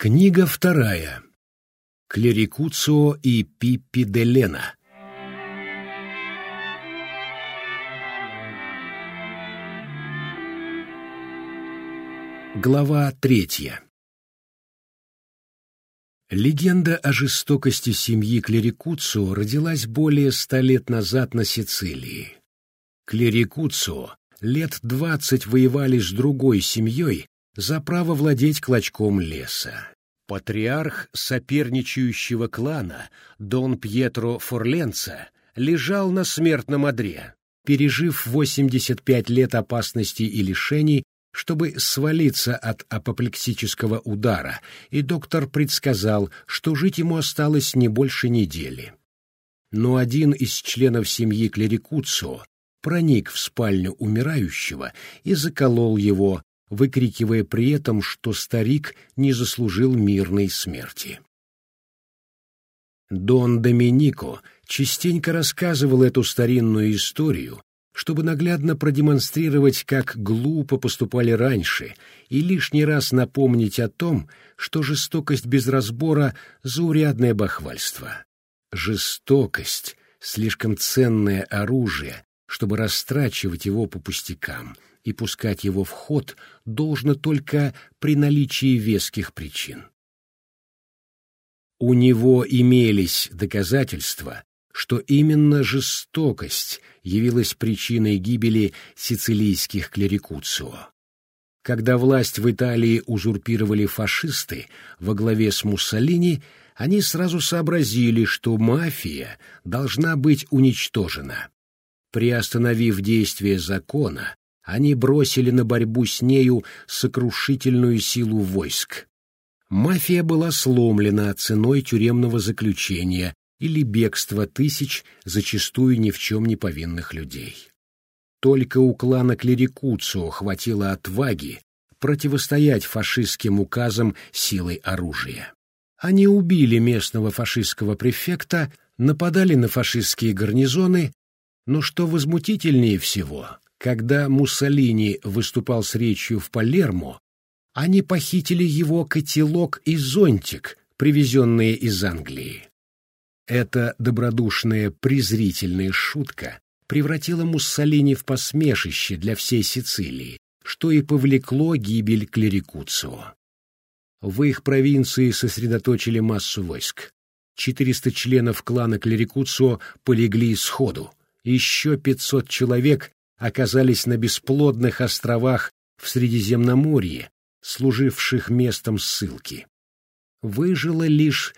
Книга вторая. Клерикуцио и Пиппи де Лена. Глава третья. Легенда о жестокости семьи Клерикуцио родилась более ста лет назад на Сицилии. Клерикуцио лет двадцать воевали с другой семьей, за право владеть клочком леса. Патриарх соперничающего клана, Дон Пьетро Форленца, лежал на смертном одре, пережив 85 лет опасностей и лишений, чтобы свалиться от апоплексического удара, и доктор предсказал, что жить ему осталось не больше недели. Но один из членов семьи Клерикуцио проник в спальню умирающего и заколол его, выкрикивая при этом, что старик не заслужил мирной смерти. Дон Доминико частенько рассказывал эту старинную историю, чтобы наглядно продемонстрировать, как глупо поступали раньше, и лишний раз напомнить о том, что жестокость без разбора — заурядное бахвальство. Жестокость — слишком ценное оружие, чтобы растрачивать его по пустякам — и пускать его в ход должно только при наличии веских причин. У него имелись доказательства, что именно жестокость явилась причиной гибели сицилийских клерикуцио. Когда власть в Италии узурпировали фашисты во главе с Муссолини, они сразу сообразили, что мафия должна быть уничтожена. Приостановив действие закона, они бросили на борьбу с нею сокрушительную силу войск. Мафия была сломлена ценой тюремного заключения или бегства тысяч зачастую ни в чем не повинных людей. Только у клана Клерикуцио хватило отваги противостоять фашистским указам силой оружия. Они убили местного фашистского префекта, нападали на фашистские гарнизоны, но что возмутительнее всего, когда Муссолини выступал с речью в Палермо, они похитили его котелок и зонтик, привезенные из Англии. Эта добродушная презрительная шутка превратила Муссолини в посмешище для всей Сицилии, что и повлекло гибель Клерикуцио. В их провинции сосредоточили массу войск. 400 членов клана Клерикуцио полегли сходу. Еще 500 человек оказались на бесплодных островах в Средиземноморье, служивших местом ссылки. Выжило лишь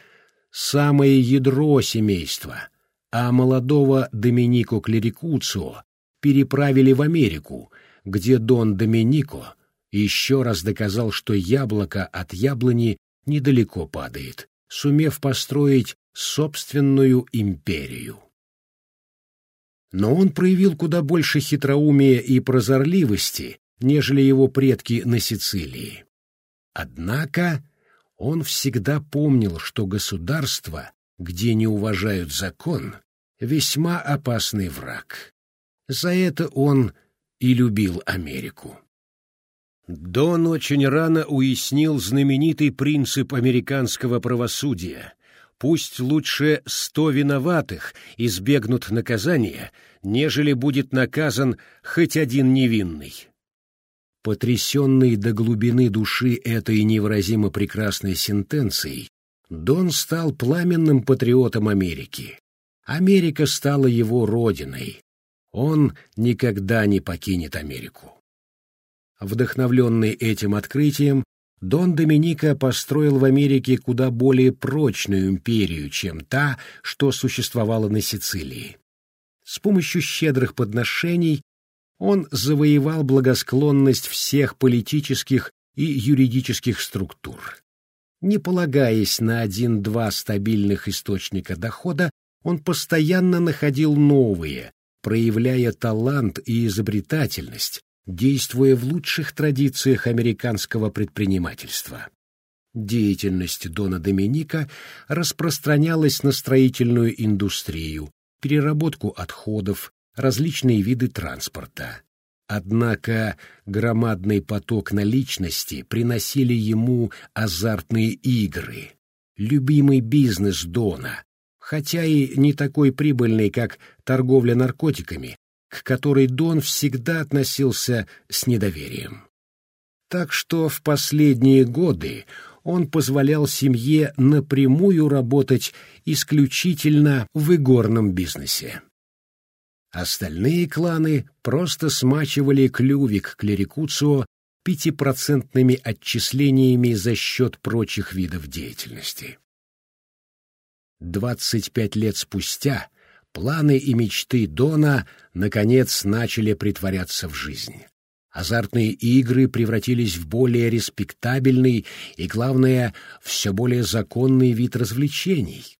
самое ядро семейства, а молодого Доминико Клерикуцио переправили в Америку, где Дон Доминико еще раз доказал, что яблоко от яблони недалеко падает, сумев построить собственную империю но он проявил куда больше хитроумия и прозорливости, нежели его предки на Сицилии. Однако он всегда помнил, что государство, где не уважают закон, весьма опасный враг. За это он и любил Америку. Дон очень рано уяснил знаменитый принцип американского правосудия, Пусть лучше сто виноватых избегнут наказания, нежели будет наказан хоть один невинный. Потрясенный до глубины души этой невыразимо прекрасной сентенцией, Дон стал пламенным патриотом Америки. Америка стала его родиной. Он никогда не покинет Америку. Вдохновленный этим открытием, Дон Доминика построил в Америке куда более прочную империю, чем та, что существовала на Сицилии. С помощью щедрых подношений он завоевал благосклонность всех политических и юридических структур. Не полагаясь на один-два стабильных источника дохода, он постоянно находил новые, проявляя талант и изобретательность, действуя в лучших традициях американского предпринимательства. Деятельность Дона Доминика распространялась на строительную индустрию, переработку отходов, различные виды транспорта. Однако громадный поток наличности приносили ему азартные игры, любимый бизнес Дона, хотя и не такой прибыльный, как торговля наркотиками, к которой Дон всегда относился с недоверием. Так что в последние годы он позволял семье напрямую работать исключительно в игорном бизнесе. Остальные кланы просто смачивали клювик клерикуцио пятипроцентными отчислениями за счет прочих видов деятельности. Двадцать пять лет спустя планы и мечты Дона наконец начали притворяться в жизнь. Азартные игры превратились в более респектабельный и, главное, все более законный вид развлечений.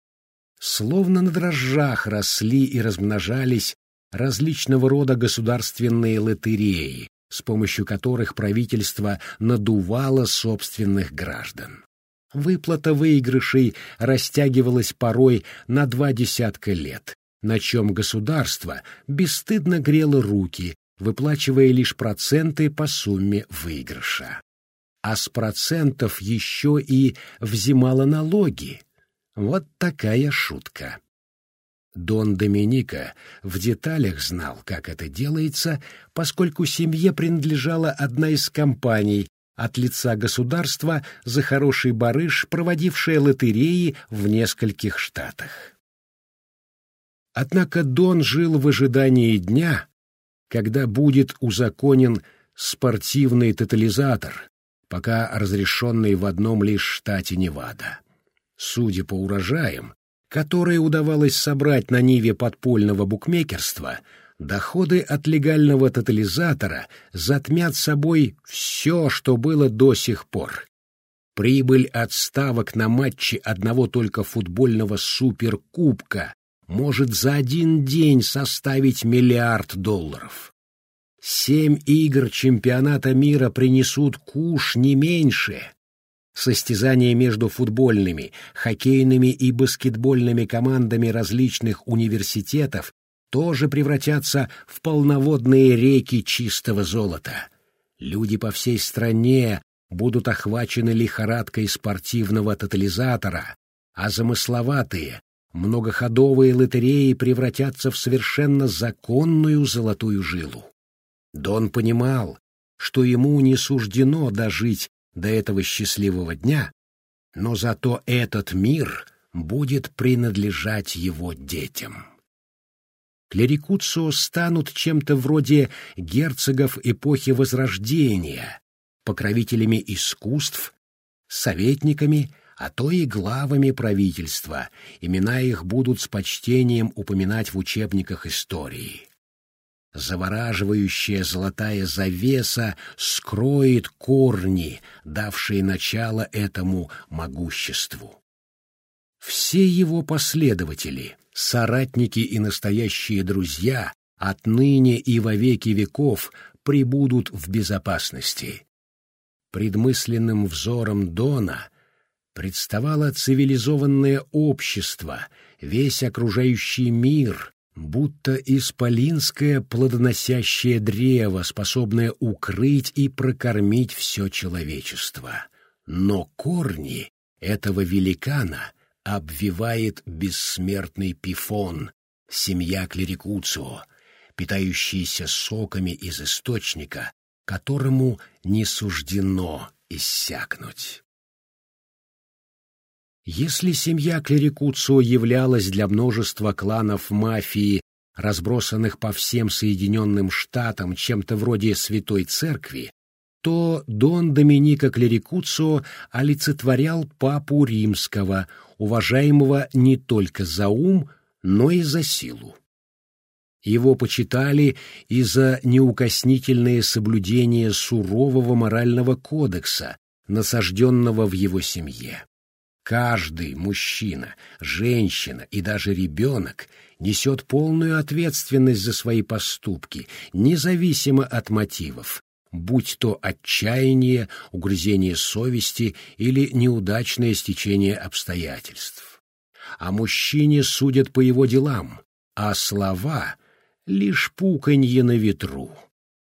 Словно на дрожжах росли и размножались различного рода государственные лотереи, с помощью которых правительство надувало собственных граждан. Выплата выигрышей растягивалась порой на два десятка лет, на чем государство бесстыдно грело руки, выплачивая лишь проценты по сумме выигрыша. А с процентов еще и взимало налоги. Вот такая шутка. Дон Доминика в деталях знал, как это делается, поскольку семье принадлежала одна из компаний от лица государства за хороший барыш, проводившая лотереи в нескольких штатах. Однако Дон жил в ожидании дня, когда будет узаконен спортивный тотализатор, пока разрешенный в одном лишь штате Невада. Судя по урожаям, которые удавалось собрать на ниве подпольного букмекерства, доходы от легального тотализатора затмят собой все, что было до сих пор. Прибыль от ставок на матчи одного только футбольного суперкубка может за один день составить миллиард долларов. Семь игр чемпионата мира принесут куш не меньше, Состязания между футбольными, хоккейными и баскетбольными командами различных университетов тоже превратятся в полноводные реки чистого золота. Люди по всей стране будут охвачены лихорадкой спортивного тотализатора, а замысловатые, многоходовые лотереи превратятся в совершенно законную золотую жилу. Дон понимал, что ему не суждено дожить до этого счастливого дня, но зато этот мир будет принадлежать его детям. Клерикуцио станут чем-то вроде герцогов эпохи Возрождения, покровителями искусств, советниками, а то и главами правительства, имена их будут с почтением упоминать в учебниках истории завораживающая золотая завеса скроет корни, давшие начало этому могуществу. Все его последователи, соратники и настоящие друзья отныне и во веки веков пребудут в безопасности. Предмысленным взором Дона представало цивилизованное общество, весь окружающий мир, будто исполинское плодоносящее древо, способное укрыть и прокормить все человечество. Но корни этого великана обвивает бессмертный пифон, семья Клерикуцио, питающийся соками из источника, которому не суждено иссякнуть. Если семья Клерикуцо являлась для множества кланов мафии, разбросанных по всем Соединенным Штатам чем-то вроде Святой Церкви, то Дон Доминика Клерикуцо олицетворял папу римского, уважаемого не только за ум, но и за силу. Его почитали и за неукоснительное соблюдение сурового морального кодекса, насажденного в его семье. Каждый мужчина, женщина и даже ребенок несет полную ответственность за свои поступки, независимо от мотивов, будь то отчаяние, угрызение совести или неудачное стечение обстоятельств. А мужчине судят по его делам, а слова — лишь пуканье на ветру.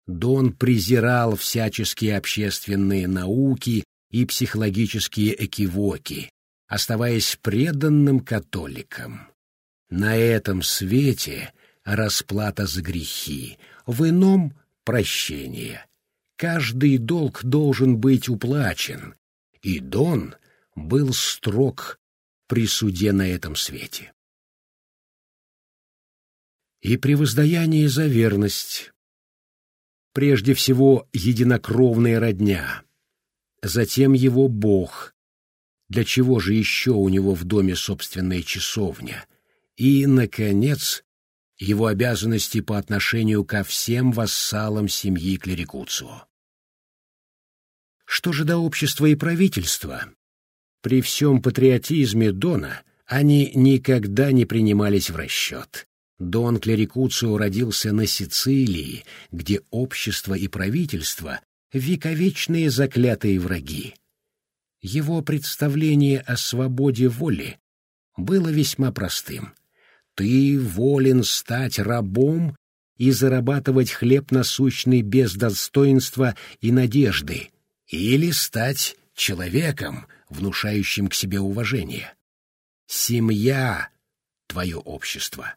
Дон презирал всяческие общественные науки и психологические экивоки, оставаясь преданным католиком. На этом свете расплата за грехи, в ином — прощение. Каждый долг должен быть уплачен, и Дон был строг при суде на этом свете. И при за верность прежде всего единокровная родня, затем его Бог, для чего же еще у него в доме собственная часовня, и, наконец, его обязанности по отношению ко всем вассалам семьи Клерикуцио. Что же до общества и правительства? При всем патриотизме Дона они никогда не принимались в расчет. Дон Клерикуцио родился на Сицилии, где общество и правительство — вековечные заклятые враги. Его представление о свободе воли было весьма простым. Ты волен стать рабом и зарабатывать хлеб насущный без достоинства и надежды, или стать человеком, внушающим к себе уважение. Семья — твое общество.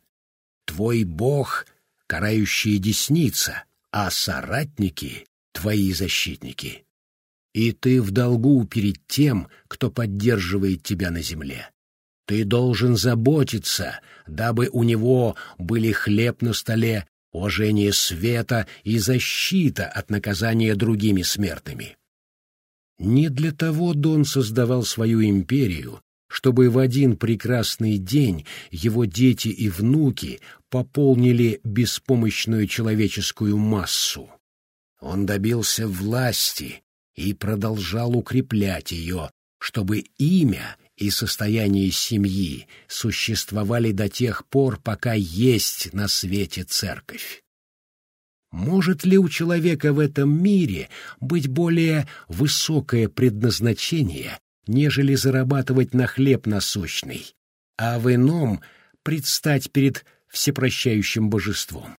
Твой Бог — карающая десница, а соратники — твои защитники. И ты в долгу перед тем, кто поддерживает тебя на земле. Ты должен заботиться, дабы у него были хлеб на столе, уважение света и защита от наказания другими смертными. Не для того Дон создавал свою империю, чтобы в один прекрасный день его дети и внуки пополнили беспомощную человеческую массу. Он добился власти и продолжал укреплять ее, чтобы имя и состояние семьи существовали до тех пор, пока есть на свете церковь. Может ли у человека в этом мире быть более высокое предназначение, нежели зарабатывать на хлеб насущный, а в ином предстать перед всепрощающим божеством.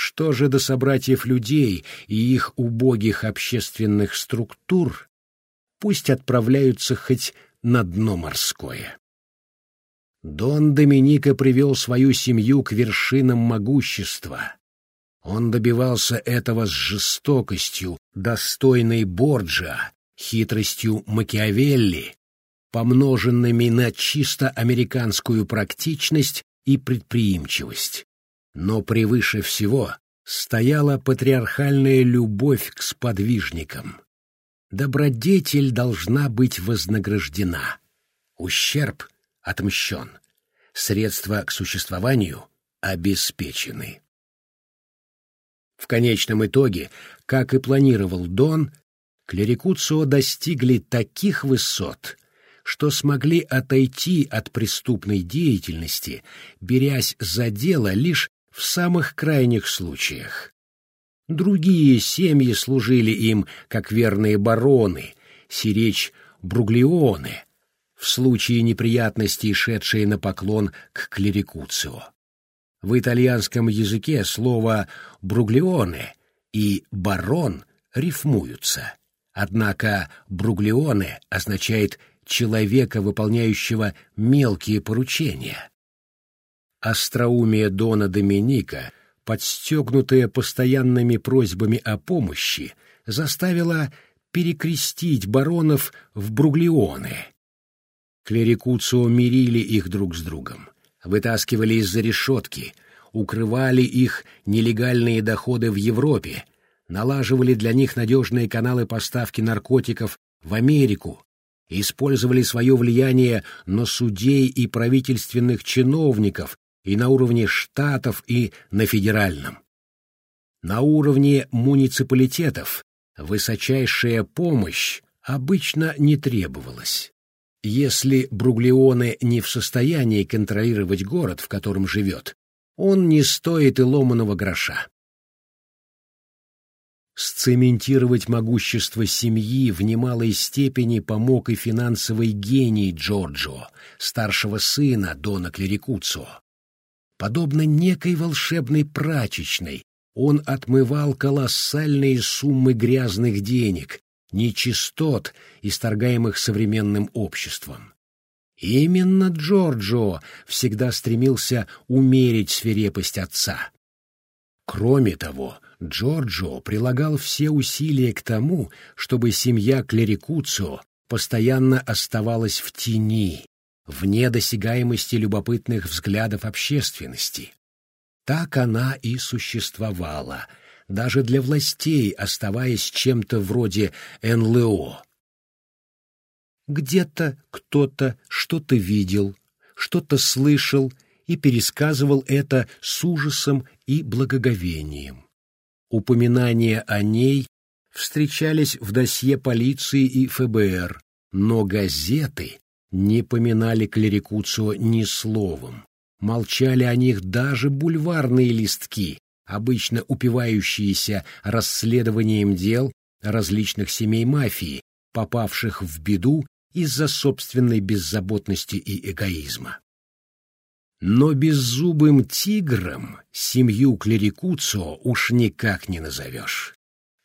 Что же до собратьев людей и их убогих общественных структур, пусть отправляются хоть на дно морское. Дон Доминика привел свою семью к вершинам могущества. Он добивался этого с жестокостью, достойной Борджа, хитростью Макиавелли, помноженными на чисто американскую практичность и предприимчивость. Но превыше всего стояла патриархальная любовь к сподвижникам. Добродетель должна быть вознаграждена. Ущерб отмщен. Средства к существованию обеспечены. В конечном итоге, как и планировал Дон, Клерикуцио достигли таких высот, что смогли отойти от преступной деятельности, берясь за дело лишь в самых крайних случаях. Другие семьи служили им, как верные бароны, сиречь Бруглеоны, в случае неприятностей, шедшие на поклон к клерикуцио. В итальянском языке слово «бруглеоне» и «барон» рифмуются. Однако «бруглеоне» означает «человека, выполняющего мелкие поручения». Остроумие Дона Доминика, подстегнутое постоянными просьбами о помощи, заставило перекрестить баронов в Бруглеоны. Клерикуцио мирили их друг с другом, вытаскивали из-за решетки, укрывали их нелегальные доходы в Европе, налаживали для них надежные каналы поставки наркотиков в Америку, использовали свое влияние на судей и правительственных чиновников и на уровне штатов, и на федеральном. На уровне муниципалитетов высочайшая помощь обычно не требовалась. Если Бруглеоне не в состоянии контролировать город, в котором живет, он не стоит и ломаного гроша. Сцементировать могущество семьи в немалой степени помог и финансовый гений Джорджо, старшего сына Дона Клерикуцо. Подобно некой волшебной прачечной, он отмывал колоссальные суммы грязных денег, нечистот, исторгаемых современным обществом. Именно Джорджо всегда стремился умерить свирепость отца. Кроме того, Джорджо прилагал все усилия к тому, чтобы семья Клерикуцио постоянно оставалась в тени, вне досягаемости любопытных взглядов общественности. Так она и существовала, даже для властей оставаясь чем-то вроде НЛО. Где-то кто-то что-то видел, что-то слышал и пересказывал это с ужасом и благоговением. Упоминания о ней встречались в досье полиции и ФБР, но газеты не поминали клерикуцио ни словом. Молчали о них даже бульварные листки, обычно упивающиеся расследованием дел различных семей мафии, попавших в беду из-за собственной беззаботности и эгоизма. Но беззубым тигром семью Клерикуцо уж никак не назовешь.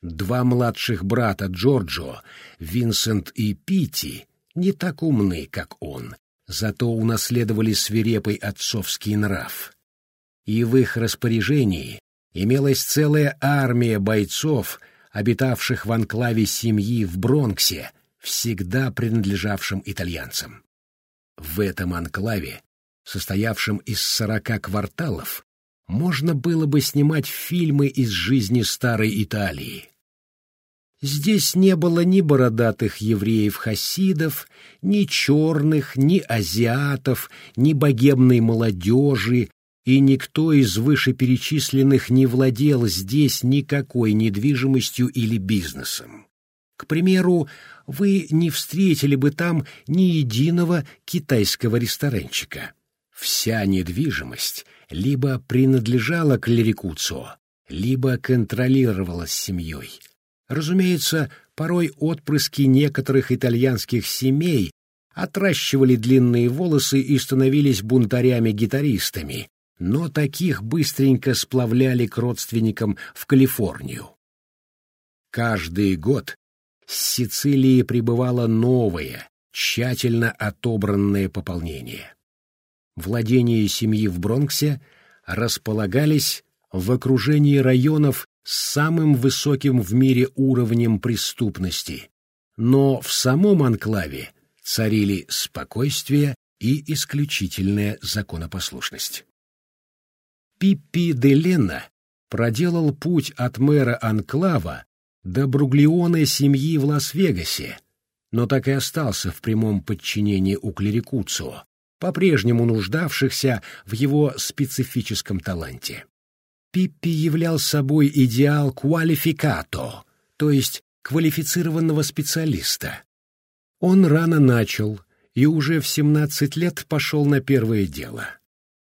Два младших брата Джорджо, Винсент и Пити, не так умны, как он, зато унаследовали свирепый отцовский нрав. И в их распоряжении имелась целая армия бойцов, обитавших в анклаве семьи в Бронксе, всегда принадлежавшим итальянцам. В этом анклаве, состоявшем из сорока кварталов, можно было бы снимать фильмы из жизни старой Италии. Здесь не было ни бородатых евреев-хасидов, ни черных, ни азиатов, ни богемной молодежи, и никто из вышеперечисленных не владел здесь никакой недвижимостью или бизнесом. К примеру, вы не встретили бы там ни единого китайского ресторанчика. Вся недвижимость либо принадлежала клерикуцо, либо контролировалась семьей. Разумеется, порой отпрыски некоторых итальянских семей отращивали длинные волосы и становились бунтарями-гитаристами, но таких быстренько сплавляли к родственникам в Калифорнию. Каждый год с Сицилии прибывало новое, тщательно отобранное пополнение. Владения семьи в Бронксе располагались в окружении районов с самым высоким в мире уровнем преступности, но в самом анклаве царили спокойствие и исключительная законопослушность. Пиппи де Лена проделал путь от мэра анклава до Бруглеона семьи в Лас-Вегасе, но так и остался в прямом подчинении у Клерикуцио, по-прежнему нуждавшихся в его специфическом таланте. Пиппи являл собой идеал квалификато, то есть квалифицированного специалиста. Он рано начал и уже в 17 лет пошел на первое дело.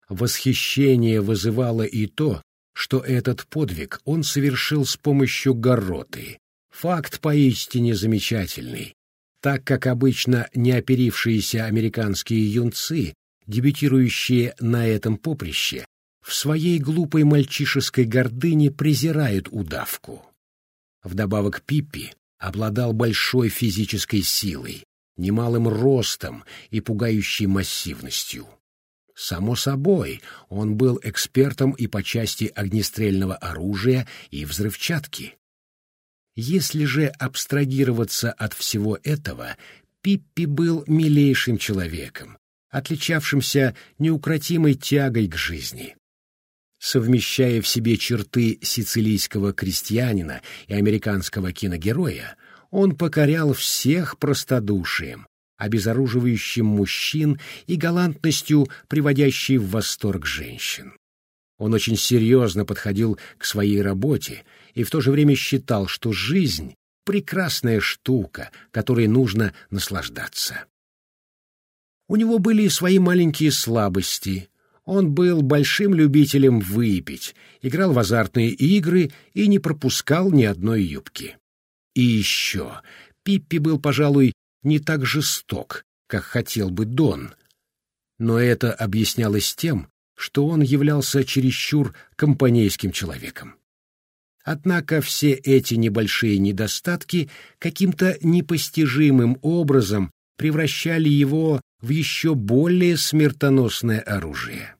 Восхищение вызывало и то, что этот подвиг он совершил с помощью гороты. Факт поистине замечательный, так как обычно неоперившиеся американские юнцы, дебютирующие на этом поприще, в своей глупой мальчишеской гордыне презирают удавку. Вдобавок Пиппи обладал большой физической силой, немалым ростом и пугающей массивностью. Само собой, он был экспертом и по части огнестрельного оружия и взрывчатки. Если же абстрагироваться от всего этого, Пиппи был милейшим человеком, отличавшимся неукротимой тягой к жизни. Совмещая в себе черты сицилийского крестьянина и американского киногероя, он покорял всех простодушием, обезоруживающим мужчин и галантностью, приводящей в восторг женщин. Он очень серьезно подходил к своей работе и в то же время считал, что жизнь — прекрасная штука, которой нужно наслаждаться. У него были и свои маленькие слабости. Он был большим любителем выпить, играл в азартные игры и не пропускал ни одной юбки. И еще Пиппи был, пожалуй, не так жесток, как хотел бы Дон. Но это объяснялось тем, что он являлся чересчур компанейским человеком. Однако все эти небольшие недостатки каким-то непостижимым образом превращали его в еще более смертоносное оружие.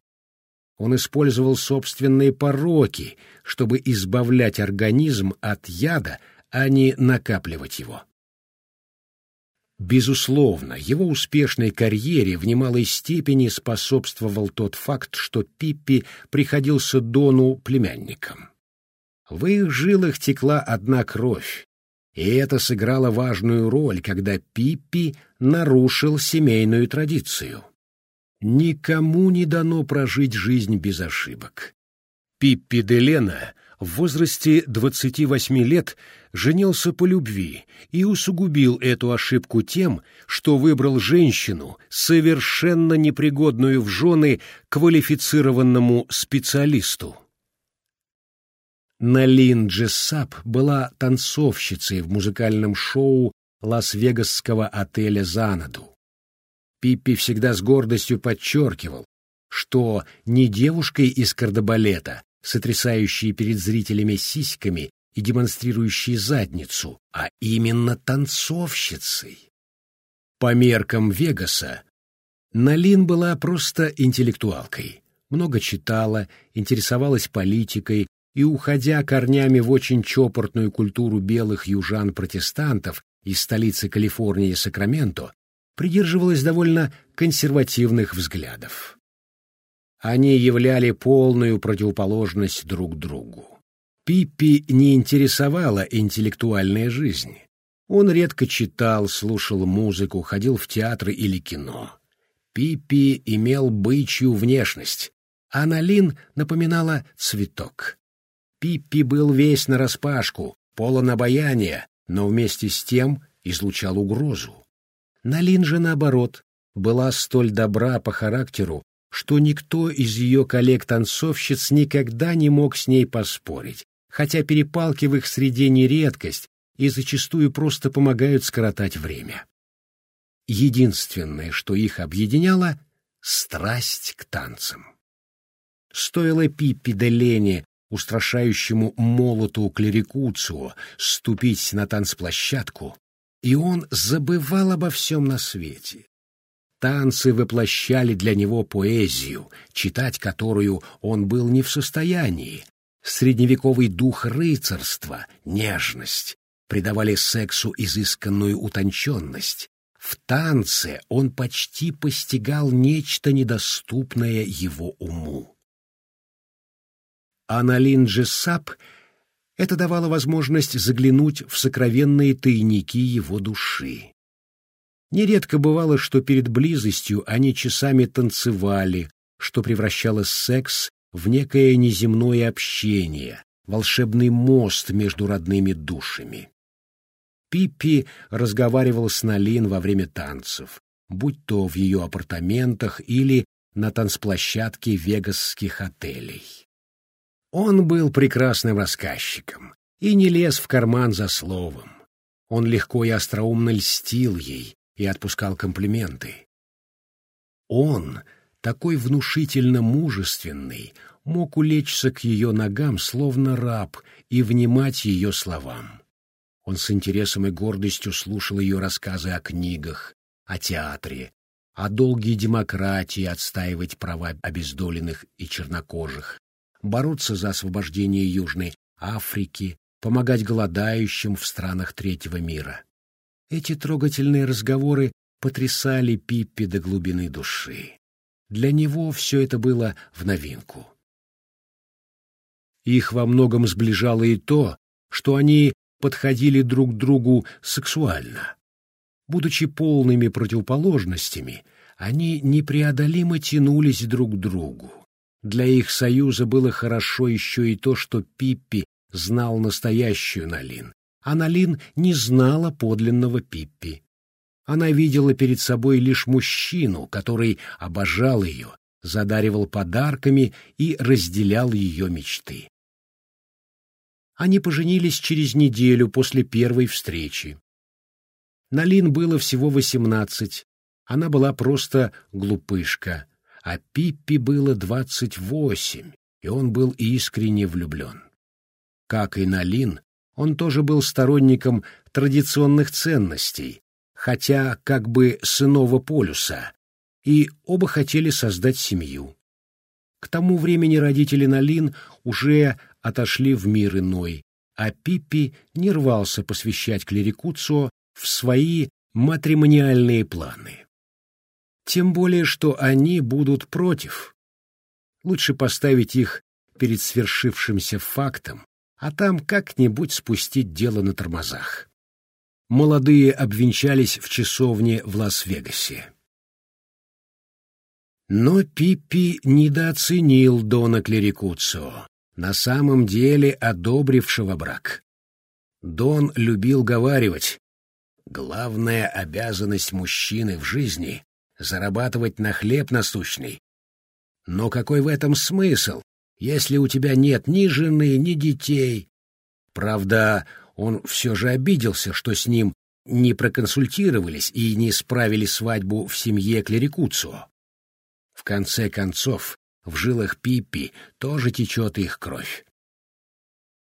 Он использовал собственные пороки, чтобы избавлять организм от яда, а не накапливать его. Безусловно, его успешной карьере в немалой степени способствовал тот факт, что Пиппи приходился Дону племянником. В их жилах текла одна кровь, и это сыграло важную роль, когда Пиппи нарушил семейную традицию. Никому не дано прожить жизнь без ошибок. Пиппи де Лена в возрасте 28 лет женился по любви и усугубил эту ошибку тем, что выбрал женщину, совершенно непригодную в жены квалифицированному специалисту. Налин Джессап была танцовщицей в музыкальном шоу лас-вегасского отеля «Занаду». Пиппи всегда с гордостью подчеркивал, что не девушкой из кардебалета, сотрясающей перед зрителями сиськами и демонстрирующей задницу, а именно танцовщицей. По меркам Вегаса, Налин была просто интеллектуалкой, много читала, интересовалась политикой и, уходя корнями в очень чопортную культуру белых южан-протестантов из столицы Калифорнии Сакраменто, придерживалась довольно консервативных взглядов. Они являли полную противоположность друг другу. Пиппи не интересовала интеллектуальная жизнь. Он редко читал, слушал музыку, ходил в театры или кино. Пиппи имел бычью внешность, а Налин напоминала цветок. Пиппи был весь нараспашку, полон обаяния, но вместе с тем излучал угрозу. Налин же, наоборот, была столь добра по характеру, что никто из ее коллег-танцовщиц никогда не мог с ней поспорить, хотя перепалки в их среде не редкость и зачастую просто помогают скоротать время. Единственное, что их объединяло — страсть к танцам. Стоило Пиппи де Лене, устрашающему молоту клерикуцио, ступить на танцплощадку, и он забывал обо всем на свете. Танцы воплощали для него поэзию, читать которую он был не в состоянии. Средневековый дух рыцарства, нежность, придавали сексу изысканную утонченность. В танце он почти постигал нечто недоступное его уму. А на Линджи Сап это давало возможность заглянуть в сокровенные тайники его души. Нередко бывало, что перед близостью они часами танцевали, что превращало секс в некое неземное общение, волшебный мост между родными душами. Пиппи разговаривал с Налин во время танцев, будь то в ее апартаментах или на танцплощадке вегасских отелей. Он был прекрасным рассказчиком и не лез в карман за словом. Он легко и остроумно льстил ей, и отпускал комплименты. Он, такой внушительно мужественный, мог улечься к ее ногам, словно раб, и внимать ее словам. Он с интересом и гордостью слушал ее рассказы о книгах, о театре, о долгой демократии отстаивать права обездоленных и чернокожих, бороться за освобождение Южной Африки, помогать голодающим в странах третьего мира. Эти трогательные разговоры потрясали Пиппи до глубины души. Для него все это было в новинку. Их во многом сближало и то, что они подходили друг к другу сексуально. Будучи полными противоположностями, они непреодолимо тянулись друг к другу. Для их союза было хорошо еще и то, что Пиппи знал настоящую Налин, а Налин не знала подлинного Пиппи. Она видела перед собой лишь мужчину, который обожал ее, задаривал подарками и разделял ее мечты. Они поженились через неделю после первой встречи. Налин было всего восемнадцать, она была просто глупышка, а Пиппи было двадцать восемь, и он был искренне влюблен. Как и Налин, он тоже был сторонником традиционных ценностей, хотя как бы с иного полюса, и оба хотели создать семью. К тому времени родители Налин уже отошли в мир иной, а Пиппи не рвался посвящать клерикуцию в свои матримониальные планы. Тем более, что они будут против. Лучше поставить их перед свершившимся фактом, а там как-нибудь спустить дело на тормозах. Молодые обвенчались в часовне в Лас-Вегасе. Но Пиппи недооценил Дона Клерикуцио, на самом деле одобрившего брак. Дон любил говаривать, главная обязанность мужчины в жизни — зарабатывать на хлеб насущный. Но какой в этом смысл, если у тебя нет ни жены, ни детей? Правда, он все же обиделся, что с ним не проконсультировались и не справили свадьбу в семье Клерикуцио. В конце концов, в жилах Пиппи тоже течет их кровь.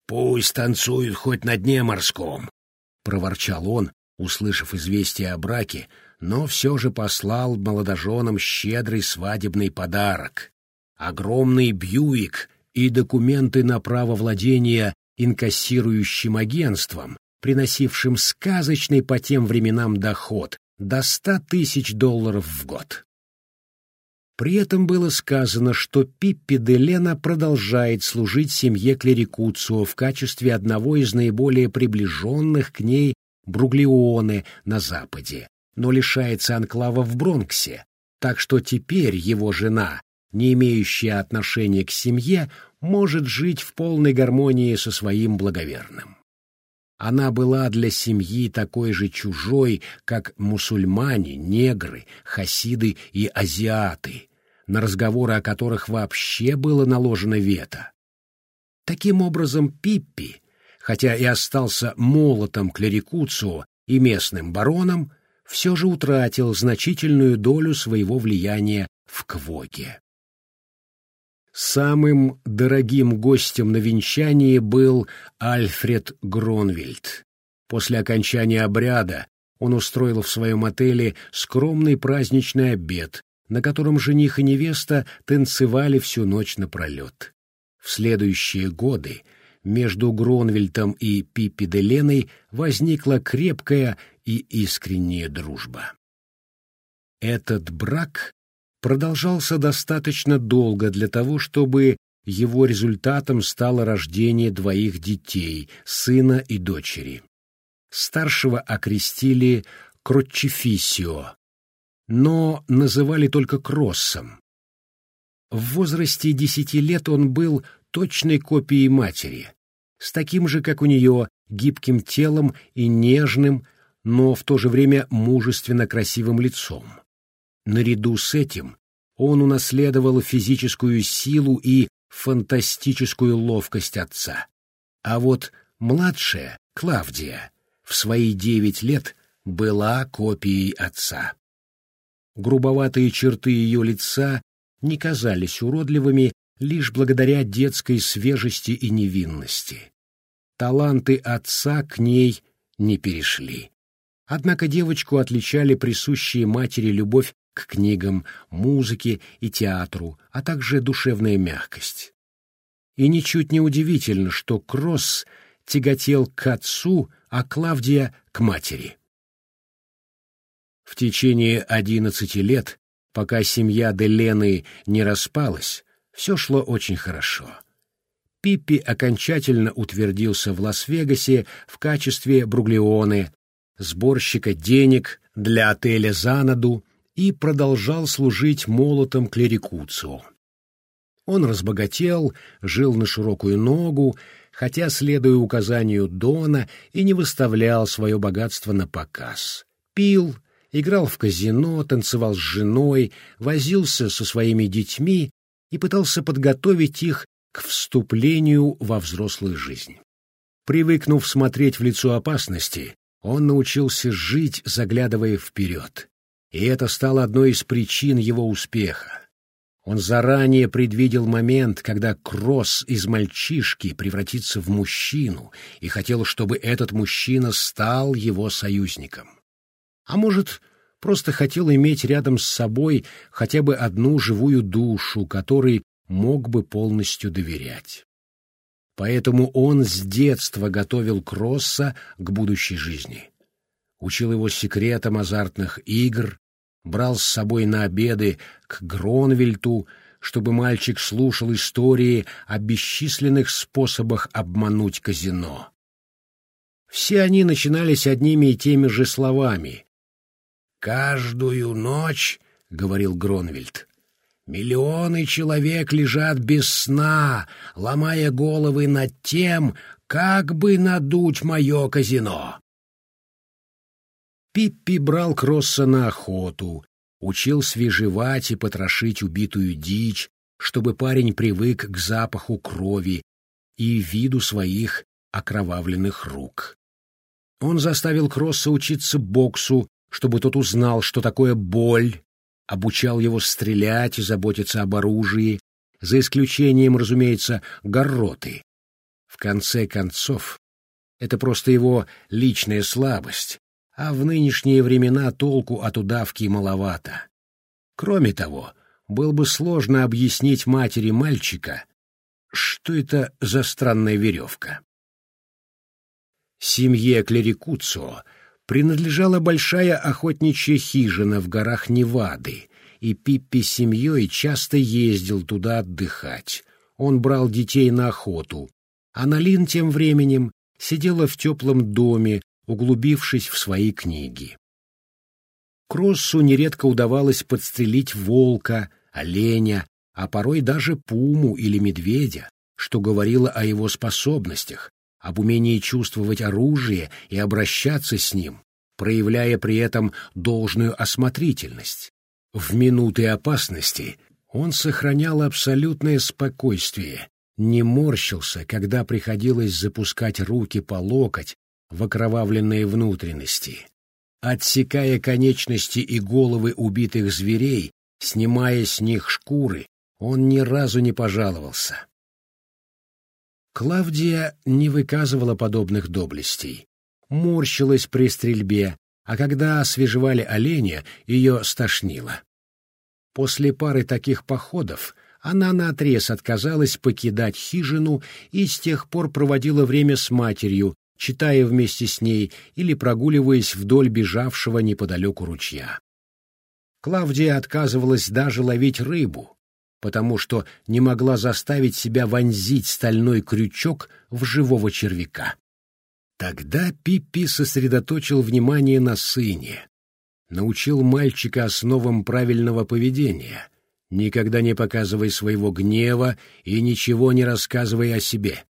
«Пусть танцуют хоть на дне морском», — проворчал он, услышав известие о браке, но все же послал молодоженам щедрый свадебный подарок. Огромный бьюик и документы на право владения инкассирующим агентством, приносившим сказочный по тем временам доход до ста тысяч долларов в год. При этом было сказано, что Пиппи де Лена продолжает служить семье Клерикуцио в качестве одного из наиболее приближенных к ней Бруглеоны на Западе, но лишается анклава в Бронксе, так что теперь его жена, не имеющая отношения к семье, может жить в полной гармонии со своим благоверным. Она была для семьи такой же чужой, как мусульмане, негры, хасиды и азиаты, на разговоры о которых вообще было наложено вето. Таким образом, Пиппи, хотя и остался молотом клерикуцио и местным бароном, все же утратил значительную долю своего влияния в Квоге. Самым дорогим гостем на венчании был Альфред Гронвельд. После окончания обряда он устроил в своем отеле скромный праздничный обед, на котором жених и невеста танцевали всю ночь напролет. В следующие годы между Гронвельтом и Пиппи де Леной возникла крепкая и искренняя дружба. Этот брак продолжался достаточно долго для того, чтобы его результатом стало рождение двоих детей, сына и дочери. Старшего окрестили Кротчефисио, но называли только Кроссом. В возрасте десяти лет он был точной копией матери, с таким же, как у нее, гибким телом и нежным, но в то же время мужественно красивым лицом. Наряду с этим он унаследовал физическую силу и фантастическую ловкость отца. А вот младшая, Клавдия, в свои девять лет была копией отца. Грубоватые черты ее лица не казались уродливыми лишь благодаря детской свежести и невинности. Таланты отца к ней не перешли. Однако девочку отличали присущие матери любовь к книгам, музыке и театру, а также душевная мягкость. И ничуть не удивительно, что Кросс тяготел к отцу, а Клавдия — к матери. В течение одиннадцати лет, пока семья Делены не распалась, все шло очень хорошо. Пиппи окончательно утвердился в Лас-Вегасе в качестве Бруглеоны, сборщика денег для отеля «Занаду» и продолжал служить молотом клерикуцио. Он разбогател, жил на широкую ногу, хотя, следуя указанию Дона, и не выставлял свое богатство на показ. Пил, играл в казино, танцевал с женой, возился со своими детьми и пытался подготовить их к вступлению во взрослую жизнь. Привыкнув смотреть в лицо опасности, он научился жить, заглядывая вперед. И это стало одной из причин его успеха. Он заранее предвидел момент, когда Кросс из мальчишки превратится в мужчину, и хотел, чтобы этот мужчина стал его союзником. А может, просто хотел иметь рядом с собой хотя бы одну живую душу, которой мог бы полностью доверять. Поэтому он с детства готовил Кросса к будущей жизни. Учил его секретам азартных игр, брал с собой на обеды к Гронвельту, чтобы мальчик слушал истории о бесчисленных способах обмануть казино. Все они начинались одними и теми же словами. «Каждую ночь, — говорил Гронвельт, — миллионы человек лежат без сна, ломая головы над тем, как бы надуть мое казино. Пиппи брал Кросса на охоту, учил свежевать и потрошить убитую дичь, чтобы парень привык к запаху крови и виду своих окровавленных рук. Он заставил Кросса учиться боксу, чтобы тот узнал, что такое боль, обучал его стрелять и заботиться об оружии, за исключением, разумеется, горроты. В конце концов, это просто его личная слабость, а в нынешние времена толку от удавки маловато. Кроме того, было бы сложно объяснить матери мальчика, что это за странная веревка. Семье Клерикуцо принадлежала большая охотничья хижина в горах Невады, и Пиппи с семьей часто ездил туда отдыхать. Он брал детей на охоту, а Налин тем временем сидела в теплом доме, углубившись в свои книги. Кроссу нередко удавалось подстрелить волка, оленя, а порой даже пуму или медведя, что говорило о его способностях, об умении чувствовать оружие и обращаться с ним, проявляя при этом должную осмотрительность. В минуты опасности он сохранял абсолютное спокойствие, не морщился, когда приходилось запускать руки по локоть в окровавленные внутренности. Отсекая конечности и головы убитых зверей, снимая с них шкуры, он ни разу не пожаловался. Клавдия не выказывала подобных доблестей, морщилась при стрельбе, а когда освежевали оленя, ее стошнило. После пары таких походов она наотрез отказалась покидать хижину и с тех пор проводила время с матерью, читая вместе с ней или прогуливаясь вдоль бежавшего неподалеку ручья. Клавдия отказывалась даже ловить рыбу, потому что не могла заставить себя вонзить стальной крючок в живого червяка. Тогда Пиппи сосредоточил внимание на сыне, научил мальчика основам правильного поведения, никогда не показывай своего гнева и ничего не рассказывай о себе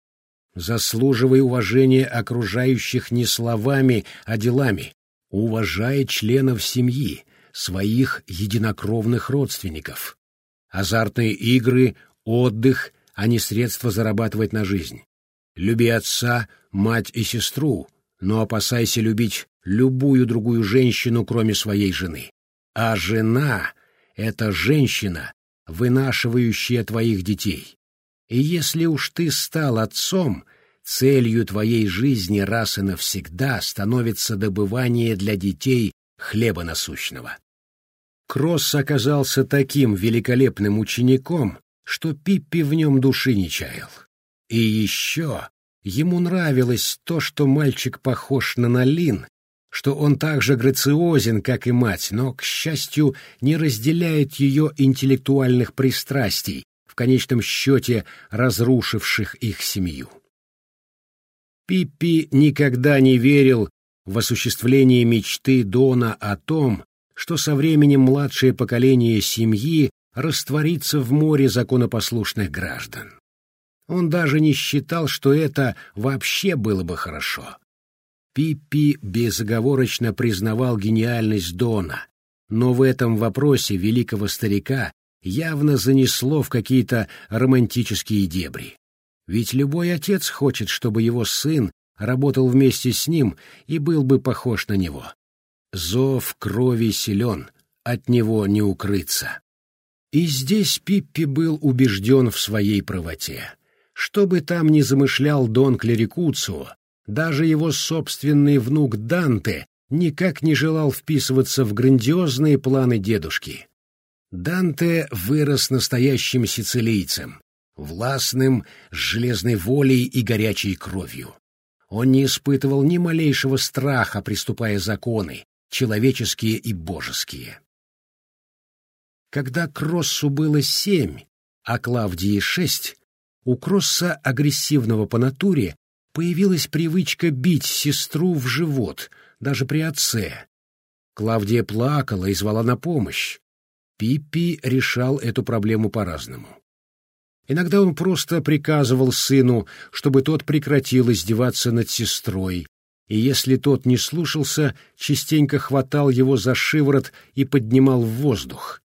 заслуживай уважения окружающих не словами, а делами, уважай членов семьи, своих единокровных родственников. Азартные игры — отдых, а не средство зарабатывать на жизнь. Люби отца, мать и сестру, но опасайся любить любую другую женщину, кроме своей жены. А жена — это женщина, вынашивающая твоих детей. И если уж ты стал отцом, целью твоей жизни раз и навсегда становится добывание для детей хлеба насущного. Кросс оказался таким великолепным учеником, что Пиппи в нем души не чаял. И еще ему нравилось то, что мальчик похож на Налин, что он так же грациозен, как и мать, но, к счастью, не разделяет ее интеллектуальных пристрастий, конечном счете разрушивших их семью. Пиппи никогда не верил в осуществление мечты Дона о том, что со временем младшее поколение семьи растворится в море законопослушных граждан. Он даже не считал, что это вообще было бы хорошо. Пиппи безоговорочно признавал гениальность Дона, но в этом вопросе великого старика явно занесло в какие-то романтические дебри. Ведь любой отец хочет, чтобы его сын работал вместе с ним и был бы похож на него. Зов крови силен, от него не укрыться. И здесь Пиппи был убежден в своей правоте. Что бы там ни замышлял Дон Клерикуцио, даже его собственный внук Данте никак не желал вписываться в грандиозные планы дедушки. Данте вырос настоящим сицилийцем, властным, с железной волей и горячей кровью. Он не испытывал ни малейшего страха, приступая законы, человеческие и божеские. Когда Кроссу было семь, а Клавдии шесть, у Кросса, агрессивного по натуре, появилась привычка бить сестру в живот, даже при отце. Клавдия плакала и звала на помощь. Пиппи решал эту проблему по-разному. Иногда он просто приказывал сыну, чтобы тот прекратил издеваться над сестрой, и если тот не слушался, частенько хватал его за шиворот и поднимал в воздух.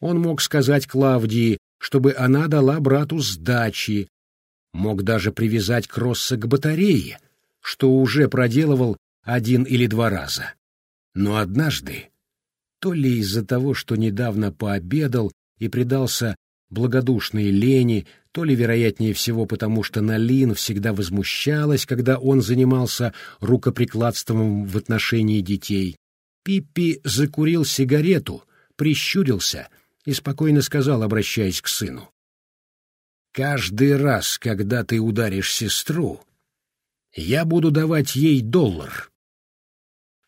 Он мог сказать Клавдии, чтобы она дала брату сдачи, мог даже привязать Кросса к батарее, что уже проделывал один или два раза. Но однажды, то ли из-за того, что недавно пообедал и предался благодушной лени, то ли, вероятнее всего, потому что Налин всегда возмущалась, когда он занимался рукоприкладством в отношении детей, Пиппи закурил сигарету, прищурился и спокойно сказал, обращаясь к сыну. «Каждый раз, когда ты ударишь сестру, я буду давать ей доллар».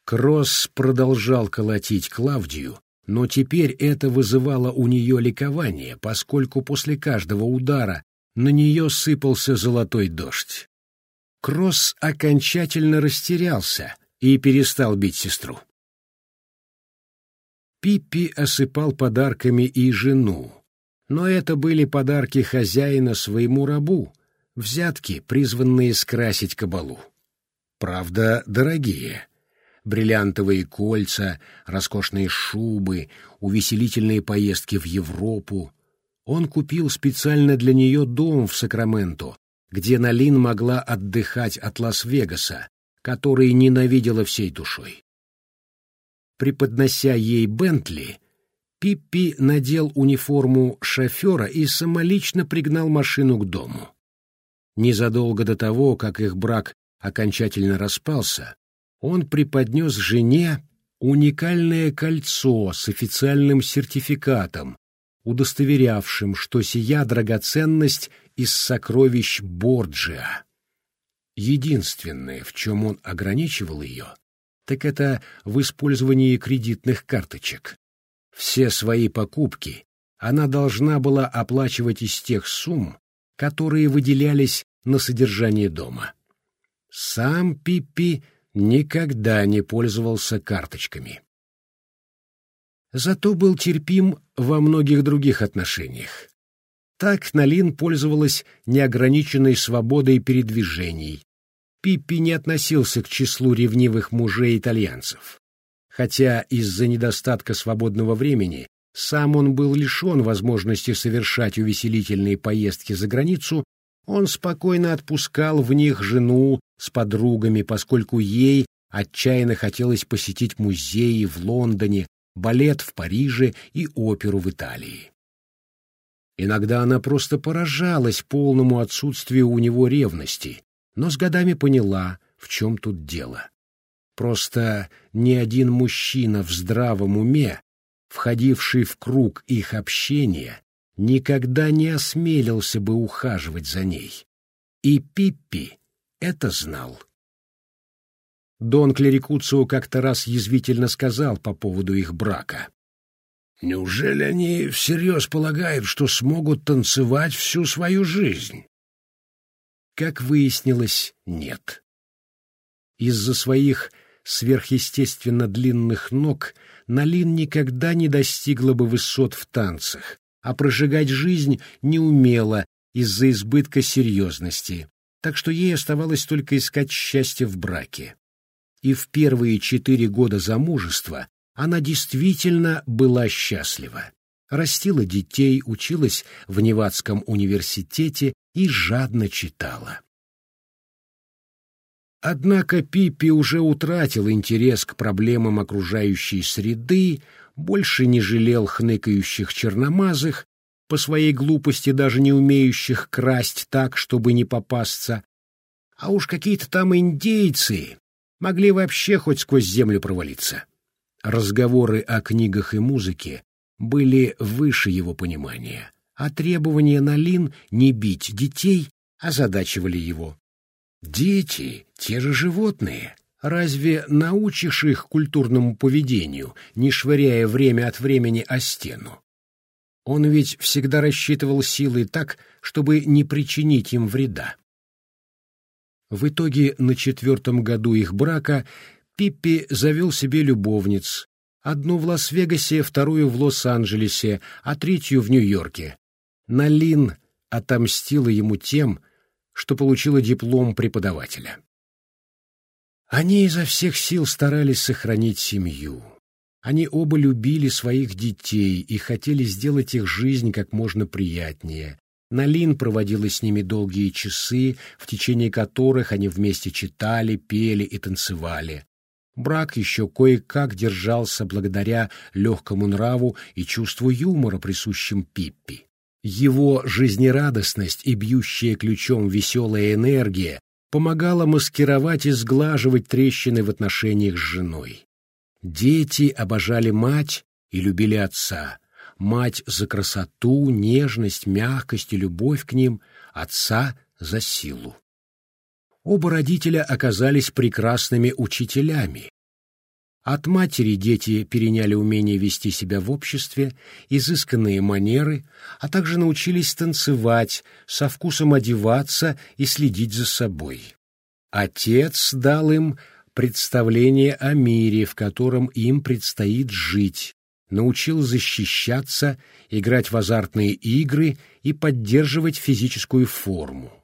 Кросс продолжал колотить Клавдию, но теперь это вызывало у нее ликование, поскольку после каждого удара на нее сыпался золотой дождь. Кросс окончательно растерялся и перестал бить сестру. Пиппи осыпал подарками и жену, но это были подарки хозяина своему рабу, взятки, призванные скрасить кабалу. Правда, дорогие — бриллиантовые кольца, роскошные шубы, увеселительные поездки в Европу. Он купил специально для нее дом в Сакраменто, где Налин могла отдыхать от Лас-Вегаса, который ненавидела всей душой. Преподнося ей Бентли, Пиппи надел униформу шофера и самолично пригнал машину к дому. Незадолго до того, как их брак окончательно распался, он преподнес жене уникальное кольцо с официальным сертификатом, удостоверявшим, что сия драгоценность из сокровищ Борджиа. Единственное, в чем он ограничивал ее, так это в использовании кредитных карточек. Все свои покупки она должна была оплачивать из тех сумм, которые выделялись на содержание дома. Сам Пиппи никогда не пользовался карточками. Зато был терпим во многих других отношениях. Так Налин пользовалась неограниченной свободой передвижений. Пиппи не относился к числу ревнивых мужей-итальянцев. Хотя из-за недостатка свободного времени сам он был лишен возможности совершать увеселительные поездки за границу, он спокойно отпускал в них жену с подругами, поскольку ей отчаянно хотелось посетить музеи в Лондоне, балет в Париже и оперу в Италии. Иногда она просто поражалась полному отсутствию у него ревности, но с годами поняла, в чем тут дело. Просто ни один мужчина в здравом уме, входивший в круг их общения, никогда не осмелился бы ухаживать за ней. И Пиппи это знал. Дон Клерикуцио как-то раз язвительно сказал по поводу их брака. «Неужели они всерьез полагают, что смогут танцевать всю свою жизнь?» Как выяснилось, нет. Из-за своих сверхъестественно длинных ног Налин никогда не достигла бы высот в танцах, а прожигать жизнь не умела из-за избытка серьезности, так что ей оставалось только искать счастье в браке. И в первые четыре года замужества она действительно была счастлива. Растила детей, училась в Невадском университете и жадно читала. Однако Пиппи уже утратил интерес к проблемам окружающей среды, больше не жалел хныкающих черномазых, по своей глупости даже не умеющих красть так, чтобы не попасться. А уж какие-то там индейцы могли вообще хоть сквозь землю провалиться. Разговоры о книгах и музыке были выше его понимания, а требования Налин не бить детей озадачивали его. Дети — те же животные. Разве научишь их культурному поведению, не швыряя время от времени о стену? Он ведь всегда рассчитывал силы так, чтобы не причинить им вреда. В итоге на четвертом году их брака Пиппи завел себе любовниц, одну в Лас-Вегасе, вторую в Лос-Анджелесе, а третью в Нью-Йорке. Налин отомстила ему тем, что получила диплом преподавателя. Они изо всех сил старались сохранить семью. Они оба любили своих детей и хотели сделать их жизнь как можно приятнее. Налин проводила с ними долгие часы, в течение которых они вместе читали, пели и танцевали. Брак еще кое-как держался благодаря легкому нраву и чувству юмора, присущим Пиппи. Его жизнерадостность и бьющая ключом веселая энергия помогала маскировать и сглаживать трещины в отношениях с женой. Дети обожали мать и любили отца. Мать за красоту, нежность, мягкость и любовь к ним, отца за силу. Оба родителя оказались прекрасными учителями, от матери дети переняли умение вести себя в обществе, изысканные манеры, а также научились танцевать, со вкусом одеваться и следить за собой. Отец дал им представление о мире, в котором им предстоит жить, научил защищаться, играть в азартные игры и поддерживать физическую форму.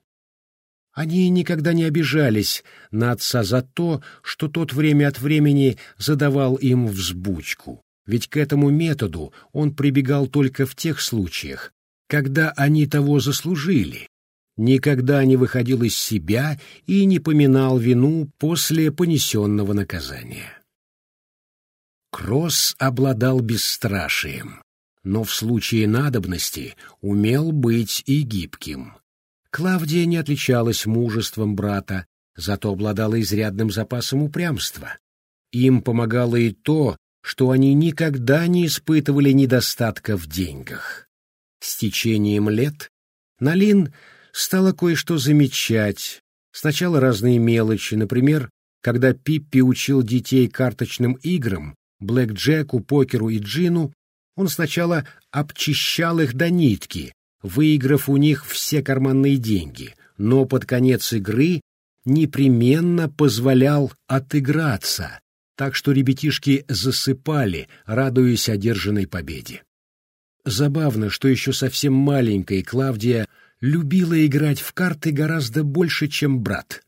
Они никогда не обижались на отца за то, что тот время от времени задавал им взбучку, ведь к этому методу он прибегал только в тех случаях, когда они того заслужили, никогда не выходил из себя и не поминал вину после понесенного наказания. Кросс обладал бесстрашием, но в случае надобности умел быть и гибким. Клавдия не отличалась мужеством брата, зато обладала изрядным запасом упрямства. Им помогало и то, что они никогда не испытывали недостатка в деньгах. С течением лет Налин стала кое-что замечать. Сначала разные мелочи, например, когда Пиппи учил детей карточным играм, блэк-джеку, покеру и джину, он сначала обчищал их до нитки, выиграв у них все карманные деньги, но под конец игры непременно позволял отыграться, так что ребятишки засыпали, радуясь одержанной победе. Забавно, что еще совсем маленькая Клавдия любила играть в карты гораздо больше, чем брат.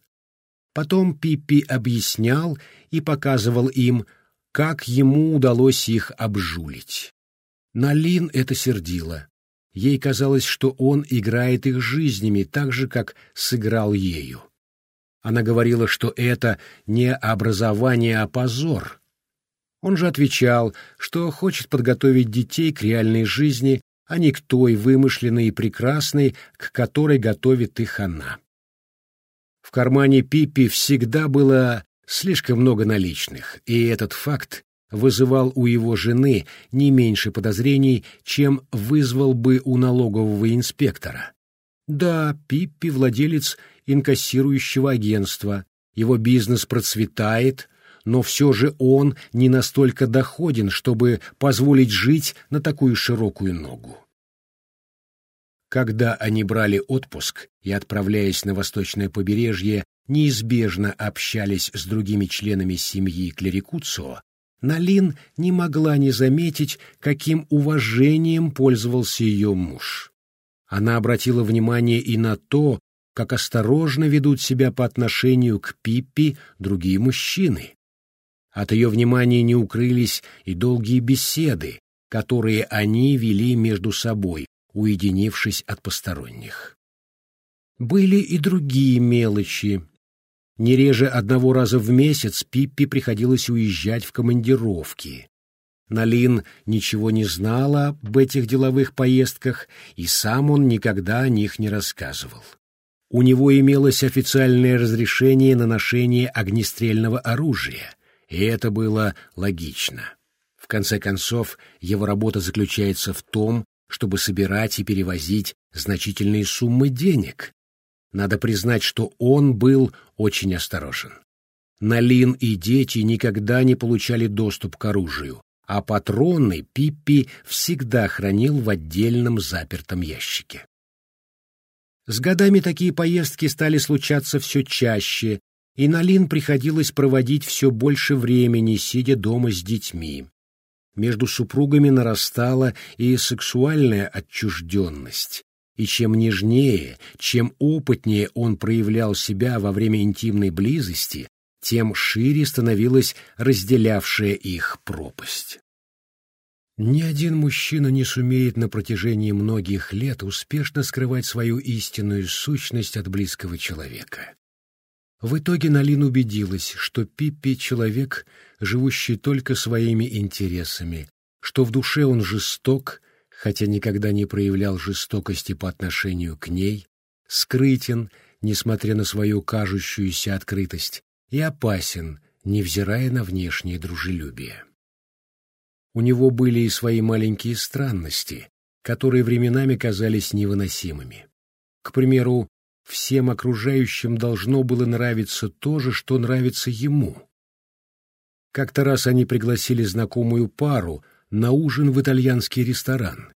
Потом Пиппи объяснял и показывал им, как ему удалось их обжулить. Налин это сердило. Ей казалось, что он играет их жизнями так же, как сыграл ею. Она говорила, что это не образование, а позор. Он же отвечал, что хочет подготовить детей к реальной жизни, а не к той вымышленной и прекрасной, к которой готовит их она. В кармане Пиппи всегда было слишком много наличных, и этот факт вызывал у его жены не меньше подозрений, чем вызвал бы у налогового инспектора. Да, Пиппи — владелец инкассирующего агентства, его бизнес процветает, но все же он не настолько доходен, чтобы позволить жить на такую широкую ногу. Когда они брали отпуск и, отправляясь на восточное побережье, неизбежно общались с другими членами семьи Клерикуцио, Налин не могла не заметить, каким уважением пользовался ее муж. Она обратила внимание и на то, как осторожно ведут себя по отношению к Пиппи другие мужчины. От ее внимания не укрылись и долгие беседы, которые они вели между собой, уединившись от посторонних. Были и другие мелочи, Не реже одного раза в месяц Пиппи приходилось уезжать в командировки. Налин ничего не знала об этих деловых поездках, и сам он никогда о них не рассказывал. У него имелось официальное разрешение на ношение огнестрельного оружия, и это было логично. В конце концов, его работа заключается в том, чтобы собирать и перевозить значительные суммы денег. Надо признать, что он был очень осторожен. Налин и дети никогда не получали доступ к оружию, а патроны Пиппи всегда хранил в отдельном запертом ящике. С годами такие поездки стали случаться все чаще, и Налин приходилось проводить все больше времени, сидя дома с детьми. Между супругами нарастала и сексуальная отчужденность, и чем нежнее, чем опытнее он проявлял себя во время интимной близости, тем шире становилась разделявшая их пропасть. Ни один мужчина не сумеет на протяжении многих лет успешно скрывать свою истинную сущность от близкого человека. В итоге Налин убедилась, что Пиппи — человек, живущий только своими интересами, что в душе он жесток, хотя никогда не проявлял жестокости по отношению к ней, скрытен, несмотря на свою кажущуюся открытость, и опасен, невзирая на внешнее дружелюбие. У него были и свои маленькие странности, которые временами казались невыносимыми. К примеру, всем окружающим должно было нравиться то же, что нравится ему. Как-то раз они пригласили знакомую пару на ужин в итальянский ресторан.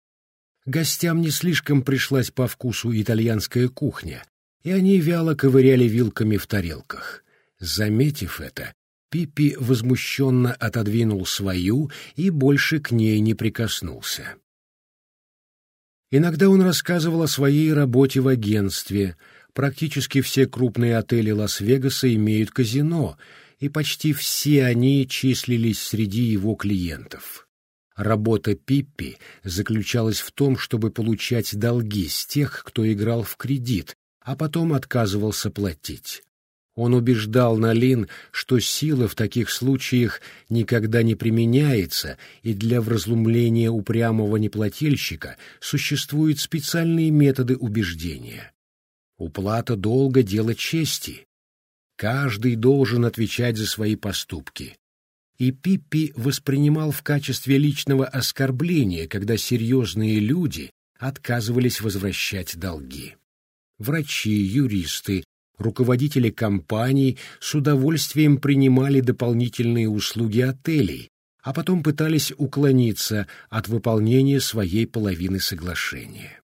Гостям не слишком пришлась по вкусу итальянская кухня, и они вяло ковыряли вилками в тарелках. Заметив это, Пиппи возмущенно отодвинул свою и больше к ней не прикоснулся. Иногда он рассказывал о своей работе в агентстве. Практически все крупные отели Лас-Вегаса имеют казино, и почти все они числились среди его клиентов. Работа Пиппи заключалась в том, чтобы получать долги с тех, кто играл в кредит, а потом отказывался платить. Он убеждал Налин, что сила в таких случаях никогда не применяется, и для вразумления упрямого неплательщика существуют специальные методы убеждения. Уплата долга — дело чести. Каждый должен отвечать за свои поступки. И Пиппи воспринимал в качестве личного оскорбления, когда серьезные люди отказывались возвращать долги. Врачи, юристы, руководители компаний с удовольствием принимали дополнительные услуги отелей, а потом пытались уклониться от выполнения своей половины соглашения.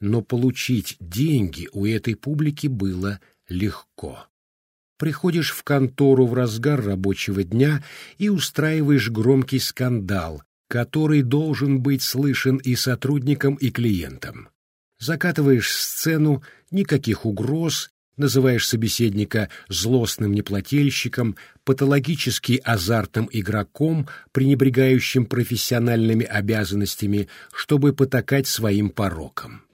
Но получить деньги у этой публики было легко. Приходишь в контору в разгар рабочего дня и устраиваешь громкий скандал, который должен быть слышен и сотрудникам, и клиентам. Закатываешь сцену, никаких угроз, называешь собеседника злостным неплательщиком, патологически азартным игроком, пренебрегающим профессиональными обязанностями, чтобы потакать своим порокам.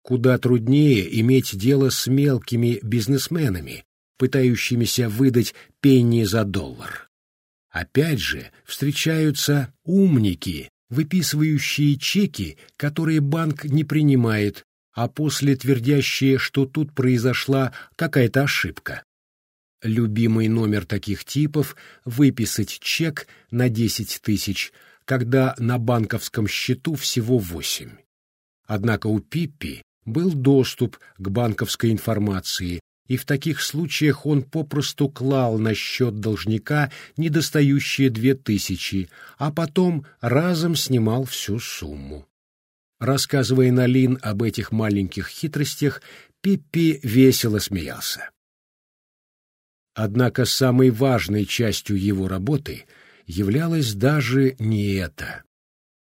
Куда труднее иметь дело с мелкими бизнесменами, пытающимися выдать пенни за доллар. Опять же, встречаются умники, выписывающие чеки, которые банк не принимает, а после твердящие, что тут произошла какая-то ошибка. Любимый номер таких типов — выписать чек на 10 тысяч, когда на банковском счету всего 8. Однако у Пиппи был доступ к банковской информации, и в таких случаях он попросту клал на счет должника недостающие две тысячи, а потом разом снимал всю сумму. Рассказывая Налин об этих маленьких хитростях, Пиппи весело смеялся. Однако самой важной частью его работы являлось даже не это.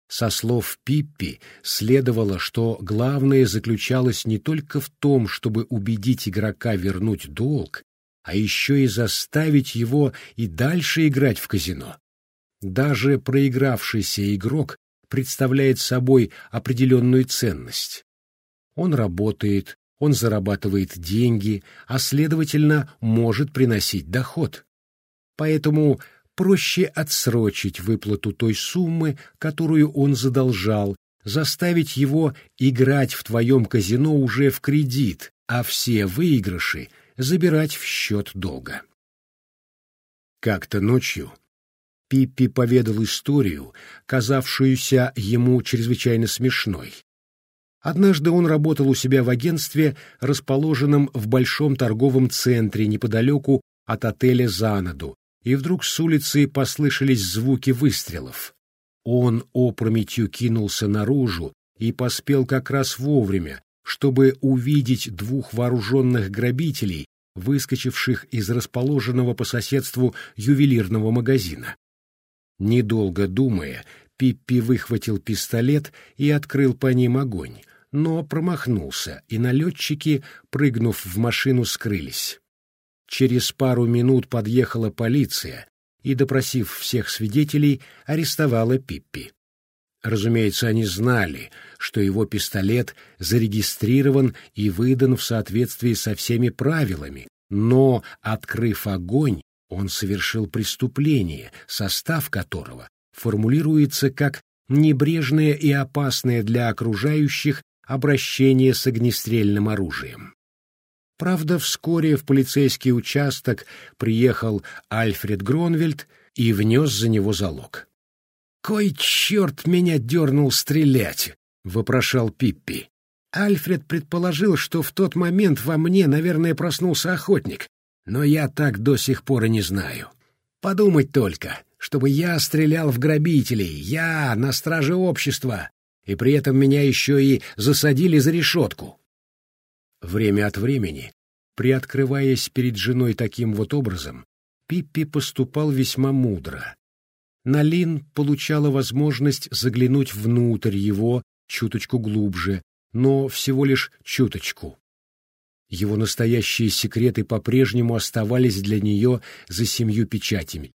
Со слов Пиппи следовало, что главное заключалось не только в том, чтобы убедить игрока вернуть долг, а еще и заставить его и дальше играть в казино. Даже проигравшийся игрок представляет собой определенную ценность. Он работает, он зарабатывает деньги, а, следовательно, может приносить доход. Поэтому проще отсрочить выплату той суммы, которую он задолжал, заставить его играть в твоем казино уже в кредит, а все выигрыши забирать в счет долга. Как-то ночью Пиппи поведал историю, казавшуюся ему чрезвычайно смешной. Однажды он работал у себя в агентстве, расположенном в большом торговом центре неподалеку от отеля «Занаду», и вдруг с улицы послышались звуки выстрелов. Он опрометью кинулся наружу и поспел как раз вовремя, чтобы увидеть двух вооруженных грабителей, выскочивших из расположенного по соседству ювелирного магазина. Недолго думая, Пиппи выхватил пистолет и открыл по ним огонь, но промахнулся, и налетчики, прыгнув в машину, скрылись. Через пару минут подъехала полиция и, допросив всех свидетелей, арестовала Пиппи. Разумеется, они знали, что его пистолет зарегистрирован и выдан в соответствии со всеми правилами, но, открыв огонь, он совершил преступление, состав которого формулируется как небрежное и опасное для окружающих обращение с огнестрельным оружием. Правда, вскоре в полицейский участок приехал Альфред Гронвельд и внес за него залог. «Кой черт меня дернул стрелять?» — вопрошал Пиппи. Альфред предположил, что в тот момент во мне, наверное, проснулся охотник, но я так до сих пор и не знаю. Подумать только, чтобы я стрелял в грабителей, я на страже общества, и при этом меня еще и засадили за решетку. Время от времени, приоткрываясь перед женой таким вот образом, Пиппи поступал весьма мудро. Налин получала возможность заглянуть внутрь его чуточку глубже, но всего лишь чуточку. Его настоящие секреты по-прежнему оставались для нее за семью печатями.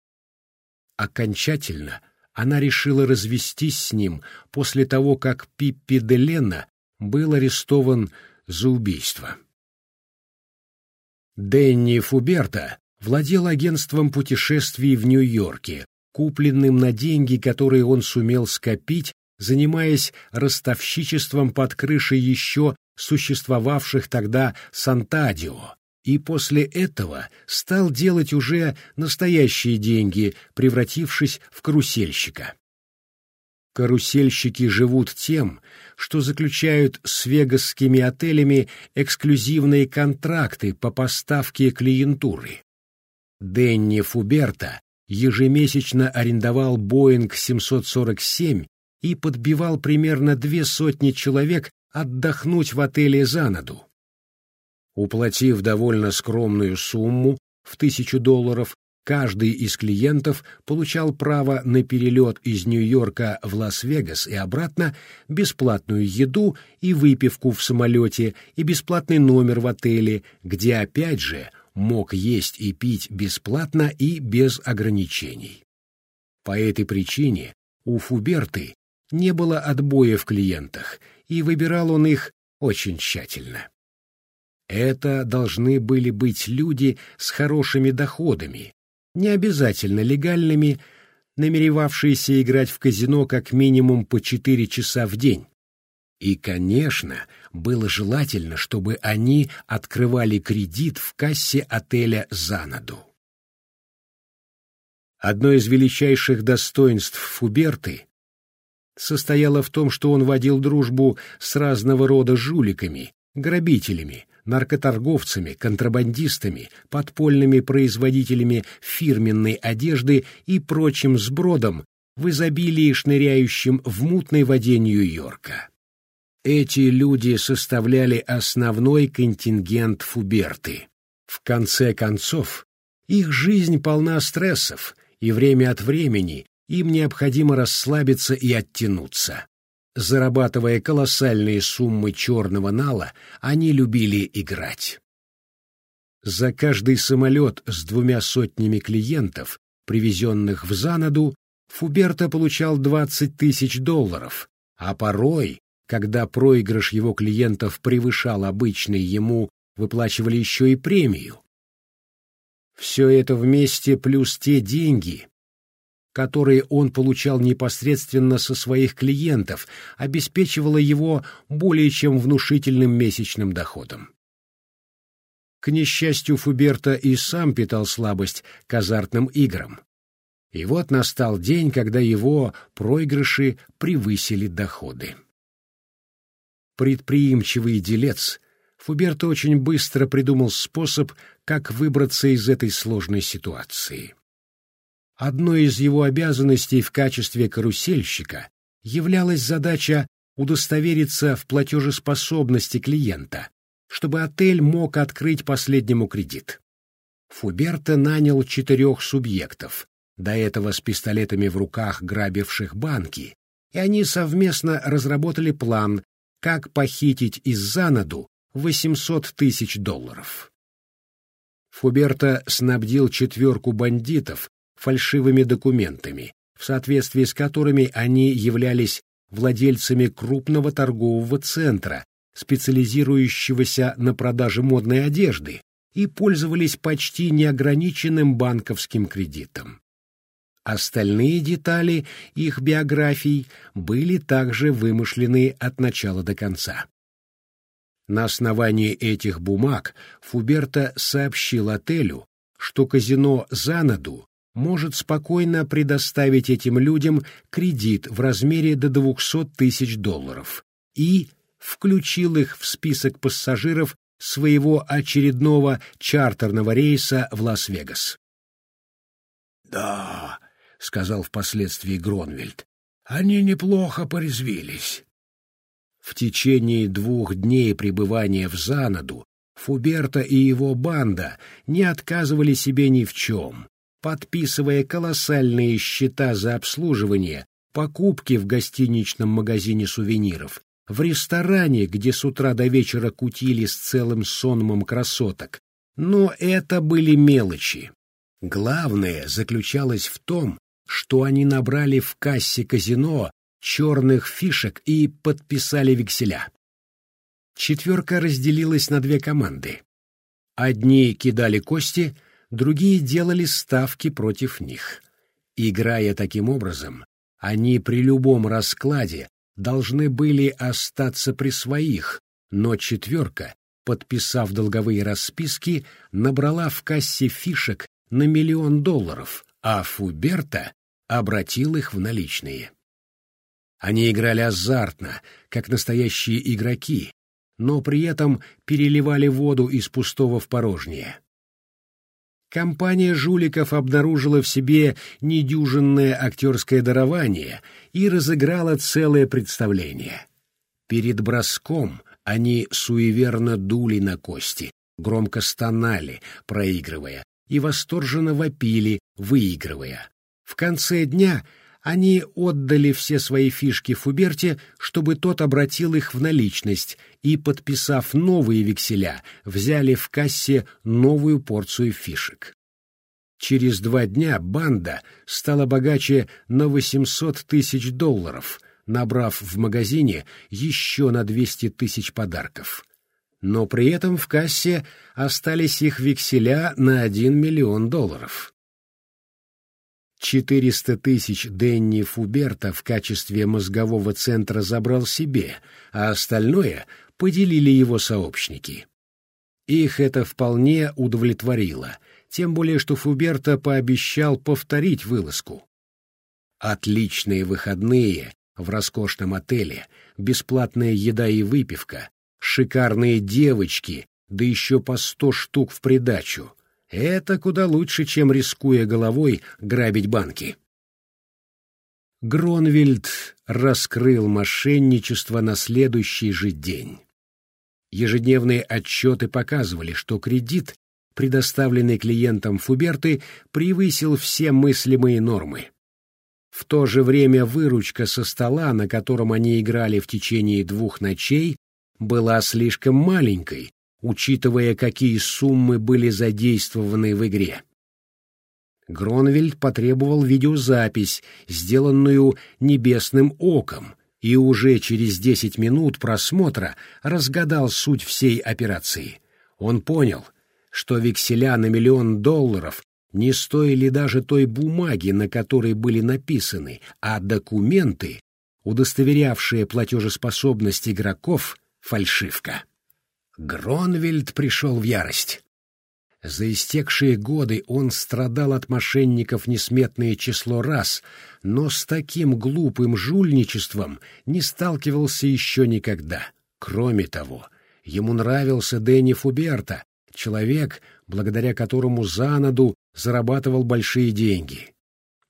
Окончательно она решила развестись с ним после того, как Пиппи де Лена был арестован за убийство. Дэнни Фуберта владел агентством путешествий в Нью-Йорке, купленным на деньги, которые он сумел скопить, занимаясь ростовщичеством под крышей еще существовавших тогда Сантадио, и после этого стал делать уже настоящие деньги, превратившись в карусельщика. Карусельщики живут тем, что заключают с вегасскими отелями эксклюзивные контракты по поставке клиентуры. Денни Фуберта ежемесячно арендовал Боинг 747 и подбивал примерно две сотни человек отдохнуть в отеле «Занаду». Уплатив довольно скромную сумму в тысячу долларов, каждый из клиентов получал право на перелет из Нью-Йорка в Лас-Вегас и обратно, бесплатную еду и выпивку в самолете и бесплатный номер в отеле, где опять же мог есть и пить бесплатно и без ограничений. По этой причине у Фуберты не было отбоя в клиентах, и выбирал он их очень тщательно. Это должны были быть люди с хорошими доходами, не обязательно легальными, намеревавшиеся играть в казино как минимум по четыре часа в день. И, конечно, было желательно, чтобы они открывали кредит в кассе отеля «Занаду». Одно из величайших достоинств Фуберты состояло в том, что он водил дружбу с разного рода жуликами, грабителями, наркоторговцами, контрабандистами, подпольными производителями фирменной одежды и прочим сбродом в изобилии шныряющим в мутной воде Нью-Йорка. Эти люди составляли основной контингент Фуберты. В конце концов, их жизнь полна стрессов, и время от времени им необходимо расслабиться и оттянуться. Зарабатывая колоссальные суммы черного нала, они любили играть. За каждый самолет с двумя сотнями клиентов, привезенных в Занаду, Фуберта получал 20 тысяч долларов, а порой Когда проигрыш его клиентов превышал обычный, ему выплачивали еще и премию. Все это вместе плюс те деньги, которые он получал непосредственно со своих клиентов, обеспечивало его более чем внушительным месячным доходом. К несчастью, Фуберта и сам питал слабость к азартным играм. И вот настал день, когда его проигрыши превысили доходы. Предприимчивый делец, Фуберто очень быстро придумал способ, как выбраться из этой сложной ситуации. Одной из его обязанностей в качестве карусельщика являлась задача удостовериться в платежеспособности клиента, чтобы отель мог открыть последнему кредит. Фуберто нанял четырех субъектов, до этого с пистолетами в руках грабивших банки, и они совместно разработали план, как похитить из Занаду 800 тысяч долларов. Фуберто снабдил четверку бандитов фальшивыми документами, в соответствии с которыми они являлись владельцами крупного торгового центра, специализирующегося на продаже модной одежды, и пользовались почти неограниченным банковским кредитом. Остальные детали их биографий были также вымышлены от начала до конца. На основании этих бумаг Фуберта сообщил отелю, что казино «Занаду» может спокойно предоставить этим людям кредит в размере до 200 тысяч долларов и включил их в список пассажиров своего очередного чартерного рейса в Лас-Вегас. «Да», — сказал впоследствии Гронвельд, — «они неплохо порезвились». В течение двух дней пребывания в Занаду Фуберта и его банда не отказывали себе ни в чем, подписывая колоссальные счета за обслуживание, покупки в гостиничном магазине сувениров, в ресторане, где с утра до вечера кутили с целым сонмом красоток. Но это были мелочи. Главное заключалось в том, что они набрали в кассе казино черных фишек и подписали векселя. Четверка разделилась на две команды. Одни кидали кости, другие делали ставки против них. Играя таким образом, они при любом раскладе должны были остаться при своих, но четверка, подписав долговые расписки, набрала в кассе фишек на миллион долларов, а Фуберта обратил их в наличные. Они играли азартно, как настоящие игроки, но при этом переливали воду из пустого в порожнее. Компания жуликов обнаружила в себе недюжинное актерское дарование и разыграла целое представление. Перед броском они суеверно дули на кости, громко стонали, проигрывая, и восторженно вопили, выигрывая. В конце дня они отдали все свои фишки Фуберте, чтобы тот обратил их в наличность, и, подписав новые векселя, взяли в кассе новую порцию фишек. Через два дня банда стала богаче на 800 тысяч долларов, набрав в магазине еще на 200 тысяч подарков. Но при этом в кассе остались их векселя на 1 миллион долларов. Четыреста тысяч Денни Фуберта в качестве мозгового центра забрал себе, а остальное поделили его сообщники. Их это вполне удовлетворило, тем более что Фуберта пообещал повторить вылазку. Отличные выходные в роскошном отеле, бесплатная еда и выпивка, шикарные девочки, да еще по сто штук в придачу — это куда лучше, чем, рискуя головой, грабить банки. Гронвельд раскрыл мошенничество на следующий же день. Ежедневные отчеты показывали, что кредит, предоставленный клиентам Фуберты, превысил все мыслимые нормы. В то же время выручка со стола, на котором они играли в течение двух ночей, была слишком маленькой, учитывая, какие суммы были задействованы в игре. Гронвельд потребовал видеозапись, сделанную небесным оком, и уже через десять минут просмотра разгадал суть всей операции. Он понял, что векселя на миллион долларов не стоили даже той бумаги, на которой были написаны, а документы, удостоверявшие платежеспособность игроков, — фальшивка. Гронвельд пришел в ярость. За истекшие годы он страдал от мошенников несметное число раз, но с таким глупым жульничеством не сталкивался еще никогда. Кроме того, ему нравился Дэнни Фуберта, человек, благодаря которому Занаду зарабатывал большие деньги.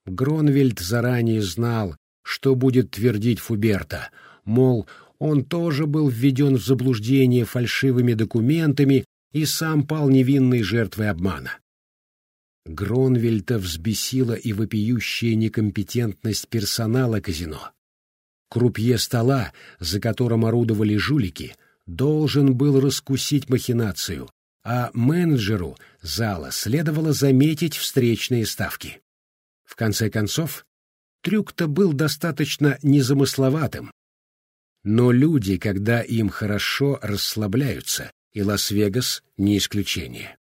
Гронвельд заранее знал, что будет твердить Фуберта, мол, он тоже был введен в заблуждение фальшивыми документами и сам пал невинной жертвой обмана. Гронвельта взбесила и вопиющая некомпетентность персонала казино. Крупье стола, за которым орудовали жулики, должен был раскусить махинацию, а менеджеру зала следовало заметить встречные ставки. В конце концов, трюк-то был достаточно незамысловатым, но люди, когда им хорошо, расслабляются, и Лас-Вегас не исключение.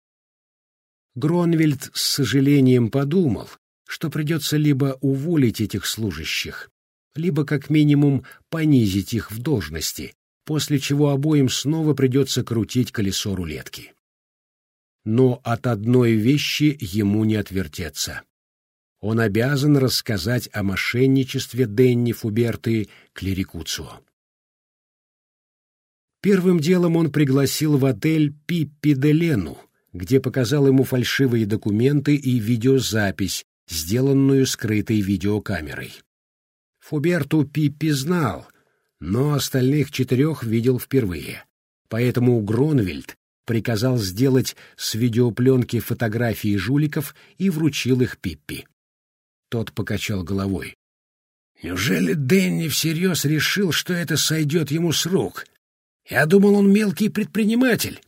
Гронвельд с сожалением подумал, что придется либо уволить этих служащих, либо как минимум понизить их в должности, после чего обоим снова придется крутить колесо рулетки. Но от одной вещи ему не отвертеться. Он обязан рассказать о мошенничестве Денни Фуберты Клерикуцио. Первым делом он пригласил в отель Пиппи де Лену, где показал ему фальшивые документы и видеозапись, сделанную скрытой видеокамерой. Фуберту Пиппи знал, но остальных четырех видел впервые. Поэтому Гронвельд приказал сделать с видеопленки фотографии жуликов и вручил их Пиппи. Тот покачал головой. «Неужели Дэнни всерьез решил, что это сойдет ему с рук?» Я думал, он мелкий предприниматель.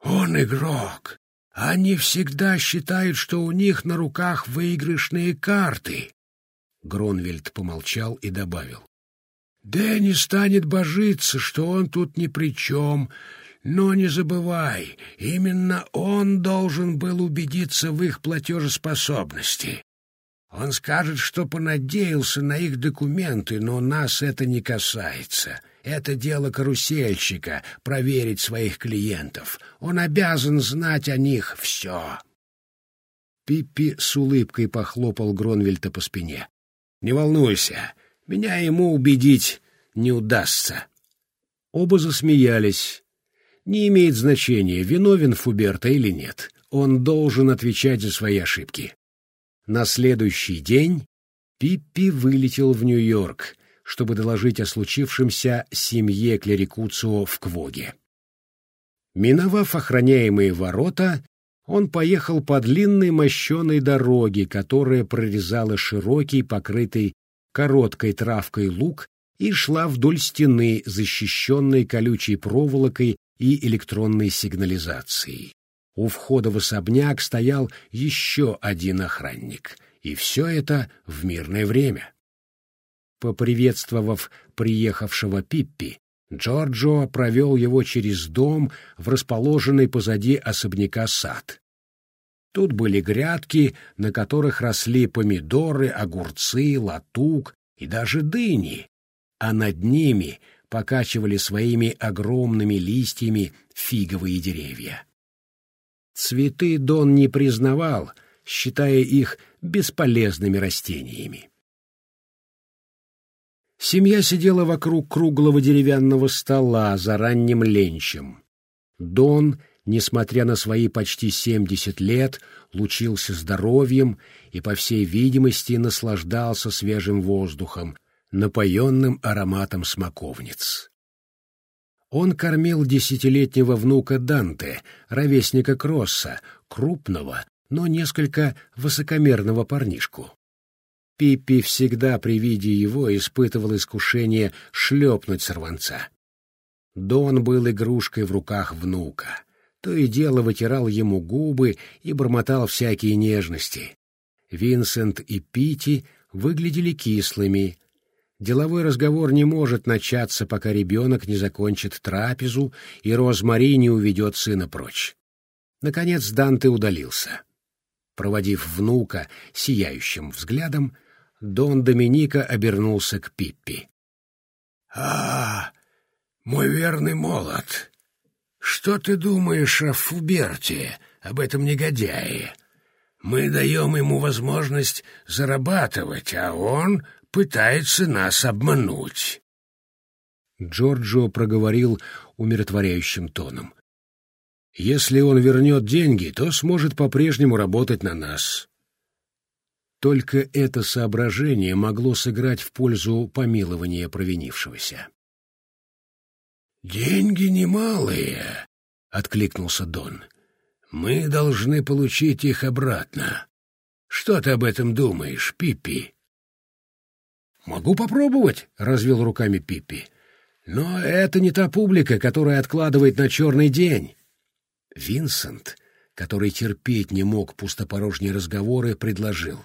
Он игрок. Они всегда считают, что у них на руках выигрышные карты. Гронвельд помолчал и добавил. Дэнни станет божиться, что он тут ни при чем, но не забывай, именно он должен был убедиться в их платежеспособности. Он скажет, что понадеялся на их документы, но нас это не касается. Это дело карусельщика — проверить своих клиентов. Он обязан знать о них все. Пиппи с улыбкой похлопал Гронвельта по спине. «Не волнуйся, меня ему убедить не удастся». Оба засмеялись. Не имеет значения, виновен Фуберта или нет. Он должен отвечать за свои ошибки. На следующий день Пиппи вылетел в Нью-Йорк, чтобы доложить о случившемся семье Клерикуцио в Квоге. Миновав охраняемые ворота, он поехал по длинной мощеной дороге, которая прорезала широкий, покрытый короткой травкой луг и шла вдоль стены, защищенной колючей проволокой и электронной сигнализацией. У входа в особняк стоял еще один охранник, и все это в мирное время. Поприветствовав приехавшего Пиппи, Джорджо провел его через дом в расположенный позади особняка сад. Тут были грядки, на которых росли помидоры, огурцы, латук и даже дыни, а над ними покачивали своими огромными листьями фиговые деревья. Цветы Дон не признавал, считая их бесполезными растениями. Семья сидела вокруг круглого деревянного стола за ранним ленчем. Дон, несмотря на свои почти семьдесят лет, лучился здоровьем и, по всей видимости, наслаждался свежим воздухом, напоенным ароматом смоковниц. Он кормил десятилетнего внука Данте, ровесника Кросса, крупного, но несколько высокомерного парнишку. Пиппи всегда при виде его испытывал искушение шлепнуть сорванца. Дон был игрушкой в руках внука. То и дело вытирал ему губы и бормотал всякие нежности. Винсент и Пити выглядели кислыми. Деловой разговор не может начаться, пока ребенок не закончит трапезу и Розмари не уведет сына прочь. Наконец Данте удалился. Проводив внука сияющим взглядом, Дон Доминика обернулся к Пиппи. — А, мой верный молот, что ты думаешь о Фуберте, об этом негодяе? Мы даем ему возможность зарабатывать, а он пытается нас обмануть. Джорджо проговорил умиротворяющим тоном. Если он вернет деньги, то сможет по-прежнему работать на нас. Только это соображение могло сыграть в пользу помилования провинившегося. «Деньги немалые», — откликнулся Дон. «Мы должны получить их обратно. Что ты об этом думаешь, Пиппи?» «Могу попробовать», — развел руками Пиппи. «Но это не та публика, которая откладывает на черный день». Винсент, который терпеть не мог пустопорожние разговоры, предложил.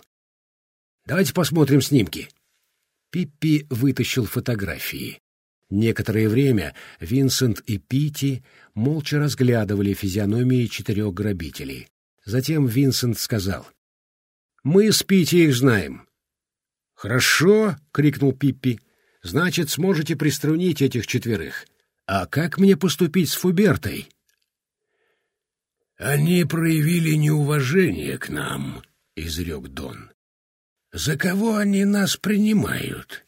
«Давайте посмотрим снимки». Пиппи вытащил фотографии. Некоторое время Винсент и Пити молча разглядывали физиономии четырех грабителей. Затем Винсент сказал. «Мы с Пити их знаем». «Хорошо», — крикнул Пиппи. «Значит, сможете приструнить этих четверых. А как мне поступить с Фубертой?» «Они проявили неуважение к нам», — изрек Дон. «За кого они нас принимают?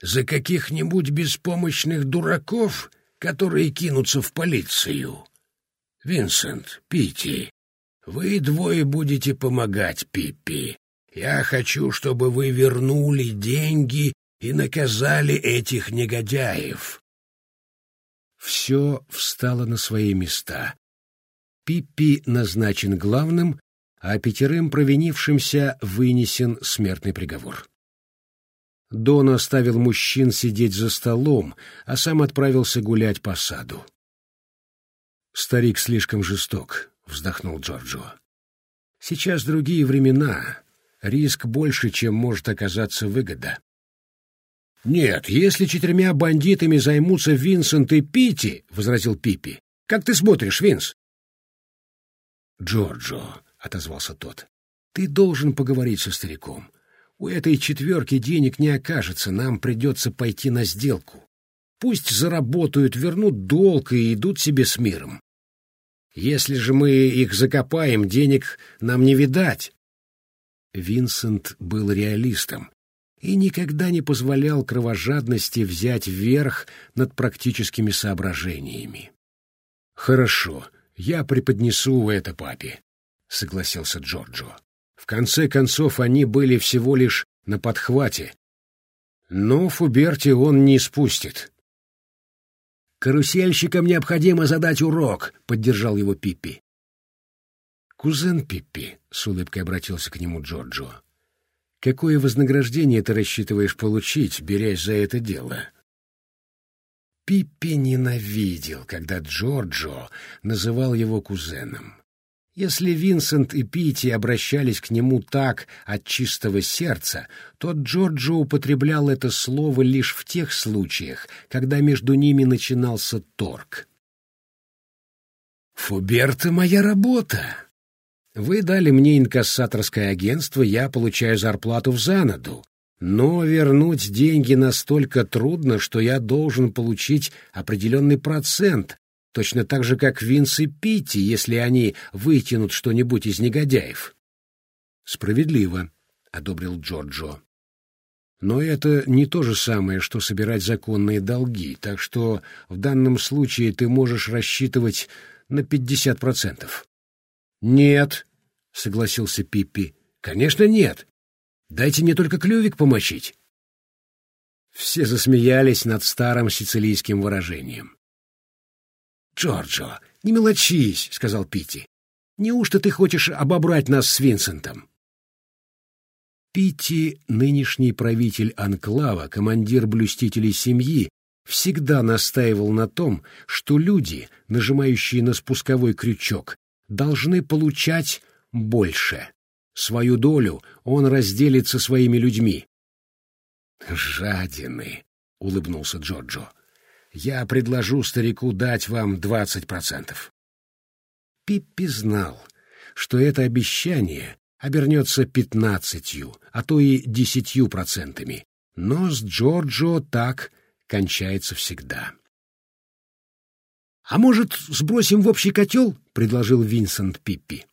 За каких-нибудь беспомощных дураков, которые кинутся в полицию? Винсент, Пити, вы двое будете помогать Пиппи. Я хочу, чтобы вы вернули деньги и наказали этих негодяев». Все встало на свои места. Пиппи назначен главным, а пятерым провинившимся вынесен смертный приговор. Дон оставил мужчин сидеть за столом, а сам отправился гулять по саду. «Старик слишком жесток», — вздохнул Джорджо. «Сейчас другие времена. Риск больше, чем может оказаться выгода». «Нет, если четырьмя бандитами займутся Винсент и Пити», — возразил Пиппи. «Как ты смотришь, Винс?» «Джорджо», — отозвался тот, — «ты должен поговорить со стариком. У этой четверки денег не окажется, нам придется пойти на сделку. Пусть заработают, вернут долг и идут себе с миром. Если же мы их закопаем, денег нам не видать». Винсент был реалистом и никогда не позволял кровожадности взять верх над практическими соображениями. «Хорошо», «Я преподнесу это папе», — согласился Джорджо. «В конце концов, они были всего лишь на подхвате. Но Фуберти он не спустит». «Карусельщикам необходимо задать урок», — поддержал его Пиппи. «Кузен Пиппи», — с улыбкой обратился к нему Джорджо, — «какое вознаграждение ты рассчитываешь получить, берясь за это дело?» Пиппи ненавидел, когда Джорджо называл его кузеном. Если Винсент и Пити обращались к нему так от чистого сердца, то Джорджо употреблял это слово лишь в тех случаях, когда между ними начинался торг. «Фуберта — моя работа. Вы дали мне инкассаторское агентство, я получаю зарплату в занаду. Но вернуть деньги настолько трудно, что я должен получить определенный процент, точно так же, как Винс и Питти, если они вытянут что-нибудь из негодяев. «Справедливо», — одобрил Джорджо. «Но это не то же самое, что собирать законные долги, так что в данном случае ты можешь рассчитывать на пятьдесят процентов». «Нет», — согласился Пиппи. «Конечно, нет. Дайте мне только клювик помочить. Все засмеялись над старым сицилийским выражением. «Джорджо, не мелочись», — сказал Питти. «Неужто ты хочешь обобрать нас с Винсентом?» Питти, нынешний правитель Анклава, командир блюстителей семьи, всегда настаивал на том, что люди, нажимающие на спусковой крючок, должны получать больше. Свою долю он разделит со своими людьми. «Жадины!» — улыбнулся Джорджо. «Я предложу старику дать вам двадцать процентов». Пиппи знал, что это обещание обернется пятнадцатью, а то и десятью процентами, но с Джорджо так кончается всегда. «А может, сбросим в общий котел?» — предложил Винсент Пиппи.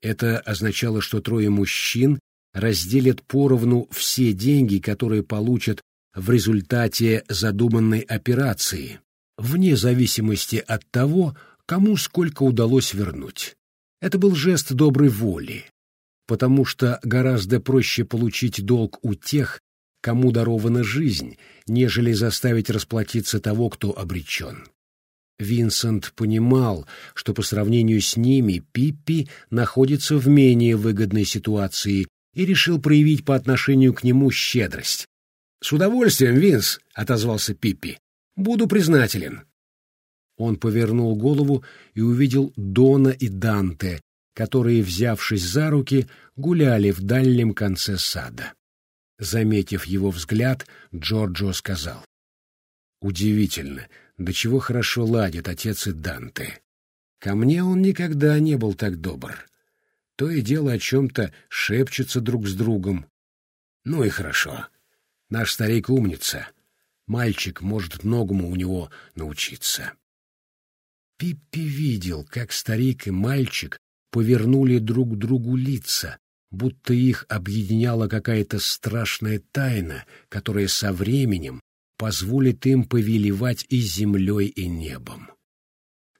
Это означало, что трое мужчин разделят поровну все деньги, которые получат в результате задуманной операции, вне зависимости от того, кому сколько удалось вернуть. Это был жест доброй воли, потому что гораздо проще получить долг у тех, кому дарована жизнь, нежели заставить расплатиться того, кто обречен. Винсент понимал, что по сравнению с ними Пиппи находится в менее выгодной ситуации и решил проявить по отношению к нему щедрость. «С удовольствием, Винс», — отозвался Пиппи. «Буду признателен». Он повернул голову и увидел Дона и Данте, которые, взявшись за руки, гуляли в дальнем конце сада. Заметив его взгляд, Джорджо сказал. «Удивительно, до чего хорошо ладят отец и Данте. Ко мне он никогда не был так добр. То и дело о чем-то шепчутся друг с другом. Ну и хорошо. Наш старик умница. Мальчик может многому у него научиться». Пиппи видел, как старик и мальчик повернули друг другу лица, будто их объединяла какая-то страшная тайна, которая со временем позволит им повелевать и землей, и небом.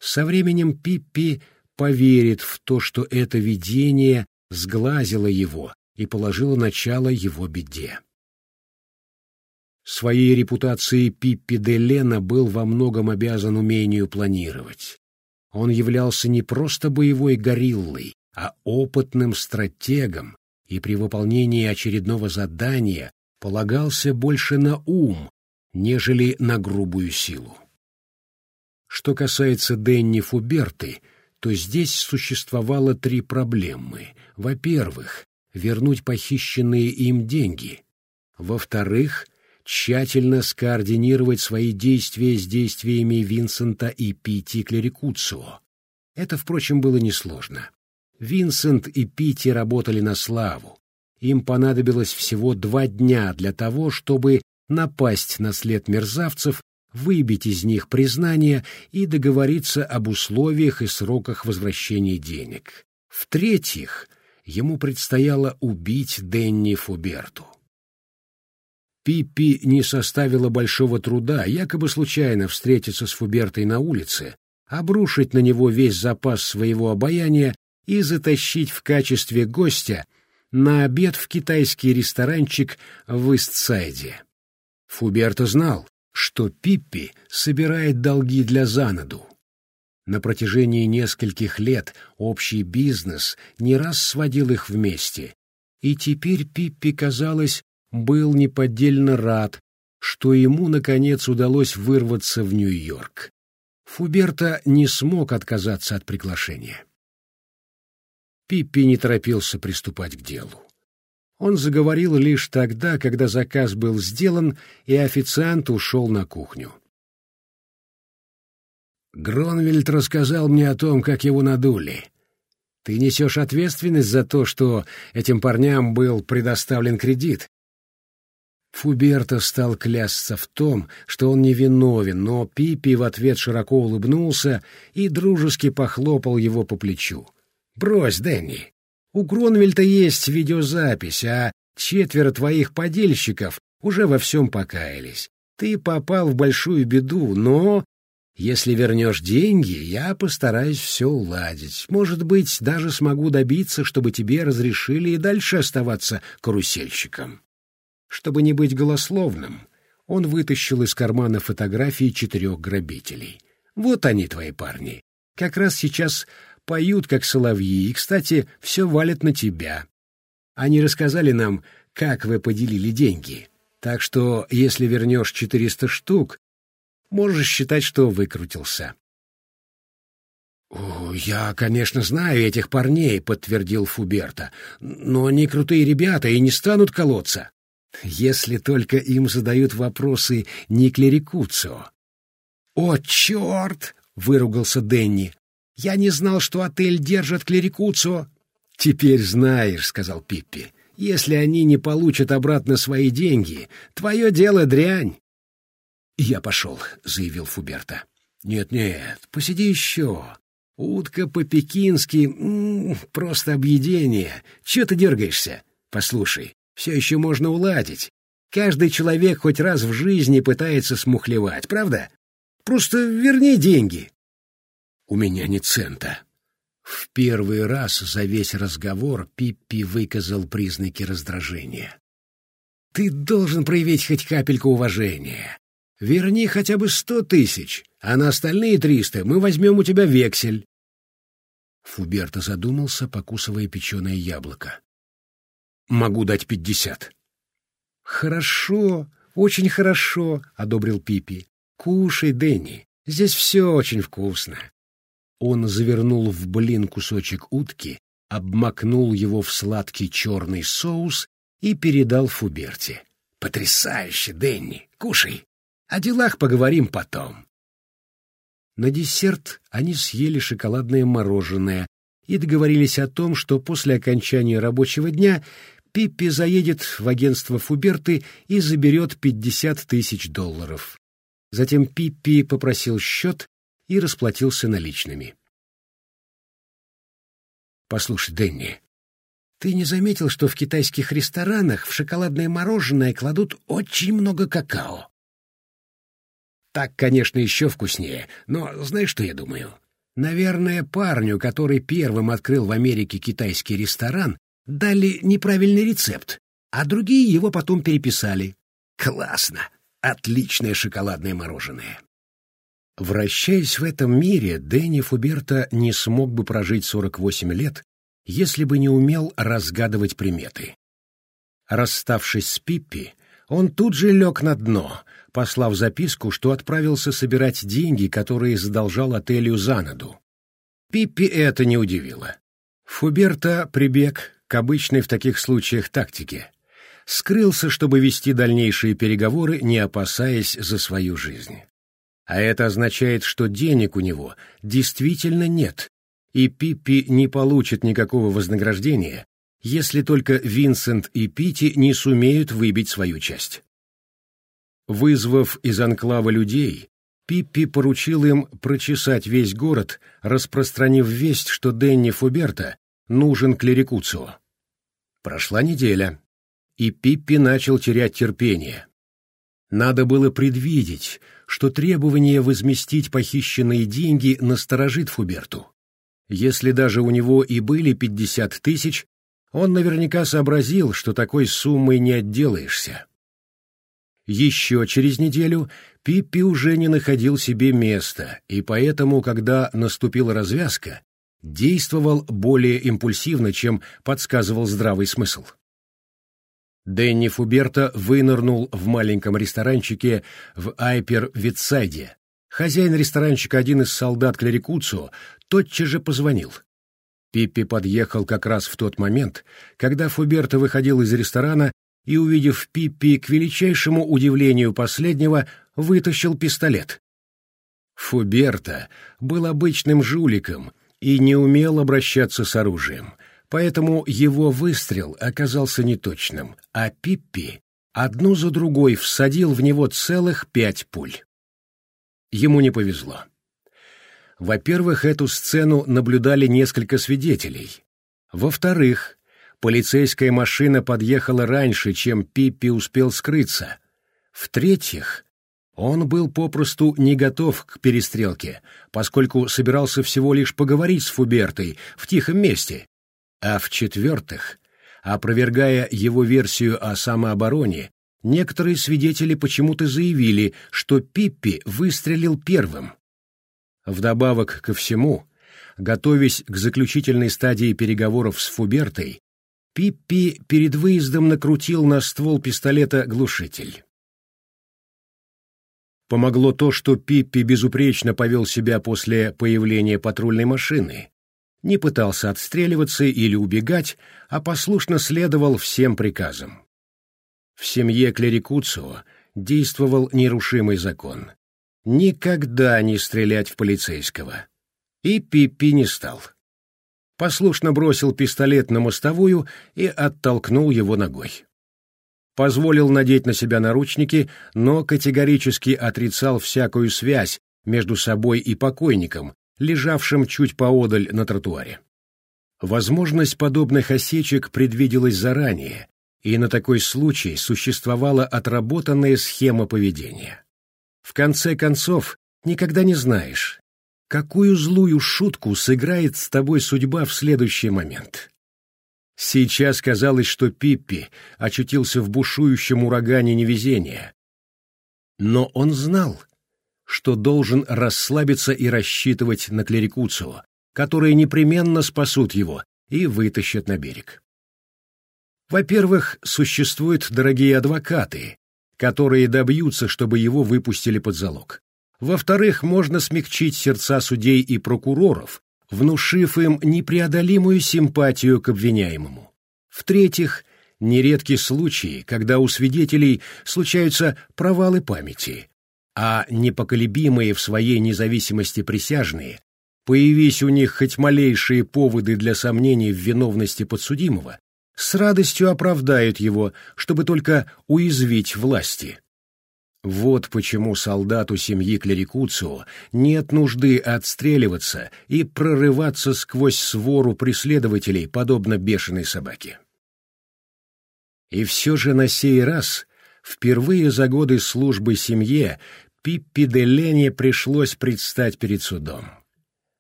Со временем Пиппи поверит в то, что это видение сглазило его и положило начало его беде. Своей репутацией Пиппи де Лена был во многом обязан умению планировать. Он являлся не просто боевой гориллой, а опытным стратегом, и при выполнении очередного задания полагался больше на ум, нежели на грубую силу. Что касается Денни Фуберты, то здесь существовало три проблемы. Во-первых, вернуть похищенные им деньги. Во-вторых, тщательно скоординировать свои действия с действиями Винсента и Пити Клерикуцио. Это, впрочем, было несложно. Винсент и Пити работали на славу. Им понадобилось всего два дня для того, чтобы напасть на след мерзавцев, выбить из них признание и договориться об условиях и сроках возвращения денег. В-третьих, ему предстояло убить Денни Фуберту. Пиппи не составило большого труда якобы случайно встретиться с Фубертой на улице, обрушить на него весь запас своего обаяния и затащить в качестве гостя на обед в китайский ресторанчик в Истсайде. Фуберто знал, что Пиппи собирает долги для занаду. На протяжении нескольких лет общий бизнес не раз сводил их вместе, и теперь Пиппи, казалось, был неподдельно рад, что ему, наконец, удалось вырваться в Нью-Йорк. Фуберта не смог отказаться от приглашения. Пиппи не торопился приступать к делу. Он заговорил лишь тогда, когда заказ был сделан, и официант ушел на кухню. «Гронвельд рассказал мне о том, как его надули. Ты несешь ответственность за то, что этим парням был предоставлен кредит, Фуберто стал клясться в том, что он невиновен, но Пипи в ответ широко улыбнулся и дружески похлопал его по плечу. «Брось, Дэнни, у Кронвельта есть видеозапись, а четверо твоих подельщиков уже во всем покаялись. Ты попал в большую беду, но если вернешь деньги, я постараюсь все уладить. Может быть, даже смогу добиться, чтобы тебе разрешили и дальше оставаться карусельщиком». Чтобы не быть голословным, он вытащил из кармана фотографии четырех грабителей. «Вот они, твои парни. Как раз сейчас поют, как соловьи, и, кстати, все валят на тебя. Они рассказали нам, как вы поделили деньги. Так что, если вернешь четыреста штук, можешь считать, что выкрутился». «О, я, конечно, знаю этих парней», — подтвердил Фуберта, — «но они крутые ребята и не станут колоться». Если только им задают вопросы не клерикуцио. «О, черт!» — выругался Денни. «Я не знал, что отель держит клерикуцио». «Теперь знаешь», — сказал Пиппи. «Если они не получат обратно свои деньги, твое дело дрянь». «Я пошел», — заявил Фуберта. «Нет-нет, посиди еще. Утка по-пекински — просто объедение. Чего ты дергаешься? Послушай, все еще можно уладить. Каждый человек хоть раз в жизни пытается смухлевать, правда? Просто верни деньги. У меня ни цента. В первый раз за весь разговор Пиппи выказал признаки раздражения. Ты должен проявить хоть капельку уважения. Верни хотя бы сто тысяч, а на остальные триста мы возьмем у тебя вексель. Фуберто задумался, покусывая печеное яблоко. «Могу дать пятьдесят». «Хорошо, очень хорошо», — одобрил Пипи. «Кушай, Дэнни, здесь все очень вкусно». Он завернул в блин кусочек утки, обмакнул его в сладкий черный соус и передал Фуберте. «Потрясающе, Дэнни! Кушай! О делах поговорим потом». На десерт они съели шоколадное мороженое и договорились о том, что после окончания рабочего дня Пиппи заедет в агентство Фуберты и заберет пятьдесят тысяч долларов. Затем Пиппи попросил счет и расплатился наличными. «Послушай, Дэнни, ты не заметил, что в китайских ресторанах в шоколадное мороженое кладут очень много какао?» Так, конечно, еще вкуснее, но знаешь, что я думаю? Наверное, парню, который первым открыл в Америке китайский ресторан, дали неправильный рецепт, а другие его потом переписали. Классно! Отличное шоколадное мороженое. Вращаясь в этом мире, Дэнни Фуберта не смог бы прожить 48 лет, если бы не умел разгадывать приметы. Расставшись с Пиппи, он тут же лег на дно, послав записку, что отправился собирать деньги, которые задолжал отелю Занаду. Пиппи это не удивило. Фуберта прибег к обычной в таких случаях тактике. Скрылся, чтобы вести дальнейшие переговоры, не опасаясь за свою жизнь. А это означает, что денег у него действительно нет, и Пиппи не получит никакого вознаграждения, если только Винсент и Пити не сумеют выбить свою часть. Вызвав из анклава людей, Пиппи поручил им прочесать весь город, распространив весть, что Денни Фуберта нужен клерикуцио. Прошла неделя, и Пиппи начал терять терпение. Надо было предвидеть, что требование возместить похищенные деньги насторожит Фуберту. Если даже у него и были пятьдесят тысяч, он наверняка сообразил, что такой суммой не отделаешься. Еще через неделю Пиппи уже не находил себе места, и поэтому, когда наступила развязка, действовал более импульсивно, чем подсказывал здравый смысл. Дэнни Фуберта вынырнул в маленьком ресторанчике в Айпер-Витсайде. Хозяин ресторанчика, один из солдат Клерикуцо, тотчас же позвонил. Пиппи подъехал как раз в тот момент, когда Фуберто выходил из ресторана и, увидев Пиппи, к величайшему удивлению последнего, вытащил пистолет. Фуберто был обычным жуликом и не умел обращаться с оружием, поэтому его выстрел оказался неточным, а Пиппи одну за другой всадил в него целых пять пуль. Ему не повезло. Во-первых, эту сцену наблюдали несколько свидетелей. Во-вторых, полицейская машина подъехала раньше, чем Пиппи успел скрыться. В-третьих, он был попросту не готов к перестрелке, поскольку собирался всего лишь поговорить с Фубертой в тихом месте. А в-четвертых, опровергая его версию о самообороне, некоторые свидетели почему-то заявили, что Пиппи выстрелил первым. Вдобавок ко всему, готовясь к заключительной стадии переговоров с Фубертой, Пиппи перед выездом накрутил на ствол пистолета глушитель. Помогло то, что Пиппи безупречно повел себя после появления патрульной машины, не пытался отстреливаться или убегать, а послушно следовал всем приказам. В семье Клерикуцио действовал нерушимый закон. Никогда не стрелять в полицейского. И Пиппи не стал. Послушно бросил пистолет на мостовую и оттолкнул его ногой. Позволил надеть на себя наручники, но категорически отрицал всякую связь между собой и покойником, лежавшим чуть поодаль на тротуаре. Возможность подобных осечек предвиделась заранее, и на такой случай существовала отработанная схема поведения. В конце концов, никогда не знаешь, какую злую шутку сыграет с тобой судьба в следующий момент. Сейчас казалось, что Пиппи очутился в бушующем урагане невезения. Но он знал, что должен расслабиться и рассчитывать на клерикуцио, которые непременно спасут его и вытащат на берег. Во-первых, существуют дорогие адвокаты, которые добьются, чтобы его выпустили под залог. Во-вторых, можно смягчить сердца судей и прокуроров, внушив им непреодолимую симпатию к обвиняемому. В-третьих, нередки случаи, когда у свидетелей случаются провалы памяти, а непоколебимые в своей независимости присяжные, появись у них хоть малейшие поводы для сомнений в виновности подсудимого, с радостью оправдают его, чтобы только уязвить власти. Вот почему солдату семьи Клерикуцио нет нужды отстреливаться и прорываться сквозь свору преследователей, подобно бешеной собаке. И все же на сей раз, впервые за годы службы семье, Пиппи де Лене пришлось предстать перед судом.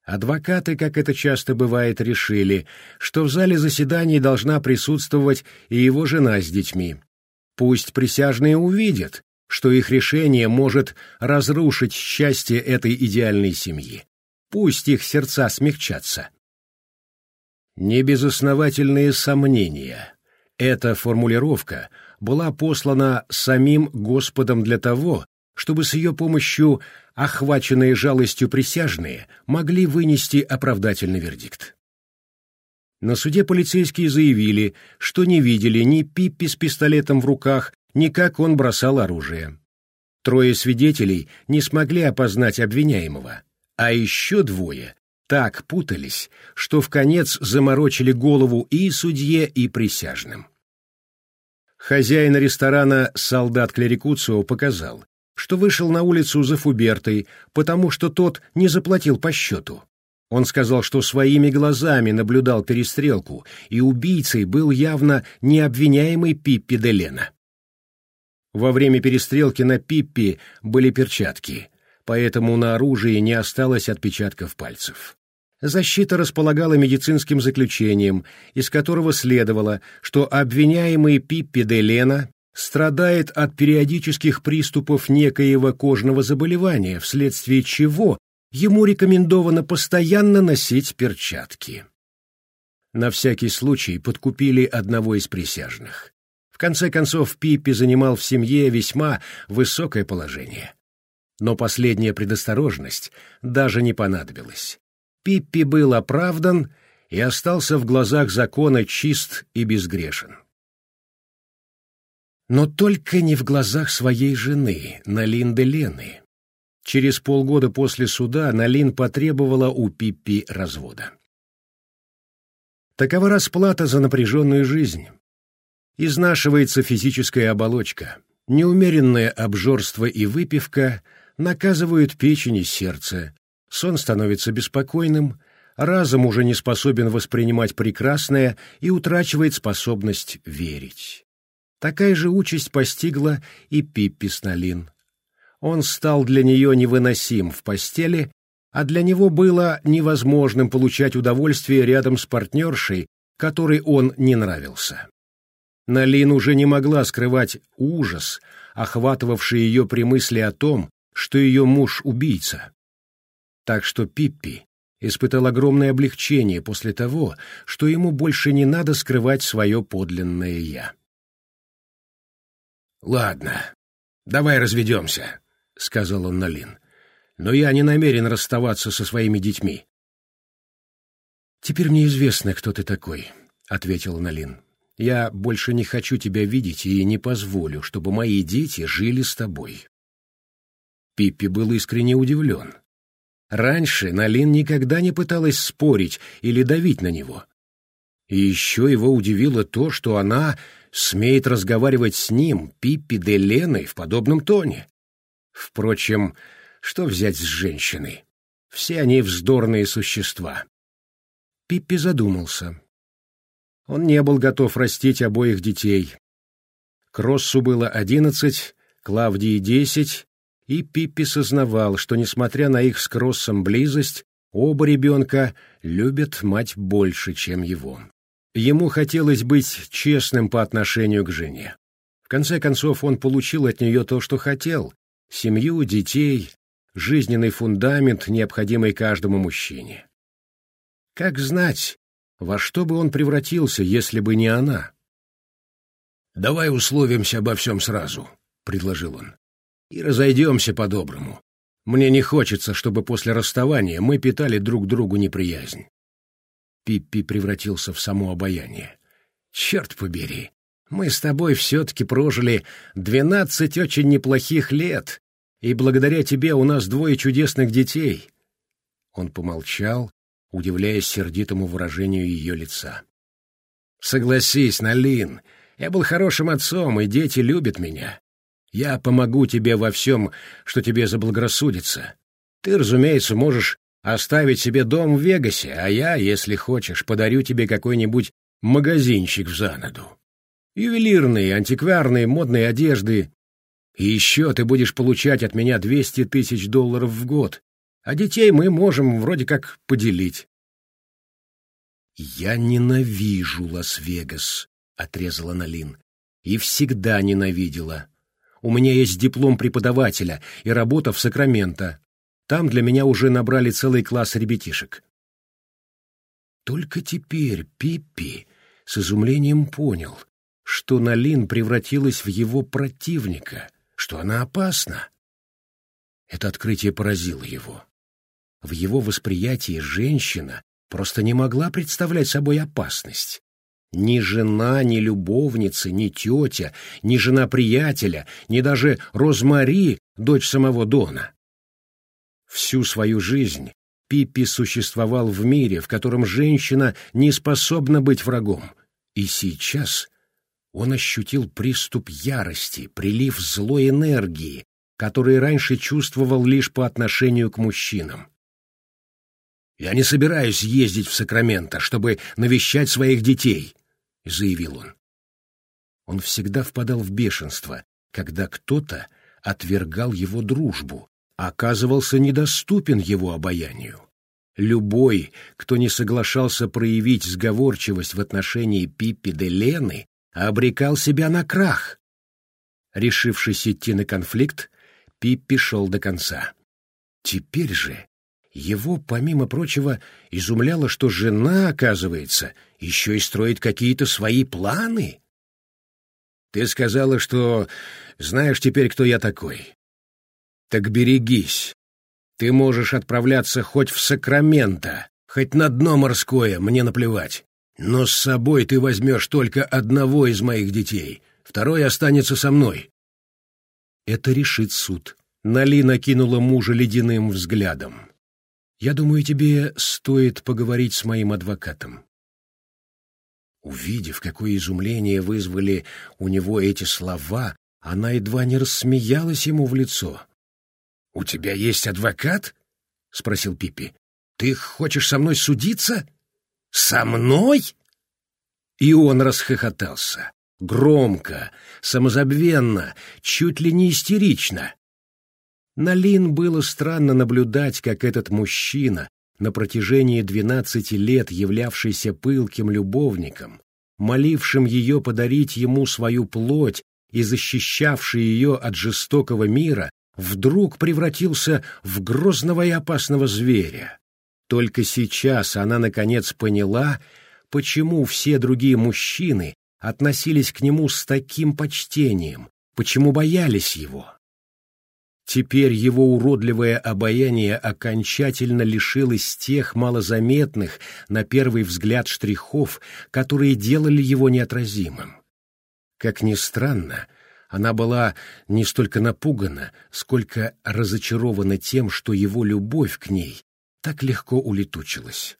Адвокаты, как это часто бывает, решили, что в зале заседаний должна присутствовать и его жена с детьми. Пусть присяжные увидят, что их решение может разрушить счастье этой идеальной семьи. Пусть их сердца смягчатся. Небезосновательные сомнения. Эта формулировка была послана самим Господом для того, чтобы с ее помощью охваченные жалостью присяжные могли вынести оправдательный вердикт. На суде полицейские заявили, что не видели ни Пиппи с пистолетом в руках, ни как он бросал оружие. Трое свидетелей не смогли опознать обвиняемого, а еще двое так путались, что в конец заморочили голову и судье, и присяжным. Хозяин ресторана «Солдат Клерикуцио» показал, что вышел на улицу за Фубертой, потому что тот не заплатил по счету. Он сказал, что своими глазами наблюдал перестрелку, и убийцей был явно необвиняемый Пиппи де Лена. Во время перестрелки на Пиппи были перчатки, поэтому на оружии не осталось отпечатков пальцев. Защита располагала медицинским заключением, из которого следовало, что обвиняемый Пиппи де Лена страдает от периодических приступов некоего кожного заболевания, вследствие чего ему рекомендовано постоянно носить перчатки. На всякий случай подкупили одного из присяжных. В конце концов, Пиппи занимал в семье весьма высокое положение. Но последняя предосторожность даже не понадобилась. Пиппи был оправдан и остался в глазах закона чист и безгрешен. Но только не в глазах своей жены, Налин де Лены. Через полгода после суда Налин потребовала у Пиппи развода. Такова расплата за напряженную жизнь. Изнашивается физическая оболочка, неумеренное обжорство и выпивка наказывают печень и сердце, сон становится беспокойным, разум уже не способен воспринимать прекрасное и утрачивает способность верить. Такая же участь постигла и Пиппи Сналин. Он стал для нее невыносим в постели, а для него было невозможным получать удовольствие рядом с партнершей, которой он не нравился. Налин уже не могла скрывать ужас, охватывавший ее при мысли о том, что ее муж — убийца. Так что Пиппи испытал огромное облегчение после того, что ему больше не надо скрывать свое подлинное «я». «Ладно, давай разведемся», — сказал он Налин. «Но я не намерен расставаться со своими детьми». «Теперь мне известно, кто ты такой», — ответил Налин. Я больше не хочу тебя видеть и не позволю, чтобы мои дети жили с тобой». Пиппи был искренне удивлен. Раньше Налин никогда не пыталась спорить или давить на него. И еще его удивило то, что она смеет разговаривать с ним, Пиппи де Леной, в подобном тоне. Впрочем, что взять с женщиной? Все они вздорные существа. Пиппи задумался. Он не был готов растить обоих детей. Кроссу было одиннадцать, Клавдии десять, и Пиппи сознавал, что, несмотря на их с Кроссом близость, оба ребенка любят мать больше, чем его. Ему хотелось быть честным по отношению к жене. В конце концов, он получил от нее то, что хотел — семью, детей, жизненный фундамент, необходимый каждому мужчине. Как знать, во что бы он превратился, если бы не она? «Давай условимся обо всем сразу», — предложил он и разойдемся по-доброму. Мне не хочется, чтобы после расставания мы питали друг другу неприязнь. Пиппи превратился в само обаяние. «Черт побери, мы с тобой все-таки прожили двенадцать очень неплохих лет, и благодаря тебе у нас двое чудесных детей». Он помолчал, удивляясь сердитому выражению ее лица. «Согласись, Налин, я был хорошим отцом, и дети любят меня. Я помогу тебе во всем, что тебе заблагорассудится. Ты, разумеется, можешь оставить себе дом в Вегасе, а я, если хочешь, подарю тебе какой-нибудь магазинчик в занаду. Ювелирные, антикварные, модные одежды. И еще ты будешь получать от меня двести тысяч долларов в год, а детей мы можем вроде как поделить. «Я ненавижу Лас-Вегас», — отрезала Налин, — «и всегда ненавидела. У меня есть диплом преподавателя и работа в Сакраменто. Там для меня уже набрали целый класс ребятишек. Только теперь Пиппи с изумлением понял, что Налин превратилась в его противника, что она опасна. Это открытие поразило его. В его восприятии женщина просто не могла представлять собой опасность. Ни жена, ни любовница, ни тетя, ни жена приятеля, ни даже Розмари, дочь самого Дона. Всю свою жизнь Пиппи существовал в мире, в котором женщина не способна быть врагом. И сейчас он ощутил приступ ярости, прилив злой энергии, который раньше чувствовал лишь по отношению к мужчинам. «Я не собираюсь ездить в Сакраменто, чтобы навещать своих детей», — заявил он. Он всегда впадал в бешенство, когда кто-то отвергал его дружбу, оказывался недоступен его обаянию. Любой, кто не соглашался проявить сговорчивость в отношении Пиппи де Лены, обрекал себя на крах. Решившись идти на конфликт, Пиппи шел до конца. Теперь же его, помимо прочего, изумляло, что жена, оказывается, еще и строит какие-то свои планы. Ты сказала, что знаешь теперь, кто я такой. Так берегись. Ты можешь отправляться хоть в Сакраменто, хоть на дно морское, мне наплевать. Но с собой ты возьмешь только одного из моих детей, второй останется со мной. Это решит суд. Налина кинула мужа ледяным взглядом. Я думаю, тебе стоит поговорить с моим адвокатом. Увидев, какое изумление вызвали у него эти слова, она едва не рассмеялась ему в лицо. — У тебя есть адвокат? — спросил Пиппи. — Ты хочешь со мной судиться? — Со мной? И он расхохотался. Громко, самозабвенно, чуть ли не истерично. Налин было странно наблюдать, как этот мужчина, на протяжении двенадцати лет являвшийся пылким любовником, молившим ее подарить ему свою плоть и защищавший ее от жестокого мира, вдруг превратился в грозного и опасного зверя. Только сейчас она наконец поняла, почему все другие мужчины относились к нему с таким почтением, почему боялись его. Теперь его уродливое обаяние окончательно лишилось тех малозаметных, на первый взгляд, штрихов, которые делали его неотразимым. Как ни странно, она была не столько напугана, сколько разочарована тем, что его любовь к ней так легко улетучилась.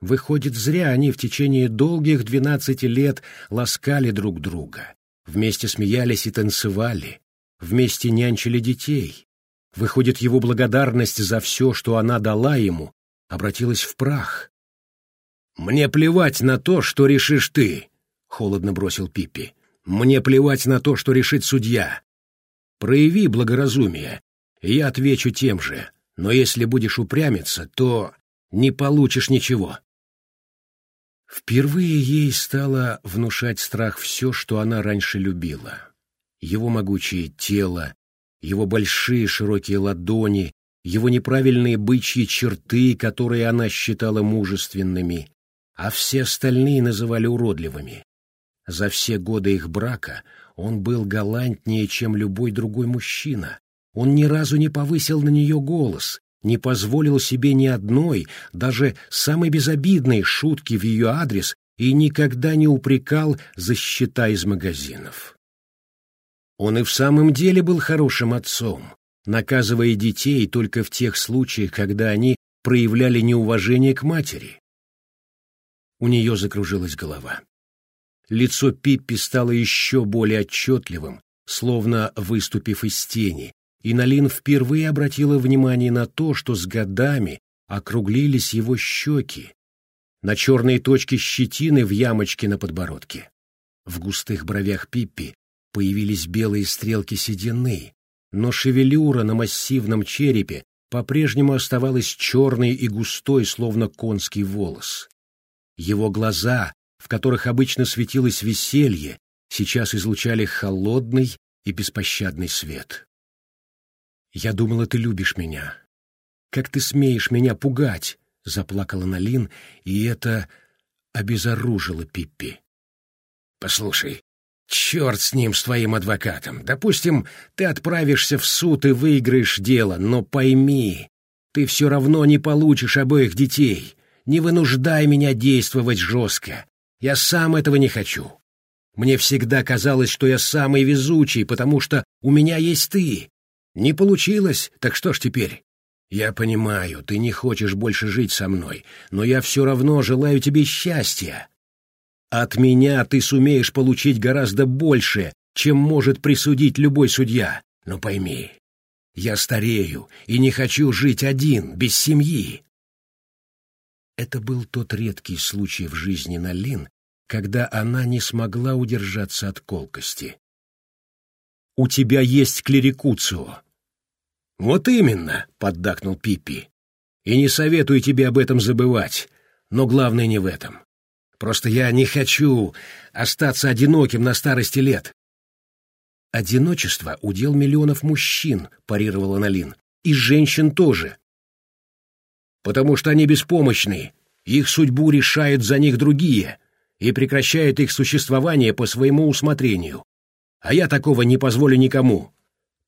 Выходит, зря они в течение долгих двенадцати лет ласкали друг друга, вместе смеялись и танцевали, вместе нянчили детей. Выходит, его благодарность за все, что она дала ему, обратилась в прах. «Мне плевать на то, что решишь ты», — холодно бросил Пиппи. «Мне плевать на то, что решит судья. Прояви благоразумие, я отвечу тем же, но если будешь упрямиться, то не получишь ничего». Впервые ей стало внушать страх все, что она раньше любила его могучее тело, его большие широкие ладони, его неправильные бычьи черты, которые она считала мужественными, а все остальные называли уродливыми. За все годы их брака он был галантнее, чем любой другой мужчина. Он ни разу не повысил на нее голос, не позволил себе ни одной, даже самой безобидной шутки в ее адрес и никогда не упрекал за счета из магазинов. Он и в самом деле был хорошим отцом, наказывая детей только в тех случаях, когда они проявляли неуважение к матери. У нее закружилась голова. Лицо Пиппи стало еще более отчетливым, словно выступив из тени, и Налин впервые обратила внимание на то, что с годами округлились его щеки, на черные точки щетины в ямочке на подбородке. В густых бровях Пиппи появились белые стрелки седины, но шевелюра на массивном черепе по-прежнему оставалась черной и густой, словно конский волос. Его глаза, в которых обычно светилось веселье, сейчас излучали холодный и беспощадный свет. «Я думала, ты любишь меня. Как ты смеешь меня пугать?» — заплакала Налин, и это обезоружило Пиппи. «Послушай, Черт с ним, с твоим адвокатом. Допустим, ты отправишься в суд и выиграешь дело, но пойми, ты все равно не получишь обоих детей. Не вынуждай меня действовать жестко. Я сам этого не хочу. Мне всегда казалось, что я самый везучий, потому что у меня есть ты. Не получилось, так что ж теперь? Я понимаю, ты не хочешь больше жить со мной, но я все равно желаю тебе счастья. От меня ты сумеешь получить гораздо больше, чем может присудить любой судья. Но пойми, я старею и не хочу жить один, без семьи. Это был тот редкий случай в жизни Налин, когда она не смогла удержаться от колкости. «У тебя есть клерикуцио». «Вот именно», — поддакнул Пиппи. «И не советую тебе об этом забывать, но главное не в этом. Просто я не хочу остаться одиноким на старости лет. Одиночество — удел миллионов мужчин, парировала Налин. И женщин тоже. Потому что они беспомощны, их судьбу решают за них другие и прекращают их существование по своему усмотрению. А я такого не позволю никому.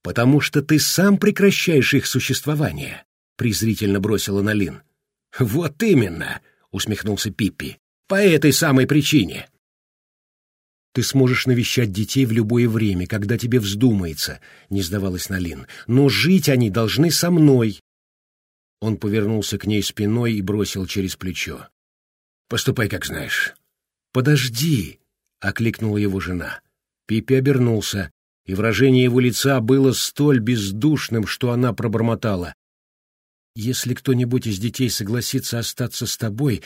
Потому что ты сам прекращаешь их существование, презрительно бросила Налин. Вот именно, усмехнулся Пиппи. По этой самой причине. «Ты сможешь навещать детей в любое время, когда тебе вздумается», — не сдавалась Налин. «Но жить они должны со мной». Он повернулся к ней спиной и бросил через плечо. «Поступай, как знаешь». «Подожди», — окликнула его жена. Пипи обернулся, и выражение его лица было столь бездушным, что она пробормотала. «Если кто-нибудь из детей согласится остаться с тобой,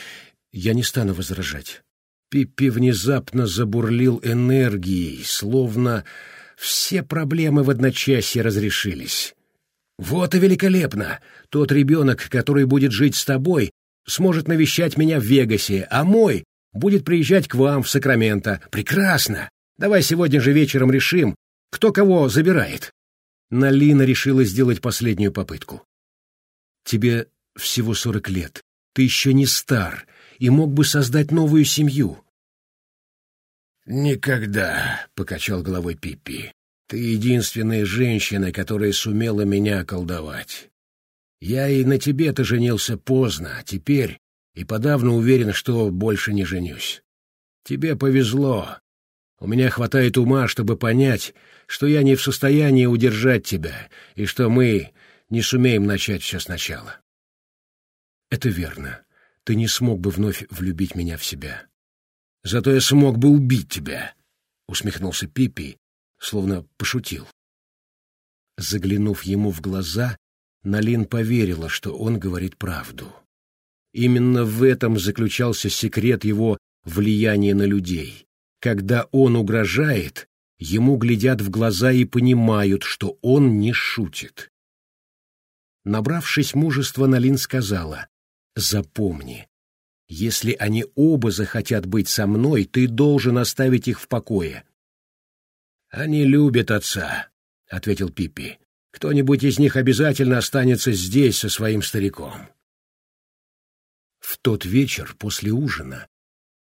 я не стану возражать. Пиппи внезапно забурлил энергией, словно все проблемы в одночасье разрешились. «Вот и великолепно! Тот ребенок, который будет жить с тобой, сможет навещать меня в Вегасе, а мой будет приезжать к вам в Сакраменто. Прекрасно! Давай сегодня же вечером решим, кто кого забирает». Налина решила сделать последнюю попытку. «Тебе всего сорок лет. Ты еще не стар, и мог бы создать новую семью. «Никогда», — покачал головой Пиппи. Ты единственная женщина, которая сумела меня околдовать. Я и на тебе-то женился поздно, а теперь и подавно уверен, что больше не женюсь. Тебе повезло. У меня хватает ума, чтобы понять, что я не в состоянии удержать тебя, и что мы не сумеем начать все сначала. Это верно. Ты не смог бы вновь влюбить меня в себя. Зато я смог бы убить тебя, — усмехнулся Пипи, словно пошутил. Заглянув ему в глаза, Налин поверила, что он говорит правду. Именно в этом заключался секрет его влияния на людей. Когда он угрожает, ему глядят в глаза и понимают, что он не шутит. Набравшись мужества, Налин сказала, «Запомни, если они оба захотят быть со мной, ты должен оставить их в покое». «Они любят отца», — ответил Пиппи. Кто-нибудь из них обязательно останется здесь со своим стариком. В тот вечер после ужина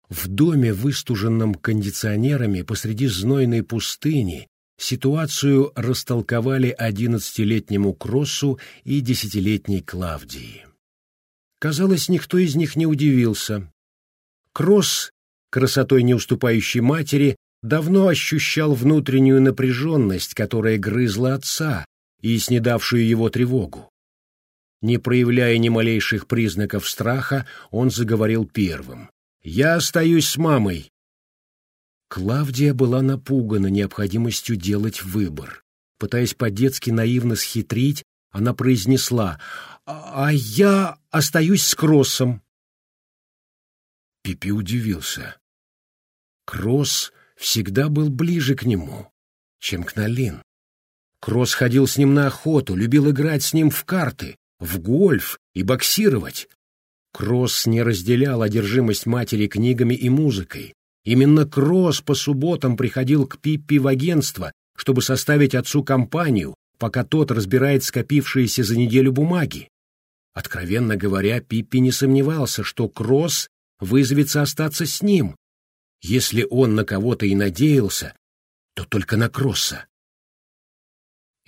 в доме, выстуженном кондиционерами посреди знойной пустыни, ситуацию растолковали одиннадцатилетнему Кроссу и десятилетней Клавдии. Казалось, никто из них не удивился. Кросс, красотой не уступающей матери, давно ощущал внутреннюю напряженность, которая грызла отца, и снедавшую его тревогу. Не проявляя ни малейших признаков страха, он заговорил первым. «Я остаюсь с мамой». Клавдия была напугана необходимостью делать выбор. Пытаясь по-детски наивно схитрить, она произнесла «А, а я остаюсь с Кроссом». Пипи удивился. Кросс всегда был ближе к нему, чем к Налин. Кросс ходил с ним на охоту, любил играть с ним в карты, в гольф и боксировать. Кросс не разделял одержимость матери книгами и музыкой. Именно Кросс по субботам приходил к Пиппи в агентство, чтобы составить отцу компанию, пока тот разбирает скопившиеся за неделю бумаги. Откровенно говоря, Пиппи не сомневался, что Кросс вызовется остаться с ним. Если он на кого-то и надеялся, то только на Кросса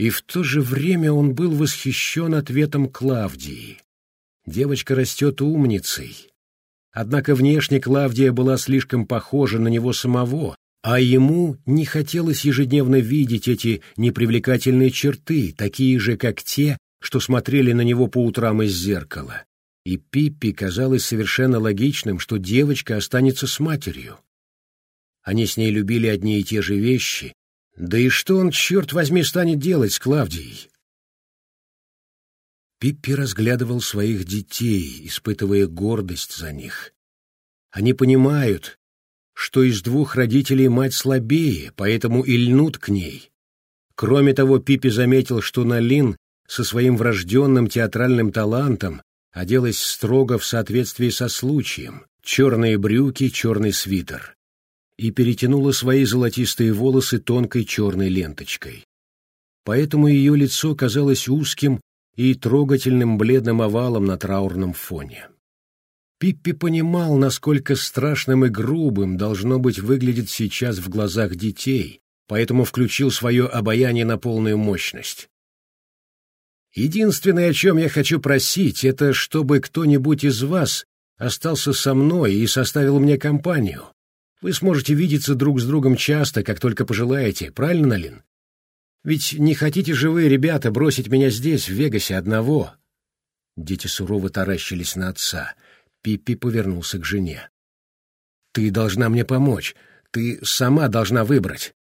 и в то же время он был восхищен ответом Клавдии. Девочка растет умницей. Однако внешне Клавдия была слишком похожа на него самого, а ему не хотелось ежедневно видеть эти непривлекательные черты, такие же, как те, что смотрели на него по утрам из зеркала. И Пиппи казалось совершенно логичным, что девочка останется с матерью. Они с ней любили одни и те же вещи, да и что он, черт возьми, станет делать с Клавдией? Пиппи разглядывал своих детей, испытывая гордость за них. Они понимают, что из двух родителей мать слабее, поэтому и льнут к ней. Кроме того, Пиппи заметил, что Налин со своим врожденным театральным талантом оделась строго в соответствии со случаем. Черные брюки, черный свитер и перетянула свои золотистые волосы тонкой черной ленточкой. Поэтому ее лицо казалось узким и трогательным бледным овалом на траурном фоне. Пиппи понимал, насколько страшным и грубым должно быть выглядеть сейчас в глазах детей, поэтому включил свое обаяние на полную мощность. «Единственное, о чем я хочу просить, это чтобы кто-нибудь из вас остался со мной и составил мне компанию. Вы сможете видеться друг с другом часто, как только пожелаете, правильно, Налин? Ведь не хотите же вы, ребята, бросить меня здесь, в Вегасе, одного?» Дети сурово таращились на отца. Пиппи повернулся к жене. «Ты должна мне помочь. Ты сама должна выбрать».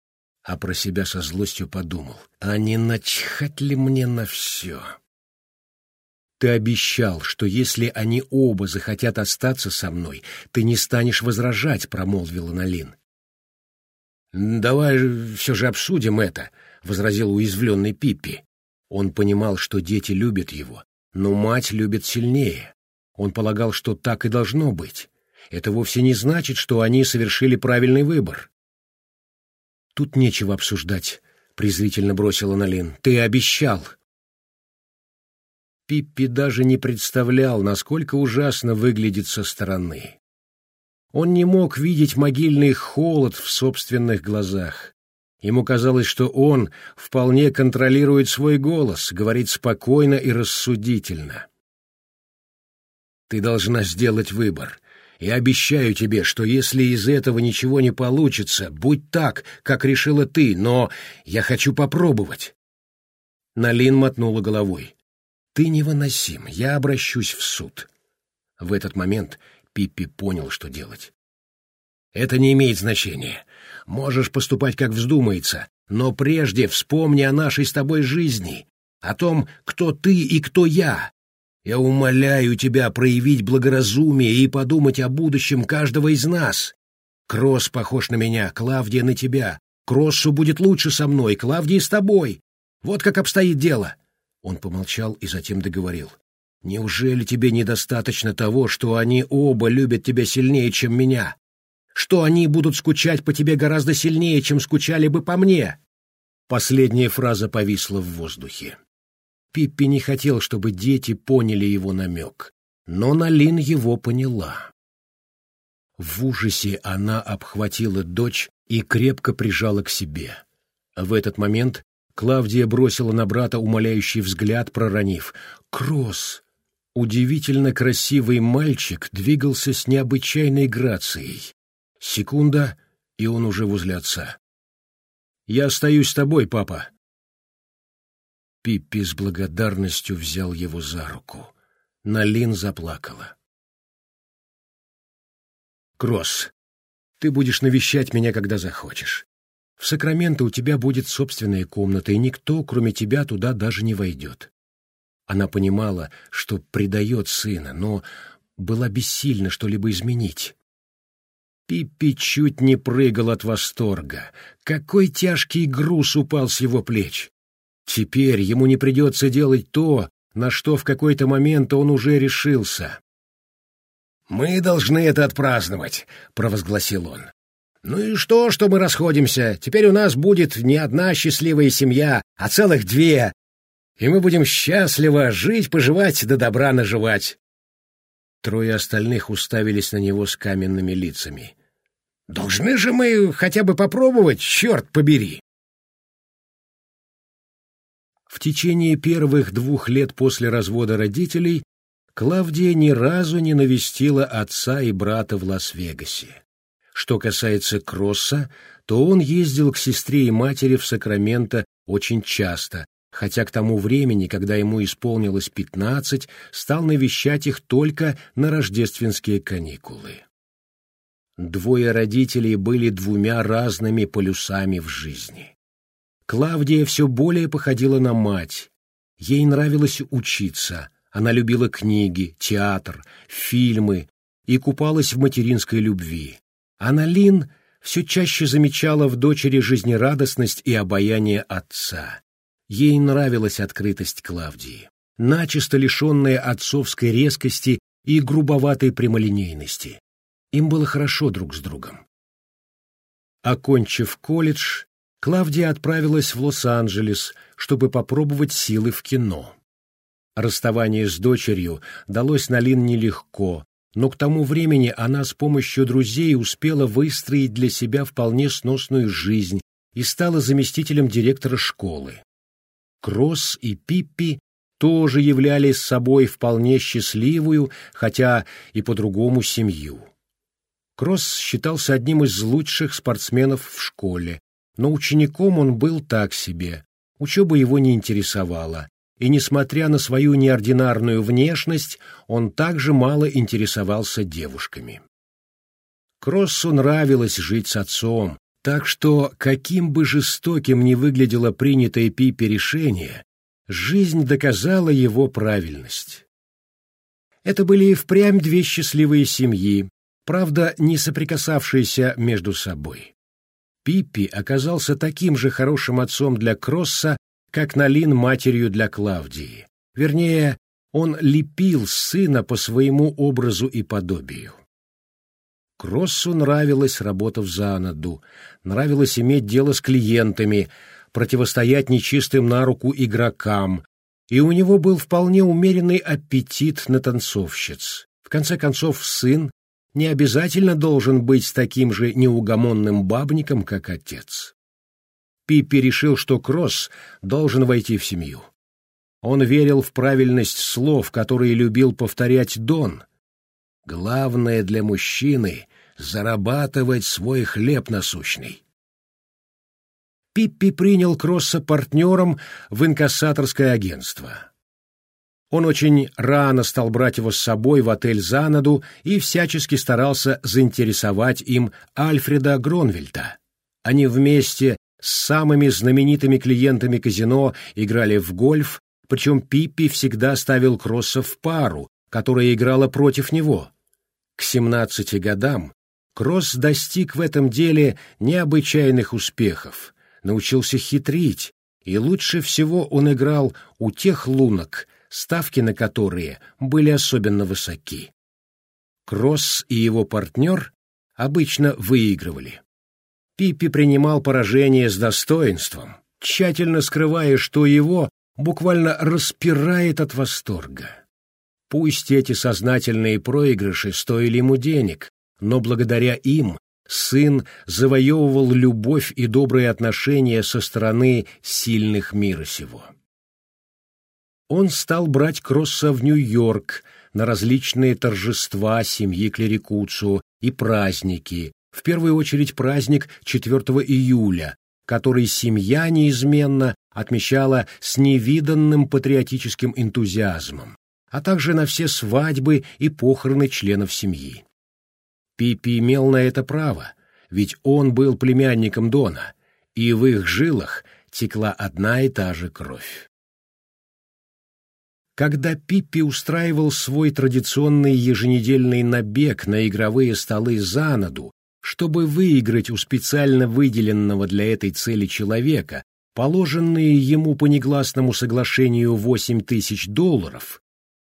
А про себя со злостью подумал. «А не начхать ли мне на все?» Ты обещал, что если они оба захотят остаться со мной, ты не станешь возражать, — промолвила Налин. — Давай все же обсудим это, — возразил уязвленный Пиппи. Он понимал, что дети любят его, но мать любит сильнее. Он полагал, что так и должно быть. Это вовсе не значит, что они совершили правильный выбор. «Тут нечего обсуждать», — презрительно бросила Налин. «Ты обещал». Пиппи даже не представлял, насколько ужасно выглядит со стороны. Он не мог видеть могильный холод в собственных глазах. Ему казалось, что он вполне контролирует свой голос, говорит спокойно и рассудительно. «Ты должна сделать выбор. Я обещаю тебе, что если из этого ничего не получится, будь так, как решила ты, но я хочу попробовать». Налин мотнула головой. «Ты невыносим, я обращусь в суд». В этот момент Пиппи понял, что делать. «Это не имеет значения. Можешь поступать, как вздумается, но прежде вспомни о нашей с тобой жизни, о том, кто ты и кто я. Я умоляю тебя проявить благоразумие и подумать о будущем каждого из нас. Кросс похож на меня, Клавдия на тебя. Кроссу будет лучше со мной, Клавдии с тобой. Вот как обстоит дело. Он помолчал и затем договорил. Неужели тебе недостаточно того, что они оба любят тебя сильнее, чем меня? что они будут скучать по тебе гораздо сильнее, чем скучали бы по мне. Последняя фраза повисла в воздухе. Пиппи не хотел, чтобы дети поняли его намек, но Налин его поняла. В ужасе она обхватила дочь и крепко прижала к себе. В этот момент Клавдия бросила на брата умоляющий взгляд, проронив «Кросс!». Удивительно красивый мальчик двигался с необычайной грацией. Секунда, и он уже возле отца. «Я остаюсь с тобой, папа». Пиппи с благодарностью взял его за руку. Налин заплакала. «Кросс, ты будешь навещать меня, когда захочешь. В Сакраменто у тебя будет собственная комната, и никто, кроме тебя, туда даже не войдет». Она понимала, что предает сына, но была бессильна что-либо изменить. Пиппи чуть не прыгал от восторга. Какой тяжкий груз упал с его плеч! Теперь ему не придется делать то, на что в какой-то момент он уже решился. «Мы должны это отпраздновать», — провозгласил он. «Ну и что, что мы расходимся? Теперь у нас будет не одна счастливая семья, а целых две. И мы будем счастливо жить-поживать да добра наживать». Трое остальных уставились на него с каменными лицами. Должны же мы хотя бы попробовать, черт побери. В течение первых двух лет после развода родителей Клавдия ни разу не навестила отца и брата в Лас-Вегасе. Что касается Кросса, то он ездил к сестре и матери в Сакраменто очень часто, хотя к тому времени, когда ему исполнилось пятнадцать, стал навещать их только на рождественские каникулы. Двое родителей были двумя разными полюсами в жизни. Клавдия все более походила на мать. Ей нравилось учиться, она любила книги, театр, фильмы и купалась в материнской любви. А Налин все чаще замечала в дочери жизнерадостность и обаяние отца. Ей нравилась открытость Клавдии, начисто лишенная отцовской резкости и грубоватой прямолинейности. Им было хорошо друг с другом. Окончив колледж, Клавдия отправилась в Лос-Анджелес, чтобы попробовать силы в кино. Расставание с дочерью далось Налин нелегко, но к тому времени она с помощью друзей успела выстроить для себя вполне сносную жизнь и стала заместителем директора школы. Кросс и Пиппи тоже являли собой вполне счастливую, хотя и по-другому семью. Кросс считался одним из лучших спортсменов в школе, но учеником он был так себе, учеба его не интересовала, и, несмотря на свою неординарную внешность, он также мало интересовался девушками. Кроссу нравилось жить с отцом, так что, каким бы жестоким ни выглядело принятое Пипе решение, жизнь доказала его правильность. Это были и впрямь две счастливые семьи, правда, не соприкасавшиеся между собой. Пиппи оказался таким же хорошим отцом для Кросса, как Налин матерью для Клавдии. Вернее, он лепил сына по своему образу и подобию. Кроссу нравилась работа в занаду, нравилось иметь дело с клиентами, противостоять нечистым на руку игрокам, и у него был вполне умеренный аппетит на танцовщиц. В конце концов, сын не обязательно должен быть таким же неугомонным бабником, как отец. Пиппи решил, что Кросс должен войти в семью. Он верил в правильность слов, которые любил повторять Дон. Главное для мужчины — зарабатывать свой хлеб насущный. Пиппи принял Кросса партнером в инкассаторское агентство. Он очень рано стал брать его с собой в отель «Занаду» и всячески старался заинтересовать им Альфреда Гронвельта. Они вместе с самыми знаменитыми клиентами казино играли в гольф, причем Пиппи всегда ставил Кросса в пару, которая играла против него. К 17 годам Кросс достиг в этом деле необычайных успехов, научился хитрить, и лучше всего он играл у тех лунок, ставки на которые были особенно высоки. Кросс и его партнер обычно выигрывали. Пиппи принимал поражение с достоинством, тщательно скрывая, что его буквально распирает от восторга. Пусть эти сознательные проигрыши стоили ему денег, но благодаря им сын завоевывал любовь и добрые отношения со стороны сильных мира сего. Он стал брать Кросса в Нью-Йорк на различные торжества семьи Клерикуцу и праздники, в первую очередь праздник 4 июля, который семья неизменно отмечала с невиданным патриотическим энтузиазмом, а также на все свадьбы и похороны членов семьи. Пипи имел на это право, ведь он был племянником Дона, и в их жилах текла одна и та же кровь. Когда Пиппи устраивал свой традиционный еженедельный набег на игровые столы занаду чтобы выиграть у специально выделенного для этой цели человека положенные ему по негласному соглашению 8 тысяч долларов,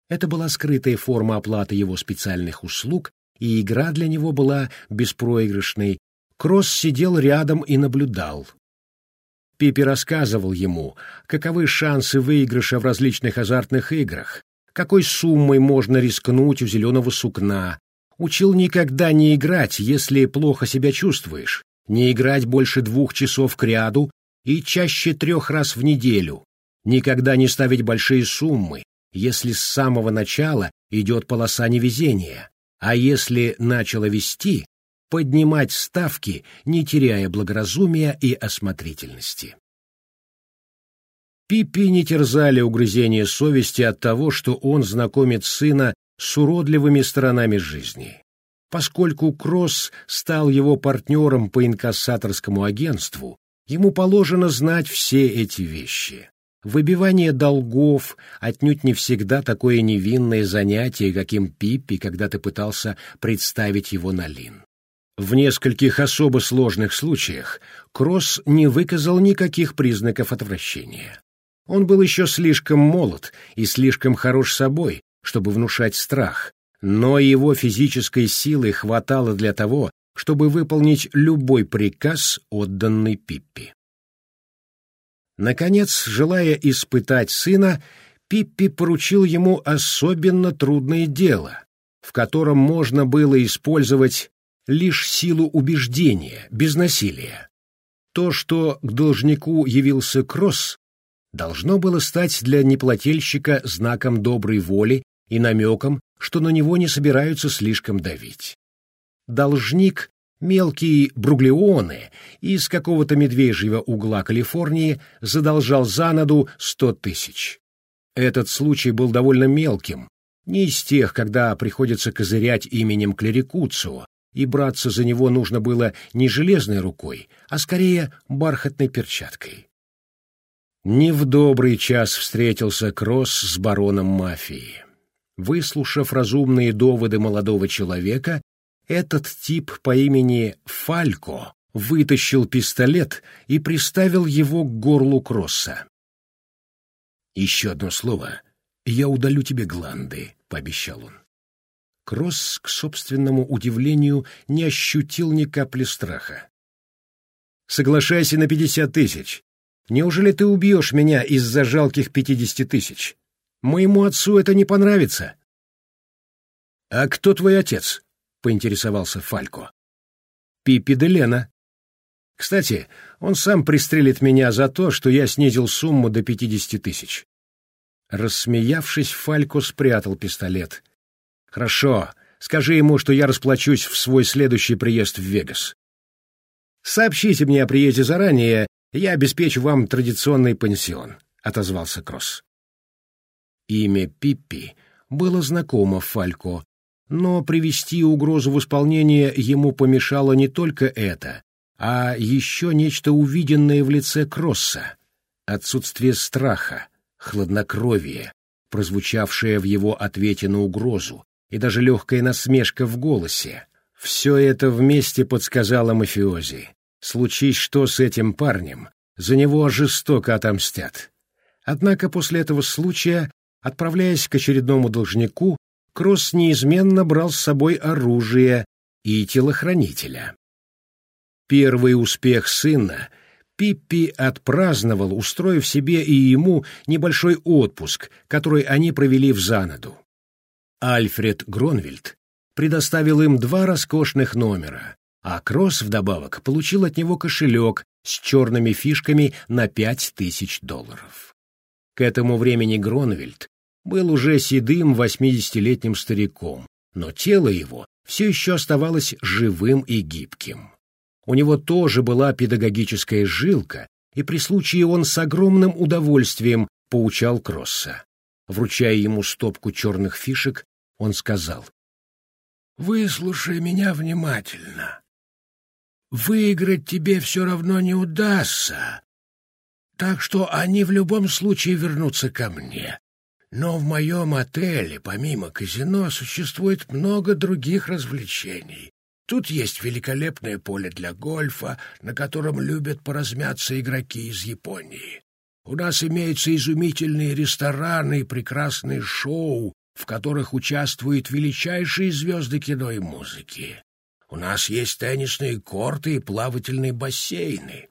это была скрытая форма оплаты его специальных услуг, и игра для него была беспроигрышной. Кросс сидел рядом и наблюдал. Пипи рассказывал ему, каковы шансы выигрыша в различных азартных играх, какой суммой можно рискнуть у зеленого сукна, Учил никогда не играть, если плохо себя чувствуешь, не играть больше двух часов кряду и чаще трех раз в неделю, никогда не ставить большие суммы, если с самого начала идет полоса невезения, а если начало вести, поднимать ставки, не теряя благоразумия и осмотрительности. Пиппи не терзали угрызения совести от того, что он знакомит сына с уродливыми сторонами жизни. Поскольку Кросс стал его партнером по инкассаторскому агентству, ему положено знать все эти вещи. Выбивание долгов отнюдь не всегда такое невинное занятие, каким Пиппи когда-то пытался представить его на Лин. В нескольких особо сложных случаях Кросс не выказал никаких признаков отвращения. Он был еще слишком молод и слишком хорош собой, чтобы внушать страх, но его физической силы хватало для того, чтобы выполнить любой приказ, отданный Пиппи. Наконец, желая испытать сына, Пиппи поручил ему особенно трудное дело, в котором можно было использовать лишь силу убеждения, без насилия. То, что к должнику явился Кросс, должно было стать для неплательщика знаком доброй воли и намеком, что на него не собираются слишком давить. Должник, мелкий Бруглеоне из какого-то медвежьего угла Калифорнии задолжал занаду сто тысяч. Этот случай был довольно мелким, не из тех, когда приходится козырять именем Клерикуцио, и браться за него нужно было не железной рукой, а скорее бархатной перчаткой. Не в добрый час встретился Кросс с бароном мафии. Выслушав разумные доводы молодого человека, этот тип по имени Фалько вытащил пистолет и приставил его к горлу Кросса. «Еще одно слово, я удалю тебе гланды», — пообещал он. Кросс, к собственному удивлению, не ощутил ни капли страха. «Соглашайся на пятьдесят тысяч. Неужели ты убьешь меня из-за жалких пятидесяти тысяч? Моему отцу это не понравится. — А кто твой отец? — поинтересовался Фалько. — Пиппи де Лена. Кстати, он сам пристрелит меня за то, что я снизил сумму до пятидесяти тысяч. Рассмеявшись, Фалько спрятал пистолет. «Хорошо, скажи ему, что я расплачусь в свой следующий приезд в Вегас. Сообщите мне о приезде заранее, я обеспечу вам традиционный пансион», — отозвался Кросс. Имя Пиппи было знакомо Фалько, но привести угрозу в исполнение ему помешало не только это, а еще нечто увиденное в лице Кросса — отсутствие страха, хладнокровие, прозвучавшее в его ответе на угрозу, и даже легкая насмешка в голосе. Все это вместе подсказало мафиози. Случись что с этим парнем, за него жестоко отомстят. Однако после этого случая, отправляясь к очередному должнику, Кросс неизменно брал с собой оружие и телохранителя. Первый успех сына Пиппи отпраздновал, устроив себе и ему небольшой отпуск, который они провели в занаду. Альфред Гронвельд предоставил им два роскошных номера, а Кросс вдобавок получил от него кошелек с черными фишками на пять тысяч долларов. К этому времени Гронвельд был уже седым восьмидесятилетним стариком, но тело его все еще оставалось живым и гибким. У него тоже была педагогическая жилка, и при случае он с огромным удовольствием поучал Кросса. Вручая ему стопку черных фишек, он сказал, «Выслушай меня внимательно. Выиграть тебе все равно не удастся, так что они в любом случае вернутся ко мне. Но в моем отеле, помимо казино, существует много других развлечений. Тут есть великолепное поле для гольфа, на котором любят поразмяться игроки из Японии. У нас имеются изумительные рестораны и прекрасные шоу, в которых участвуют величайшие звезды кино и музыки. У нас есть теннисные корты и плавательные бассейны.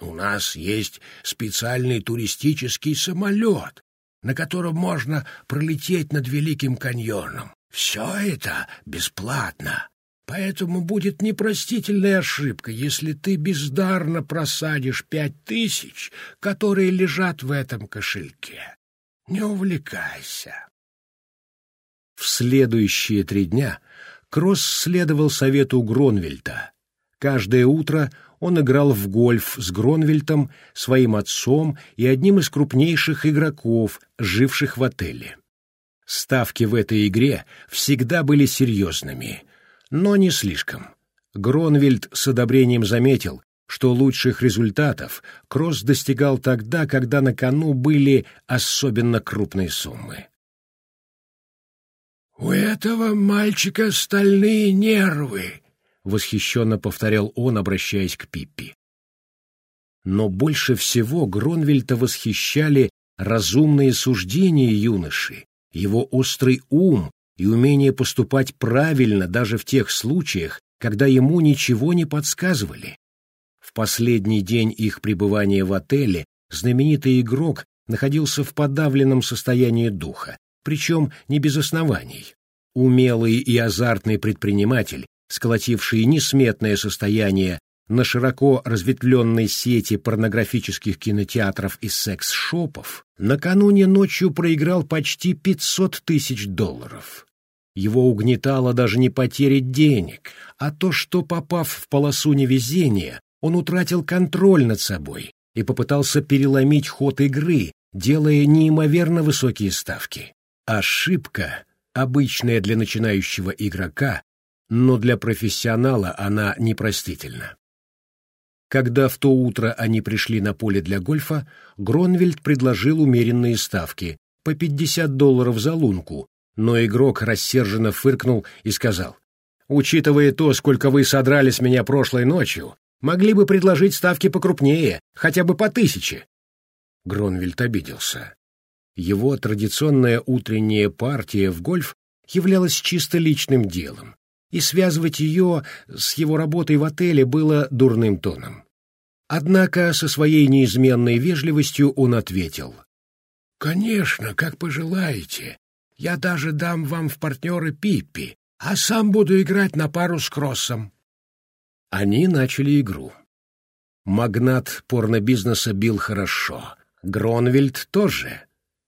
У нас есть специальный туристический самолет, на котором можно пролететь над Великим каньоном. Все это бесплатно. Поэтому будет непростительная ошибка, если ты бездарно просадишь пять тысяч, которые лежат в этом кошельке. Не увлекайся. В следующие три дня Кросс следовал совету Гронвельта. Каждое утро он играл в гольф с Гронвельтом, своим отцом и одним из крупнейших игроков, живших в отеле. Ставки в этой игре всегда были серьезными, но не слишком. Гронвельд с одобрением заметил, что лучших результатов Кросс достигал тогда, когда на кону были особенно крупные суммы. «У этого мальчика стальные нервы», — восхищенно повторял он, обращаясь к Пиппи. Но больше всего Гронвельта восхищали разумные суждения юноши, его острый ум и умение поступать правильно даже в тех случаях, когда ему ничего не подсказывали. В последний день их пребывания в отеле знаменитый игрок находился в подавленном состоянии духа, причем не без оснований. Умелый и азартный предприниматель, сколотивший несметное состояние на широко разветвленной сети порнографических кинотеатров и секс-шопов, накануне ночью проиграл почти 500 тысяч долларов. Его угнетало даже не потеря денег, а то, что, попав в полосу невезения, он утратил контроль над собой и попытался переломить ход игры, делая неимоверно высокие ставки. Ошибка, обычная для начинающего игрока, но для профессионала она непростительна. Когда в то утро они пришли на поле для гольфа, Гронвельд предложил умеренные ставки по 50 долларов за лунку, но игрок рассерженно фыркнул и сказал, «Учитывая то, сколько вы содрали с меня прошлой ночью, могли бы предложить ставки покрупнее, хотя бы по тысяче». Гронвельд обиделся. Его традиционная утренняя партия в гольф являлась чисто личным делом, и связывать ее с его работой в отеле было дурным тоном. Однако со своей неизменной вежливостью он ответил. «Конечно, как пожелаете. Я даже дам вам в партнеры Пиппи, а сам буду играть на пару с Кроссом». Они начали игру. Магнат порнобизнеса бил хорошо. Гронвельд тоже.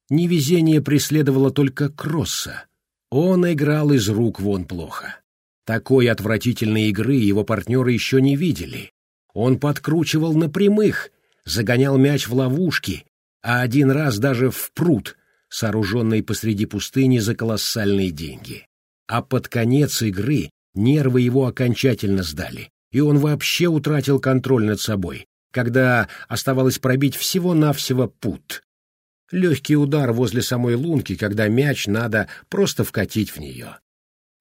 Невезение преследовало только Кросса. Он играл из рук вон плохо. Такой отвратительной игры его партнеры еще не видели. Он подкручивал на прямых, загонял мяч в ловушки, а один раз даже в пруд, сооруженный посреди пустыни за колоссальные деньги. А под конец игры нервы его окончательно сдали, и он вообще утратил контроль над собой, когда оставалось пробить всего-навсего пут. Легкий удар возле самой лунки, когда мяч надо просто вкатить в нее.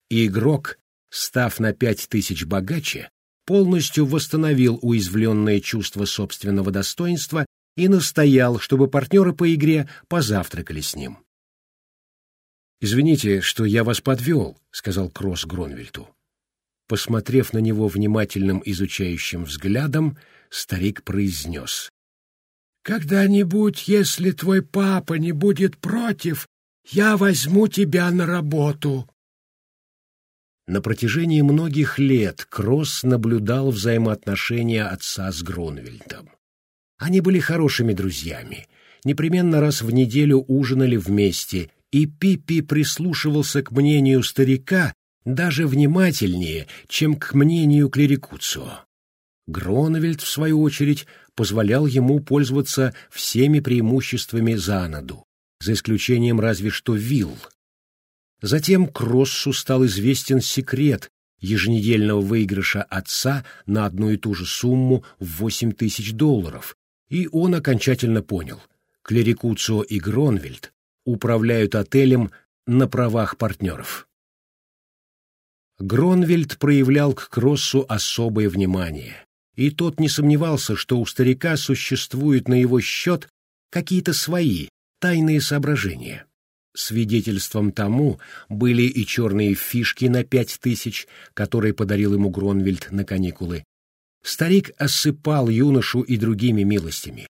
И игрок, став на пять тысяч богаче, полностью восстановил уязвленное чувство собственного достоинства и настоял, чтобы партнеры по игре позавтракали с ним. «Извините, что я вас подвел», — сказал Кросс Гронвельту. Посмотрев на него внимательным изучающим взглядом, старик произнес. «Когда-нибудь, если твой папа не будет против, я возьму тебя на работу». На протяжении многих лет Кросс наблюдал взаимоотношения отца с Гронвельтом. Они были хорошими друзьями, непременно раз в неделю ужинали вместе, и Пиппи прислушивался к мнению старика даже внимательнее, чем к мнению клерикуцио. Гронвельд, в свою очередь, позволял ему пользоваться всеми преимуществами занаду, за исключением разве что вилл. Затем Кроссу стал известен секрет еженедельного выигрыша отца на одну и ту же сумму в восемь тысяч долларов, и он окончательно понял — Клерикуцио и Гронвельд управляют отелем на правах партнеров. Гронвельд проявлял к Кроссу особое внимание, и тот не сомневался, что у старика существуют на его счет какие-то свои тайные соображения. Свидетельством тому были и черные фишки на пять тысяч, которые подарил ему Гронвельд на каникулы, Старик осыпал юношу и другими милостями.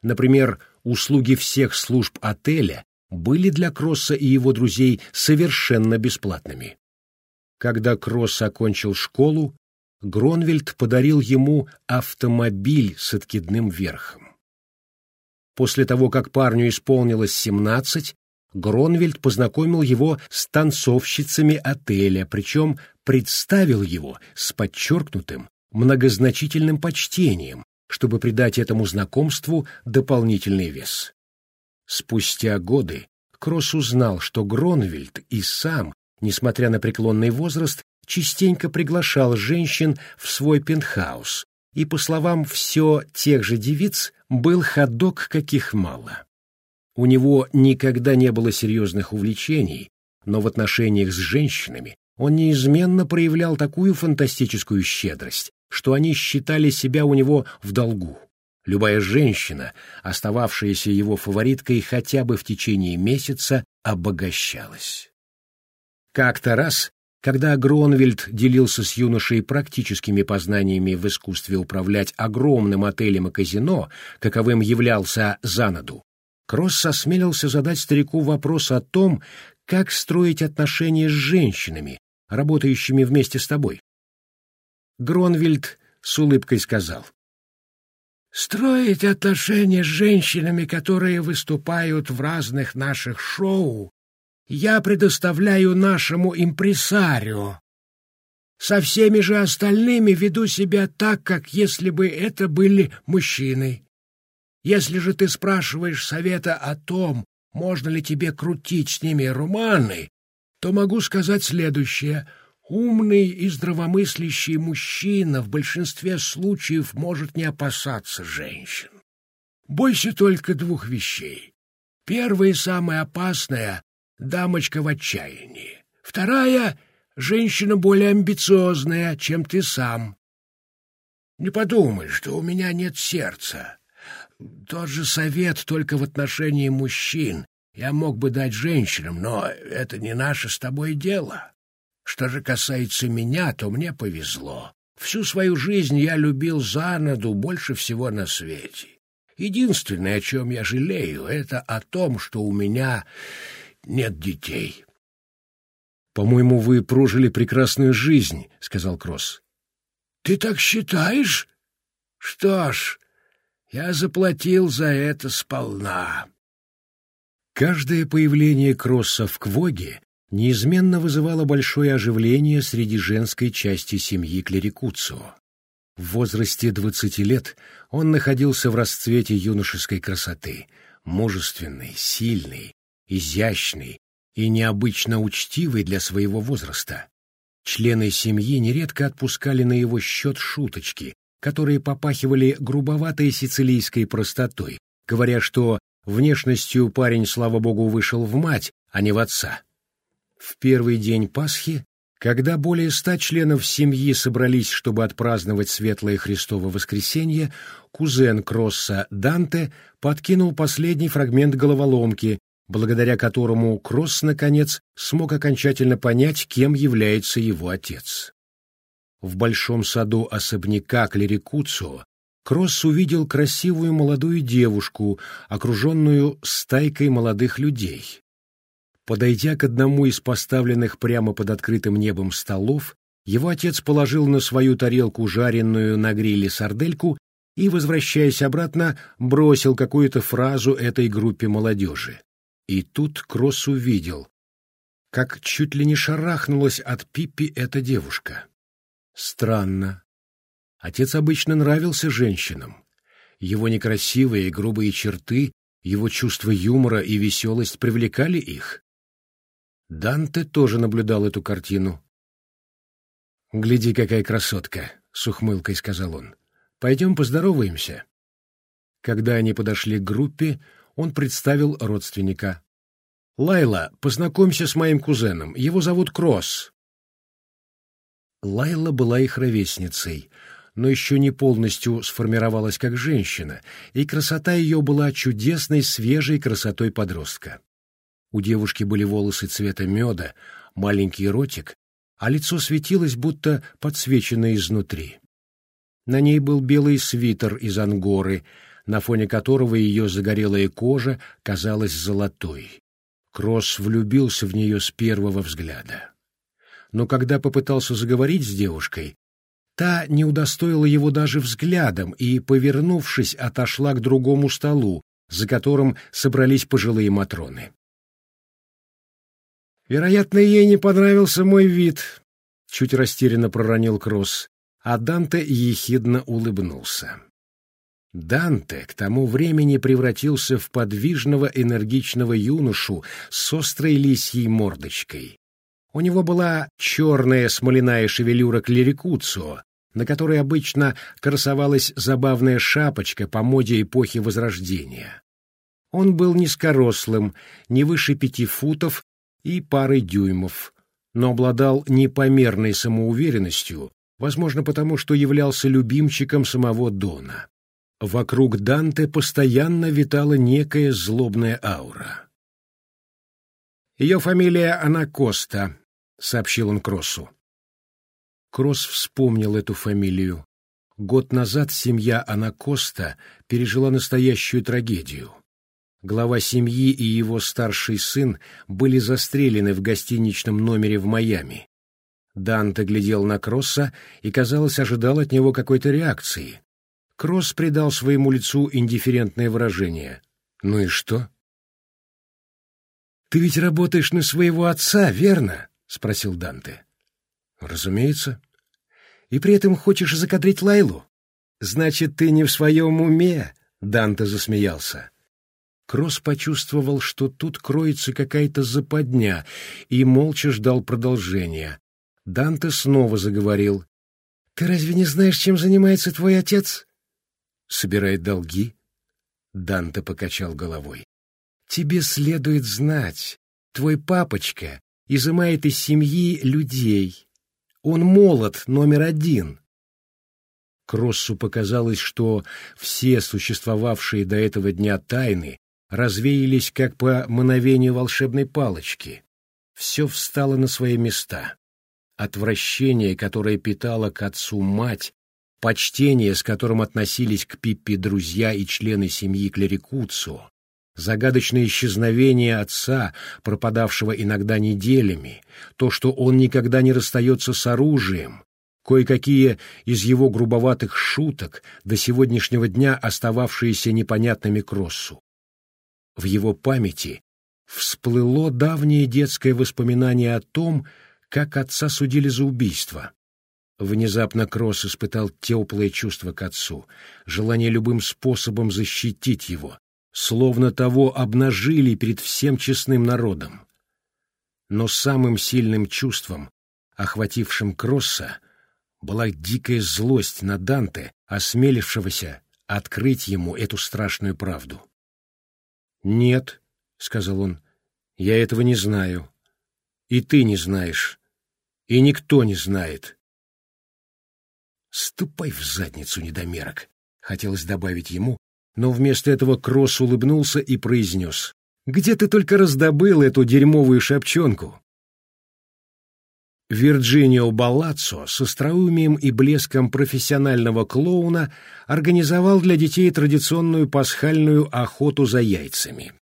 Например, услуги всех служб отеля были для Кросса и его друзей совершенно бесплатными. Когда Кросс окончил школу, Гронвельд подарил ему автомобиль с откидным верхом. После того, как парню исполнилось семнадцать, Гронвельд познакомил его с танцовщицами отеля, причем представил его с подчеркнутым, многозначительным почтением, чтобы придать этому знакомству дополнительный вес. Спустя годы Кросс узнал, что Гронвельд и сам, несмотря на преклонный возраст, частенько приглашал женщин в свой пентхаус, и, по словам все тех же девиц, был ходок каких мало. У него никогда не было серьезных увлечений, но в отношениях с женщинами он неизменно проявлял такую фантастическую щедрость, что они считали себя у него в долгу. Любая женщина, остававшаяся его фавориткой хотя бы в течение месяца, обогащалась. Как-то раз, когда Гронвельд делился с юношей практическими познаниями в искусстве управлять огромным отелем и казино, каковым являлся Занаду, Кросс осмелился задать старику вопрос о том, как строить отношения с женщинами, работающими вместе с тобой. Гронвельд с улыбкой сказал. «Строить отношения с женщинами, которые выступают в разных наших шоу, я предоставляю нашему импресарио. Со всеми же остальными веду себя так, как если бы это были мужчины. Если же ты спрашиваешь совета о том, можно ли тебе крутить с ними романы, то могу сказать следующее — Умный и здравомыслящий мужчина в большинстве случаев может не опасаться женщин. Бойся только двух вещей. Первая и самая опасная — дамочка в отчаянии. Вторая — женщина более амбициозная, чем ты сам. Не подумай, что у меня нет сердца. Тот же совет только в отношении мужчин я мог бы дать женщинам, но это не наше с тобой дело. Что же касается меня, то мне повезло. Всю свою жизнь я любил Занаду больше всего на свете. Единственное, о чем я жалею, это о том, что у меня нет детей. «По-моему, вы прожили прекрасную жизнь», — сказал Кросс. «Ты так считаешь?» Что ж, я заплатил за это сполна. Каждое появление Кросса в Квоге неизменно вызывало большое оживление среди женской части семьи Клерикуцио. В возрасте двадцати лет он находился в расцвете юношеской красоты, мужественный, сильный, изящный и необычно учтивый для своего возраста. Члены семьи нередко отпускали на его счет шуточки, которые попахивали грубоватой сицилийской простотой, говоря, что внешностью парень, слава богу, вышел в мать, а не в отца. В первый день Пасхи когда более ста членов семьи собрались, чтобы отпраздновать Светлое Христово воскресенье, кузен Кросса Данте подкинул последний фрагмент головоломки, благодаря которому Кросс, наконец, смог окончательно понять, кем является его отец. В большом саду особняка Клерикуцио Кросс увидел красивую молодую девушку, окруженную стайкой молодых людей. Подойдя к одному из поставленных прямо под открытым небом столов, его отец положил на свою тарелку жареную на гриле сардельку и, возвращаясь обратно, бросил какую-то фразу этой группе молодежи. И тут Кросс увидел, как чуть ли не шарахнулась от Пиппи эта девушка. Странно. Отец обычно нравился женщинам. Его некрасивые и грубые черты, его чувство юмора и веселость привлекали их. Данте тоже наблюдал эту картину. «Гляди, какая красотка!» — с ухмылкой сказал он. «Пойдем поздороваемся». Когда они подошли к группе, он представил родственника. «Лайла, познакомься с моим кузеном. Его зовут Кросс». Лайла была их ровесницей, но еще не полностью сформировалась как женщина, и красота ее была чудесной, свежей красотой подростка. У девушки были волосы цвета меда, маленький ротик, а лицо светилось, будто подсвечено изнутри. На ней был белый свитер из ангоры, на фоне которого ее загорелая кожа казалась золотой. Кросс влюбился в нее с первого взгляда. Но когда попытался заговорить с девушкой, та не удостоила его даже взглядом и, повернувшись, отошла к другому столу, за которым собрались пожилые матроны. Вероятно, ей не понравился мой вид, — чуть растерянно проронил Кросс, а Данте ехидно улыбнулся. Данте к тому времени превратился в подвижного энергичного юношу с острой лисьей мордочкой. У него была черная смоляная шевелюра клерикуцио, на которой обычно красовалась забавная шапочка по моде эпохи Возрождения. Он был низкорослым, не выше пяти футов и парой дюймов, но обладал непомерной самоуверенностью, возможно потому, что являлся любимчиком самого Дона. Вокруг Данте постоянно витала некая злобная аура. «Ее фамилия Анакоста», — сообщил он Кроссу. Кросс вспомнил эту фамилию. Год назад семья Анакоста пережила настоящую трагедию. Глава семьи и его старший сын были застрелены в гостиничном номере в Майами. Данте глядел на Кросса и, казалось, ожидал от него какой-то реакции. Кросс придал своему лицу индифферентное выражение. «Ну и что?» «Ты ведь работаешь на своего отца, верно?» — спросил Данте. «Разумеется. И при этом хочешь закадрить Лайлу? Значит, ты не в своем уме?» — Данте засмеялся. Кросс почувствовал, что тут кроется какая-то западня, и молча ждал продолжения. Данте снова заговорил. «Ты разве не знаешь, чем занимается твой отец?» «Собирает долги?» Данте покачал головой. «Тебе следует знать. Твой папочка изымает из семьи людей. Он молод номер один». Кроссу показалось, что все существовавшие до этого дня тайны развеялись как по мановению волшебной палочки. Все встало на свои места. Отвращение, которое питала к отцу мать, почтение, с которым относились к Пиппи друзья и члены семьи Клерикуцо, загадочное исчезновение отца, пропадавшего иногда неделями, то, что он никогда не расстается с оружием, кое-какие из его грубоватых шуток, до сегодняшнего дня остававшиеся непонятными Кроссу. В его памяти всплыло давнее детское воспоминание о том, как отца судили за убийство. Внезапно Кросс испытал теплое чувство к отцу, желание любым способом защитить его, словно того обнажили перед всем честным народом. Но самым сильным чувством, охватившим Кросса, была дикая злость на Данте, осмелившегося открыть ему эту страшную правду. «Нет», — сказал он, — «я этого не знаю. И ты не знаешь. И никто не знает». «Ступай в задницу, недомерок!» — хотелось добавить ему, но вместо этого Кросс улыбнулся и произнес. «Где ты только раздобыл эту дерьмовую шапчонку?» Вирджинио Баллаццо с остроумием и блеском профессионального клоуна организовал для детей традиционную пасхальную охоту за яйцами.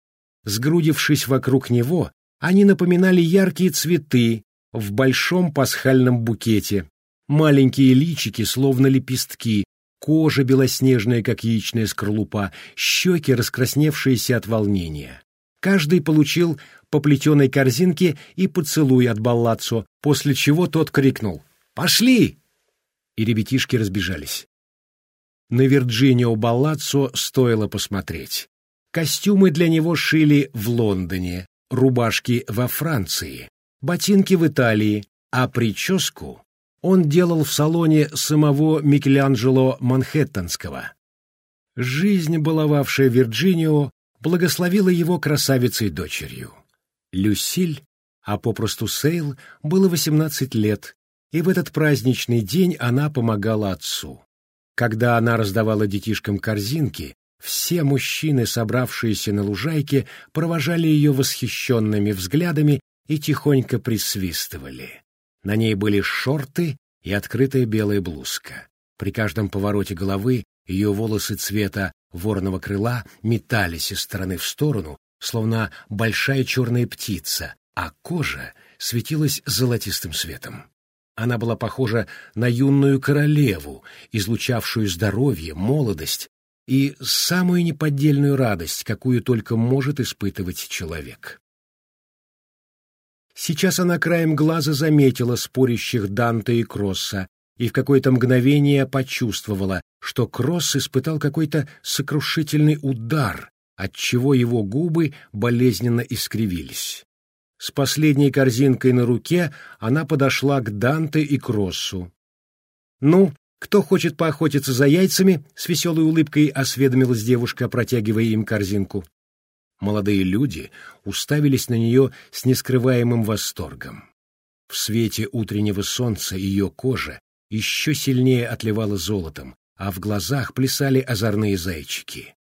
Сгрудившись вокруг него, они напоминали яркие цветы в большом пасхальном букете, Маленькие личики, словно лепестки, кожа белоснежная, как яичная скорлупа, щеки, раскрасневшиеся от волнения. Каждый получил по плетеной корзинке и поцелуй от Баллаццо, после чего тот крикнул «Пошли!» И ребятишки разбежались. На Вирджинио Баллаццо стоило посмотреть. Костюмы для него шили в Лондоне, рубашки во Франции, ботинки в Италии, а прическу он делал в салоне самого Микеланджело Манхэттенского. Жизнь, баловавшая Вирджинио, благословила его красавицей-дочерью. Люсиль, а попросту Сейл, было 18 лет, и в этот праздничный день она помогала отцу. Когда она раздавала детишкам корзинки, все мужчины, собравшиеся на лужайке, провожали ее восхищенными взглядами и тихонько присвистывали. На ней были шорты и открытая белая блузка. При каждом повороте головы ее волосы цвета ворного крыла метались из стороны в сторону, словно большая черная птица, а кожа светилась золотистым светом. Она была похожа на юную королеву, излучавшую здоровье, молодость и самую неподдельную радость, какую только может испытывать человек. Сейчас она краем глаза заметила спорящих Данте и Кросса и в какое-то мгновение почувствовала, что Кросс испытал какой-то сокрушительный удар, отчего его губы болезненно искривились. С последней корзинкой на руке она подошла к Данте и Кроссу. «Ну, кто хочет поохотиться за яйцами?» — с веселой улыбкой осведомилась девушка, протягивая им корзинку. Молодые люди уставились на нее с нескрываемым восторгом. В свете утреннего солнца ее кожа еще сильнее отливала золотом, а в глазах плясали озорные зайчики.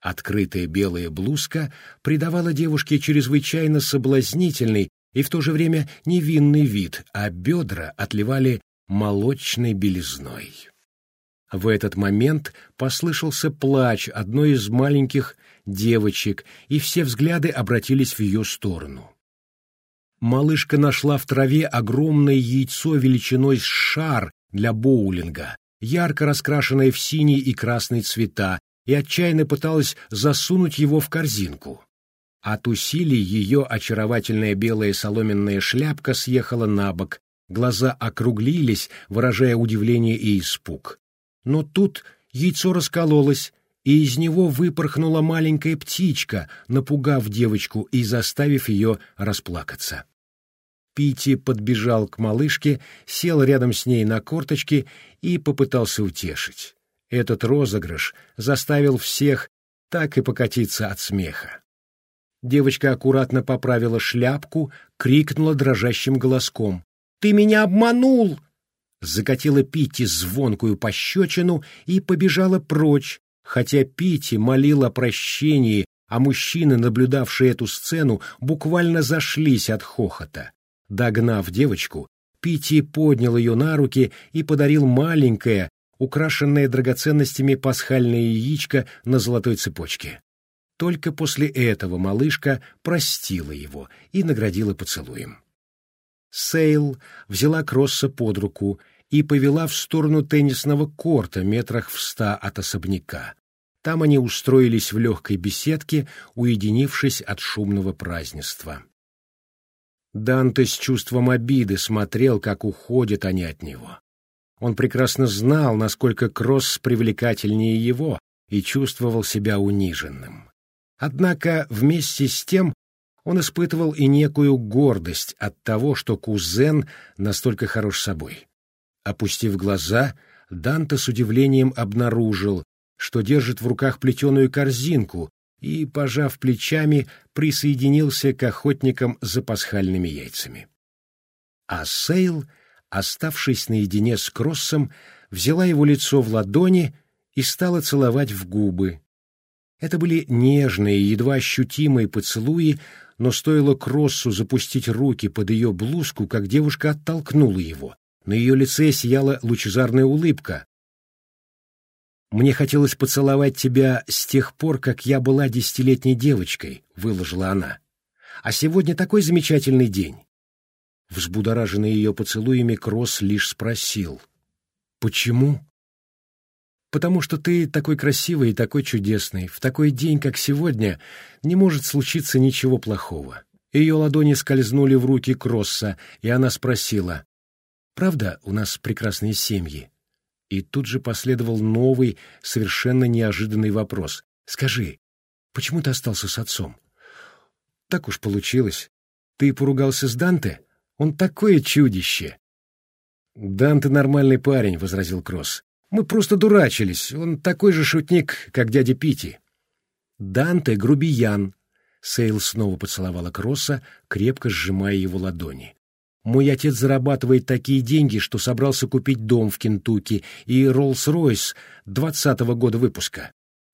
Открытая белая блузка придавала девушке чрезвычайно соблазнительный и в то же время невинный вид, а бедра отливали молочной белизной. В этот момент послышался плач одной из маленьких девочек, и все взгляды обратились в ее сторону. Малышка нашла в траве огромное яйцо величиной с шар для боулинга, ярко раскрашенное в синий и красный цвета, и отчаянно пыталась засунуть его в корзинку. От усилий ее очаровательная белая соломенная шляпка съехала на бок, глаза округлились, выражая удивление и испуг. Но тут яйцо раскололось, и из него выпорхнула маленькая птичка, напугав девочку и заставив ее расплакаться. Пити подбежал к малышке, сел рядом с ней на корточки и попытался утешить. Этот розыгрыш заставил всех так и покатиться от смеха. Девочка аккуратно поправила шляпку, крикнула дрожащим голоском. «Ты меня обманул!» Закатила Пити звонкую пощечину и побежала прочь, Хотя Пити молил о прощении, а мужчины, наблюдавшие эту сцену, буквально зашлись от хохота. Догнав девочку, Пити поднял ее на руки и подарил маленькое, украшенное драгоценностями пасхальное яичко на золотой цепочке. Только после этого малышка простила его и наградила поцелуем. Сейл взяла Кросса под руку и повела в сторону теннисного корта метрах в ста от особняка. Там они устроились в легкой беседке, уединившись от шумного празднества. Данте с чувством обиды смотрел, как уходят они от него. Он прекрасно знал, насколько Кросс привлекательнее его, и чувствовал себя униженным. Однако вместе с тем он испытывал и некую гордость от того, что кузен настолько хорош собой. Опустив глаза, Данте с удивлением обнаружил, что держит в руках плетеную корзинку и, пожав плечами, присоединился к охотникам за пасхальными яйцами. А Сейл, оставшись наедине с Кроссом, взяла его лицо в ладони и стала целовать в губы. Это были нежные, едва ощутимые поцелуи, но стоило Кроссу запустить руки под ее блузку, как девушка оттолкнула его. На ее лице сияла лучезарная улыбка. «Мне хотелось поцеловать тебя с тех пор, как я была десятилетней девочкой», — выложила она. «А сегодня такой замечательный день». Взбудораженный ее поцелуями, Кросс лишь спросил. «Почему?» «Потому что ты такой красивый и такой чудесный. В такой день, как сегодня, не может случиться ничего плохого». Ее ладони скользнули в руки Кросса, и она спросила. Правда, у нас прекрасные семьи?» И тут же последовал новый, совершенно неожиданный вопрос. «Скажи, почему ты остался с отцом?» «Так уж получилось. Ты поругался с Данте? Он такое чудище!» «Данте нормальный парень», — возразил Кросс. «Мы просто дурачились. Он такой же шутник, как дядя Пити». «Данте — грубиян», — Сейл снова поцеловала Кросса, крепко сжимая его ладони. Мой отец зарабатывает такие деньги, что собрался купить дом в Кентукки и Роллс-Ройс двадцатого года выпуска.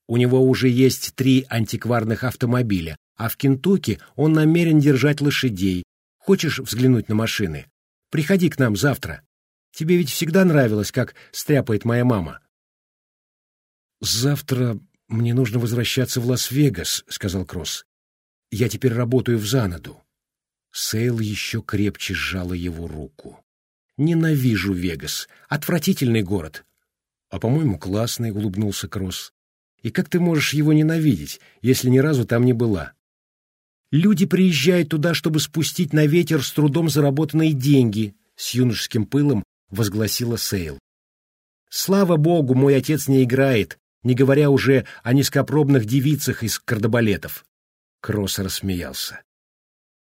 У него уже есть три антикварных автомобиля, а в Кентукки он намерен держать лошадей. Хочешь взглянуть на машины? Приходи к нам завтра. Тебе ведь всегда нравилось, как стряпает моя мама. «Завтра мне нужно возвращаться в Лас-Вегас», — сказал Кросс. «Я теперь работаю в Занаду. Сейл еще крепче сжала его руку. «Ненавижу Вегас. Отвратительный город». «А, по-моему, классный», — улыбнулся Кросс. «И как ты можешь его ненавидеть, если ни разу там не была?» «Люди приезжают туда, чтобы спустить на ветер с трудом заработанные деньги», — с юношеским пылом возгласила Сейл. «Слава богу, мой отец не играет, не говоря уже о низкопробных девицах из кардебалетов». Кросс рассмеялся.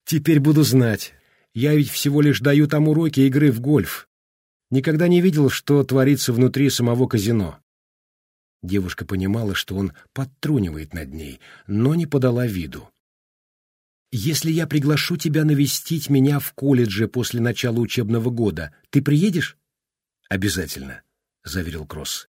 Теперь буду знать. Я ведь всего лишь даю там уроки игры в гольф. Никогда не видел, что творится внутри самого казино. Девушка понимала, что он подтрунивает над ней, но не подала виду. «Если я приглашу тебя навестить меня в колледже после начала учебного года, ты приедешь?» «Обязательно», — заверил Кросс.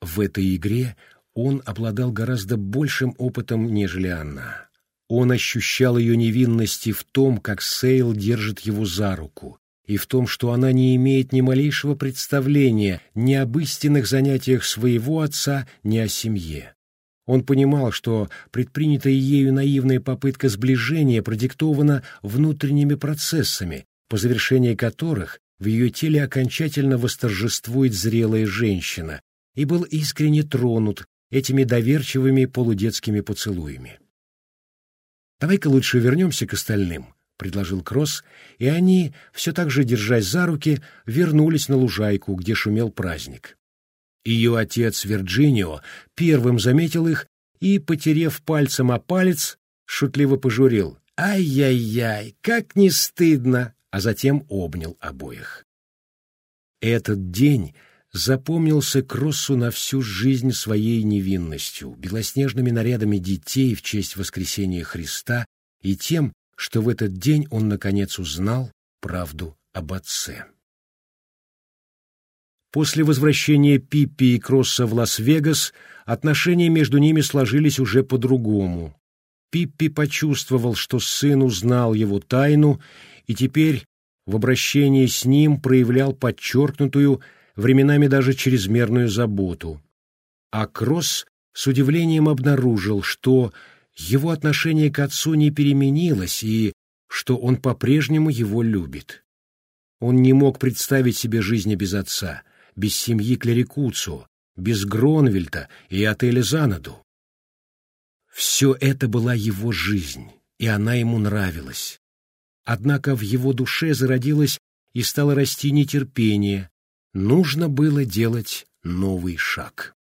В этой игре он обладал гораздо большим опытом, нежели она. Он ощущал ее невинности в том, как Сейл держит его за руку, и в том, что она не имеет ни малейшего представления ни об истинных занятиях своего отца, ни о семье. Он понимал, что предпринятая ею наивная попытка сближения продиктована внутренними процессами, по завершении которых в ее теле окончательно восторжествует зрелая женщина, и был искренне тронут этими доверчивыми полудетскими поцелуями. «Давай-ка лучше вернемся к остальным», — предложил Кросс, и они, все так же держась за руки, вернулись на лужайку, где шумел праздник. Ее отец Вирджинио первым заметил их и, потерев пальцем о палец, шутливо пожурил. «Ай-яй-яй, как не стыдно!» а затем обнял обоих. Этот день запомнился Кроссу на всю жизнь своей невинностью, белоснежными нарядами детей в честь воскресения Христа и тем, что в этот день он наконец узнал правду об отце. После возвращения Пиппи и Кросса в Лас-Вегас отношения между ними сложились уже по-другому. Пиппи почувствовал, что сын узнал его тайну, и теперь в обращении с ним проявлял подчеркнутую временами даже чрезмерную заботу. А Кросс с удивлением обнаружил, что его отношение к отцу не переменилось и что он по-прежнему его любит. Он не мог представить себе жизни без отца, без семьи Клерикуцу, без Гронвельта и отеля Занаду. Все это была его жизнь, и она ему нравилась. Однако в его душе зародилось и стало расти нетерпение. Нужно было делать новый шаг.